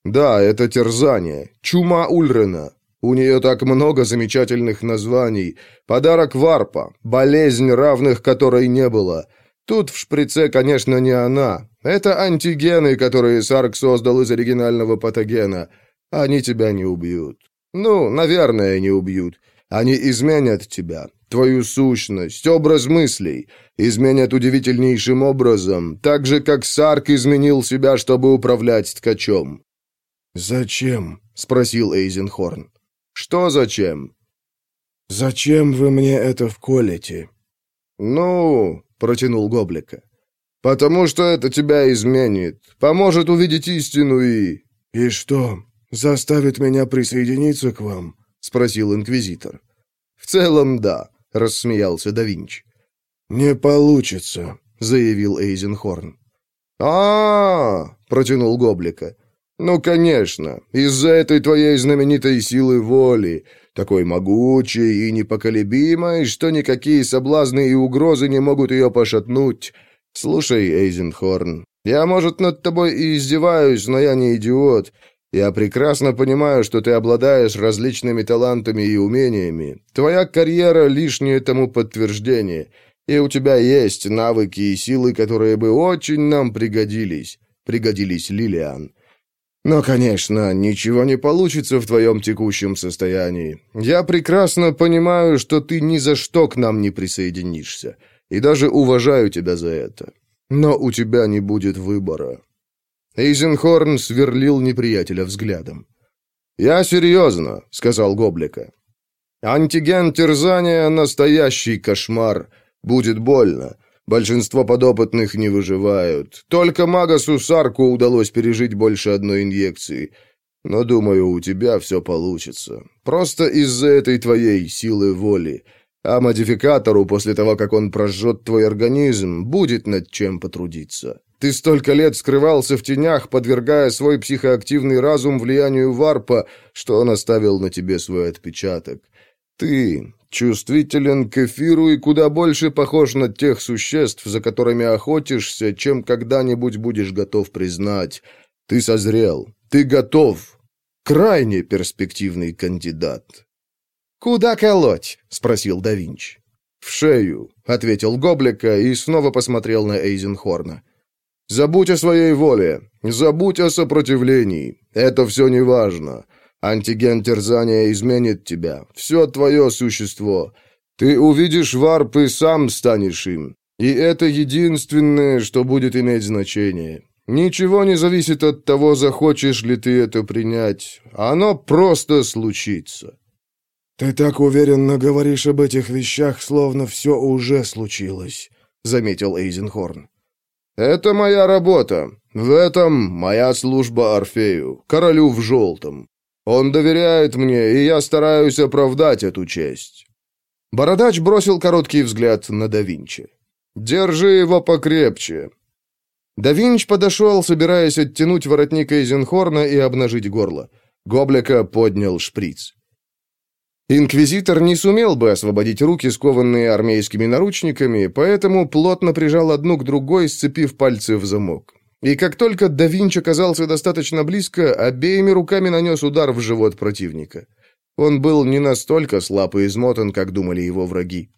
«Да, это терзание. Чума Ульрена. У нее так много замечательных названий. Подарок Варпа. Болезнь, равных которой не было. Тут в шприце, конечно, не она. Это антигены, которые Сарк создал из оригинального патогена. Они тебя не убьют. Ну, наверное, не убьют. Они изменят тебя, твою сущность, образ мыслей. Изменят удивительнейшим образом, так же, как Сарк изменил себя, чтобы управлять ткачом. «Зачем?» — спросил Эйзенхорн. «Что зачем?» «Зачем вы мне это вколете?» «Ну...» — протянул Гоблика. «Потому что это тебя изменит, поможет увидеть истину и...» «И что, заставит меня присоединиться к вам?» — спросил Инквизитор. «В целом, да», — рассмеялся да Винчи. «Не получится», — заявил Эйзенхорн. а, -а, -а протянул Гоблика. «Ну, конечно, из-за этой твоей знаменитой силы воли, такой могучей и непоколебимой, что никакие соблазны и угрозы не могут ее пошатнуть. Слушай, Эйзенхорн, я, может, над тобой и издеваюсь, но я не идиот. Я прекрасно понимаю, что ты обладаешь различными талантами и умениями. Твоя карьера — лишнее тому подтверждение, и у тебя есть навыки и силы, которые бы очень нам пригодились. Пригодились Лилиан». Но, конечно, ничего не получится в твоем текущем состоянии. Я прекрасно понимаю, что ты ни за что к нам не присоединишься, и даже уважаю тебя за это. Но у тебя не будет выбора». Эйзенхорн сверлил неприятеля взглядом. «Я серьезно», — сказал Гоблика. «Антиген терзания — настоящий кошмар. Будет больно. Большинство подопытных не выживают. Только Магасу Сарку удалось пережить больше одной инъекции. Но, думаю, у тебя все получится. Просто из-за этой твоей силы воли. А модификатору, после того, как он прожжет твой организм, будет над чем потрудиться. Ты столько лет скрывался в тенях, подвергая свой психоактивный разум влиянию варпа, что он оставил на тебе свой отпечаток. Ты чувствителен к эфиру и куда больше похож на тех существ, за которыми охотишься, чем когда-нибудь будешь готов признать. Ты созрел, ты готов. Крайне перспективный кандидат. «Куда колоть?» — спросил да Винчи. «В шею», — ответил Гоблика и снова посмотрел на Эйзенхорна. «Забудь о своей воле, забудь о сопротивлении. Это все не важно. Антиген терзания изменит тебя, все твое существо. Ты увидишь варп и сам станешь им. И это единственное, что будет иметь значение. Ничего не зависит от того, захочешь ли ты это принять. Оно просто случится. «Ты так уверенно говоришь об этих вещах, словно все уже случилось», — заметил Эйзенхорн. «Это моя работа. В этом моя служба Орфею, королю в желтом. Он доверяет мне, и я стараюсь оправдать эту честь». Бородач бросил короткий взгляд на да Винчи. «Держи его покрепче». Да Винч подошел, собираясь оттянуть воротник Эйзенхорна и обнажить горло. Гоблика поднял шприц. Инквизитор не сумел бы освободить руки, скованные армейскими наручниками, поэтому плотно прижал одну к другой, сцепив пальцы в замок. И как только да Винч оказался достаточно близко, обеими руками нанес удар в живот противника. Он был не настолько слаб и измотан, как думали его враги.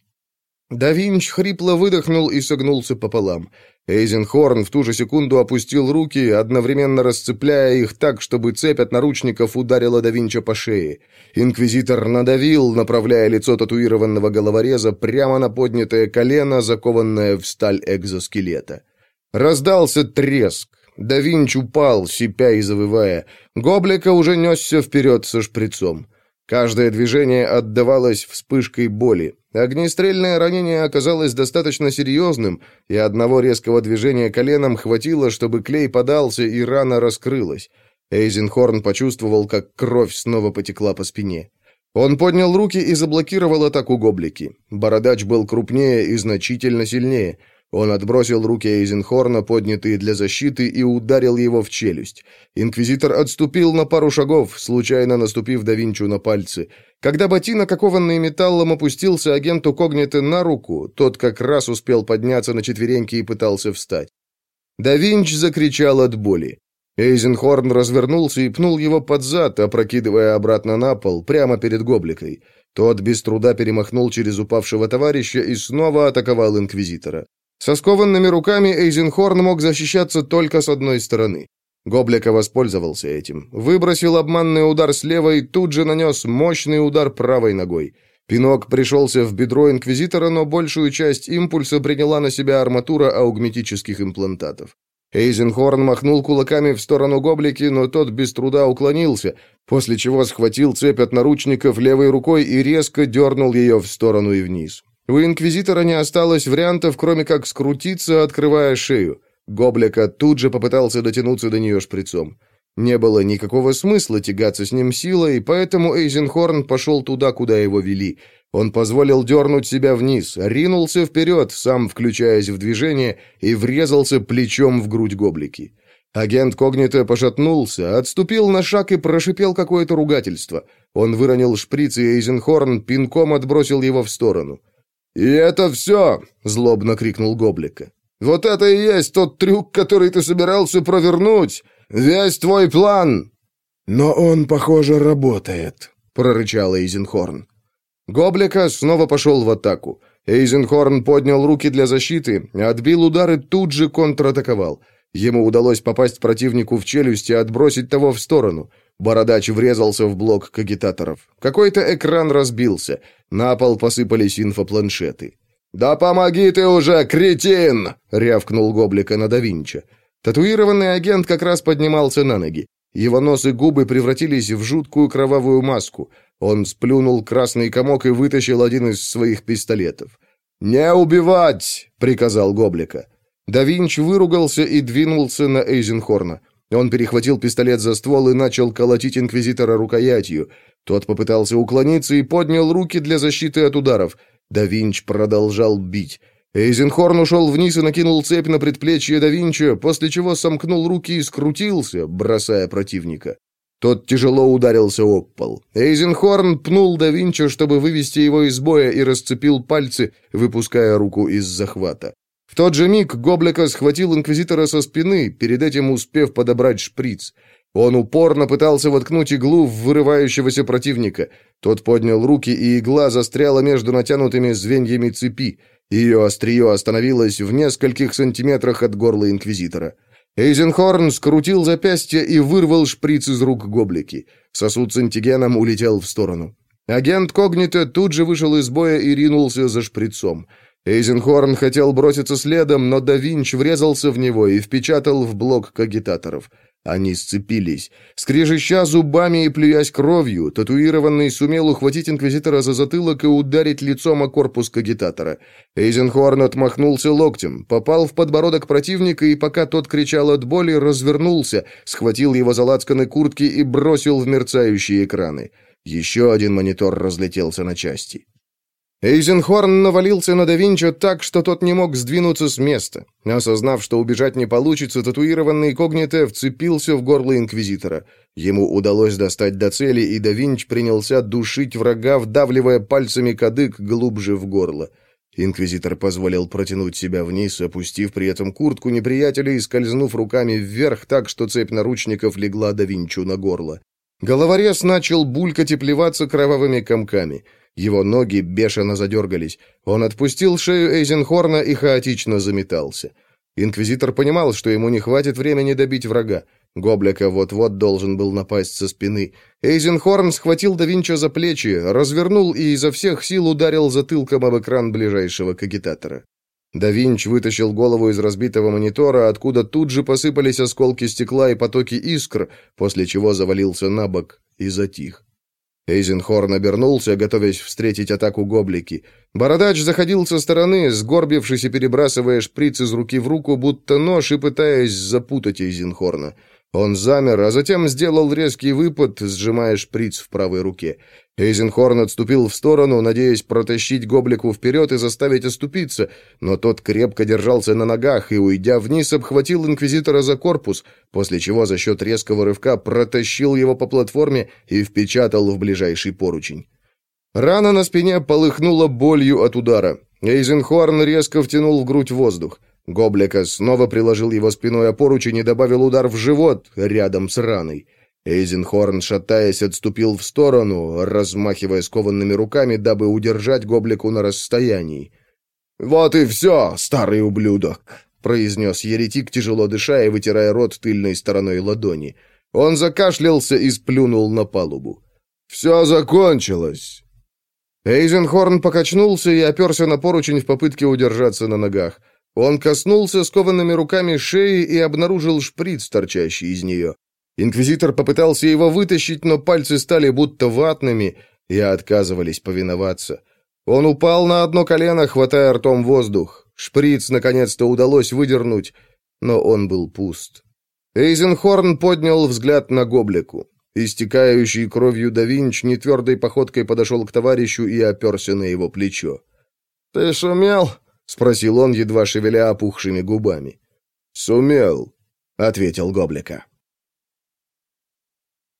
Да Винч хрипло выдохнул и согнулся пополам. Эйзенхорн в ту же секунду опустил руки, одновременно расцепляя их так, чтобы цепь от наручников ударила да Винча по шее. Инквизитор надавил, направляя лицо татуированного головореза прямо на поднятое колено, закованное в сталь экзоскелета. Раздался треск. Да Винч упал, сипя и завывая. Гоблика уже несся вперед со шприцом. Каждое движение отдавалось вспышкой боли. Огнестрельное ранение оказалось достаточно серьезным, и одного резкого движения коленом хватило, чтобы клей подался и рана раскрылась. Эйзенхорн почувствовал, как кровь снова потекла по спине. Он поднял руки и заблокировал атаку гоблики. Бородач был крупнее и значительно сильнее. Он отбросил руки Эйзенхорна, поднятые для защиты, и ударил его в челюсть. Инквизитор отступил на пару шагов, случайно наступив да Винчу на пальцы. Когда ботинок, окованный металлом, опустился агенту Когниты на руку, тот как раз успел подняться на четвереньки и пытался встать. Да Винч закричал от боли. Эйзенхорн развернулся и пнул его под зад, опрокидывая обратно на пол, прямо перед гобликой. Тот без труда перемахнул через упавшего товарища и снова атаковал инквизитора. Со скованными руками Эйзенхорн мог защищаться только с одной стороны. Гоблика воспользовался этим. Выбросил обманный удар слева и тут же нанес мощный удар правой ногой. Пинок пришелся в бедро инквизитора, но большую часть импульса приняла на себя арматура аугметических имплантатов. Эйзенхорн махнул кулаками в сторону гоблики, но тот без труда уклонился, после чего схватил цепь от наручников левой рукой и резко дернул ее в сторону и вниз. У инквизитора не осталось вариантов, кроме как скрутиться, открывая шею. Гоблика тут же попытался дотянуться до нее шприцом. Не было никакого смысла тягаться с ним силой, поэтому Эйзенхорн пошел туда, куда его вели. Он позволил дернуть себя вниз, ринулся вперед, сам включаясь в движение, и врезался плечом в грудь гоблики. Агент Когнита пошатнулся, отступил на шаг и прошипел какое-то ругательство. Он выронил шприц, и Эйзенхорн пинком отбросил его в сторону. «И это все!» — злобно крикнул Гоблика. «Вот это и есть тот трюк, который ты собирался провернуть! Весь твой план!» «Но он, похоже, работает», — прорычал Эйзенхорн. Гоблика снова пошел в атаку. Эйзенхорн поднял руки для защиты, отбил удар и тут же контратаковал. Ему удалось попасть противнику в челюсть и отбросить того в сторону. Бородач врезался в блок кагитаторов. Какой-то экран разбился. На пол посыпались инфопланшеты. «Да помоги ты уже, кретин!» — рявкнул Гоблика на Давинча. Татуированный агент как раз поднимался на ноги. Его нос и губы превратились в жуткую кровавую маску. Он сплюнул красный комок и вытащил один из своих пистолетов. «Не убивать!» — приказал Гоблика. Да Винч выругался и двинулся на Эйзенхорна. Он перехватил пистолет за ствол и начал колотить инквизитора рукоятью. Тот попытался уклониться и поднял руки для защиты от ударов. Да Винч продолжал бить. Эйзенхорн ушел вниз и накинул цепь на предплечье да Винча, после чего сомкнул руки и скрутился, бросая противника. Тот тяжело ударился об пол. Эйзенхорн пнул да Винча, чтобы вывести его из боя, и расцепил пальцы, выпуская руку из захвата. В тот же миг Гоблика схватил инквизитора со спины, перед этим успев подобрать шприц. Он упорно пытался воткнуть иглу в вырывающегося противника. Тот поднял руки, и игла застряла между натянутыми звеньями цепи. Ее острие остановилось в нескольких сантиметрах от горла инквизитора. Эйзенхорн скрутил запястье и вырвал шприц из рук гоблики. Сосуд с антигеном улетел в сторону. Агент Когнита тут же вышел из боя и ринулся за шприцом. Эйзенхорн хотел броситься следом, но да Винч врезался в него и впечатал в блок кагитаторов. Они сцепились. Скрежеща зубами и плюясь кровью, татуированный сумел ухватить инквизитора за затылок и ударить лицом о корпус кагитатора. Эйзенхорн отмахнулся локтем, попал в подбородок противника и, пока тот кричал от боли, развернулся, схватил его за лацканы куртки и бросил в мерцающие экраны. Еще один монитор разлетелся на части. Эйзенхорн навалился на да так, что тот не мог сдвинуться с места. Осознав, что убежать не получится, татуированный когните вцепился в горло инквизитора. Ему удалось достать до цели, и да принялся душить врага, вдавливая пальцами кадык глубже в горло. Инквизитор позволил протянуть себя вниз, опустив при этом куртку неприятеля и скользнув руками вверх так, что цепь наручников легла да на горло. Головорез начал булькать и плеваться кровавыми комками — его ноги бешено задергались. Он отпустил шею Эйзенхорна и хаотично заметался. Инквизитор понимал, что ему не хватит времени добить врага. Гоблика вот-вот должен был напасть со спины. Эйзенхорн схватил да за плечи, развернул и изо всех сил ударил затылком об экран ближайшего кагитатора. Да вытащил голову из разбитого монитора, откуда тут же посыпались осколки стекла и потоки искр, после чего завалился на бок и затих. Эйзенхорн обернулся, готовясь встретить атаку гоблики. Бородач заходил со стороны, сгорбившись и перебрасывая шприц из руки в руку, будто нож, и пытаясь запутать Эйзенхорна. Он замер, а затем сделал резкий выпад, сжимая шприц в правой руке. Эйзенхорн отступил в сторону, надеясь протащить Гоблику вперед и заставить оступиться, но тот крепко держался на ногах и, уйдя вниз, обхватил Инквизитора за корпус, после чего за счет резкого рывка протащил его по платформе и впечатал в ближайший поручень. Рана на спине полыхнула болью от удара. Эйзенхорн резко втянул в грудь воздух. Гоблика снова приложил его спиной о поручень и добавил удар в живот рядом с раной. Эйзенхорн, шатаясь, отступил в сторону, размахивая скованными руками, дабы удержать Гоблику на расстоянии. «Вот и все, старый ублюдок!» — произнес еретик, тяжело дыша и вытирая рот тыльной стороной ладони. Он закашлялся и сплюнул на палубу. «Все закончилось!» Эйзенхорн покачнулся и оперся на поручень в попытке удержаться на ногах. Он коснулся скованными руками шеи и обнаружил шприц, торчащий из нее. Инквизитор попытался его вытащить, но пальцы стали будто ватными и отказывались повиноваться. Он упал на одно колено, хватая ртом воздух. Шприц наконец-то удалось выдернуть, но он был пуст. Эйзенхорн поднял взгляд на Гоблику. Истекающий кровью да Винч нетвердой походкой подошел к товарищу и оперся на его плечо. «Ты шумел?» — спросил он, едва шевеля опухшими губами. «Сумел», — ответил Гоблика.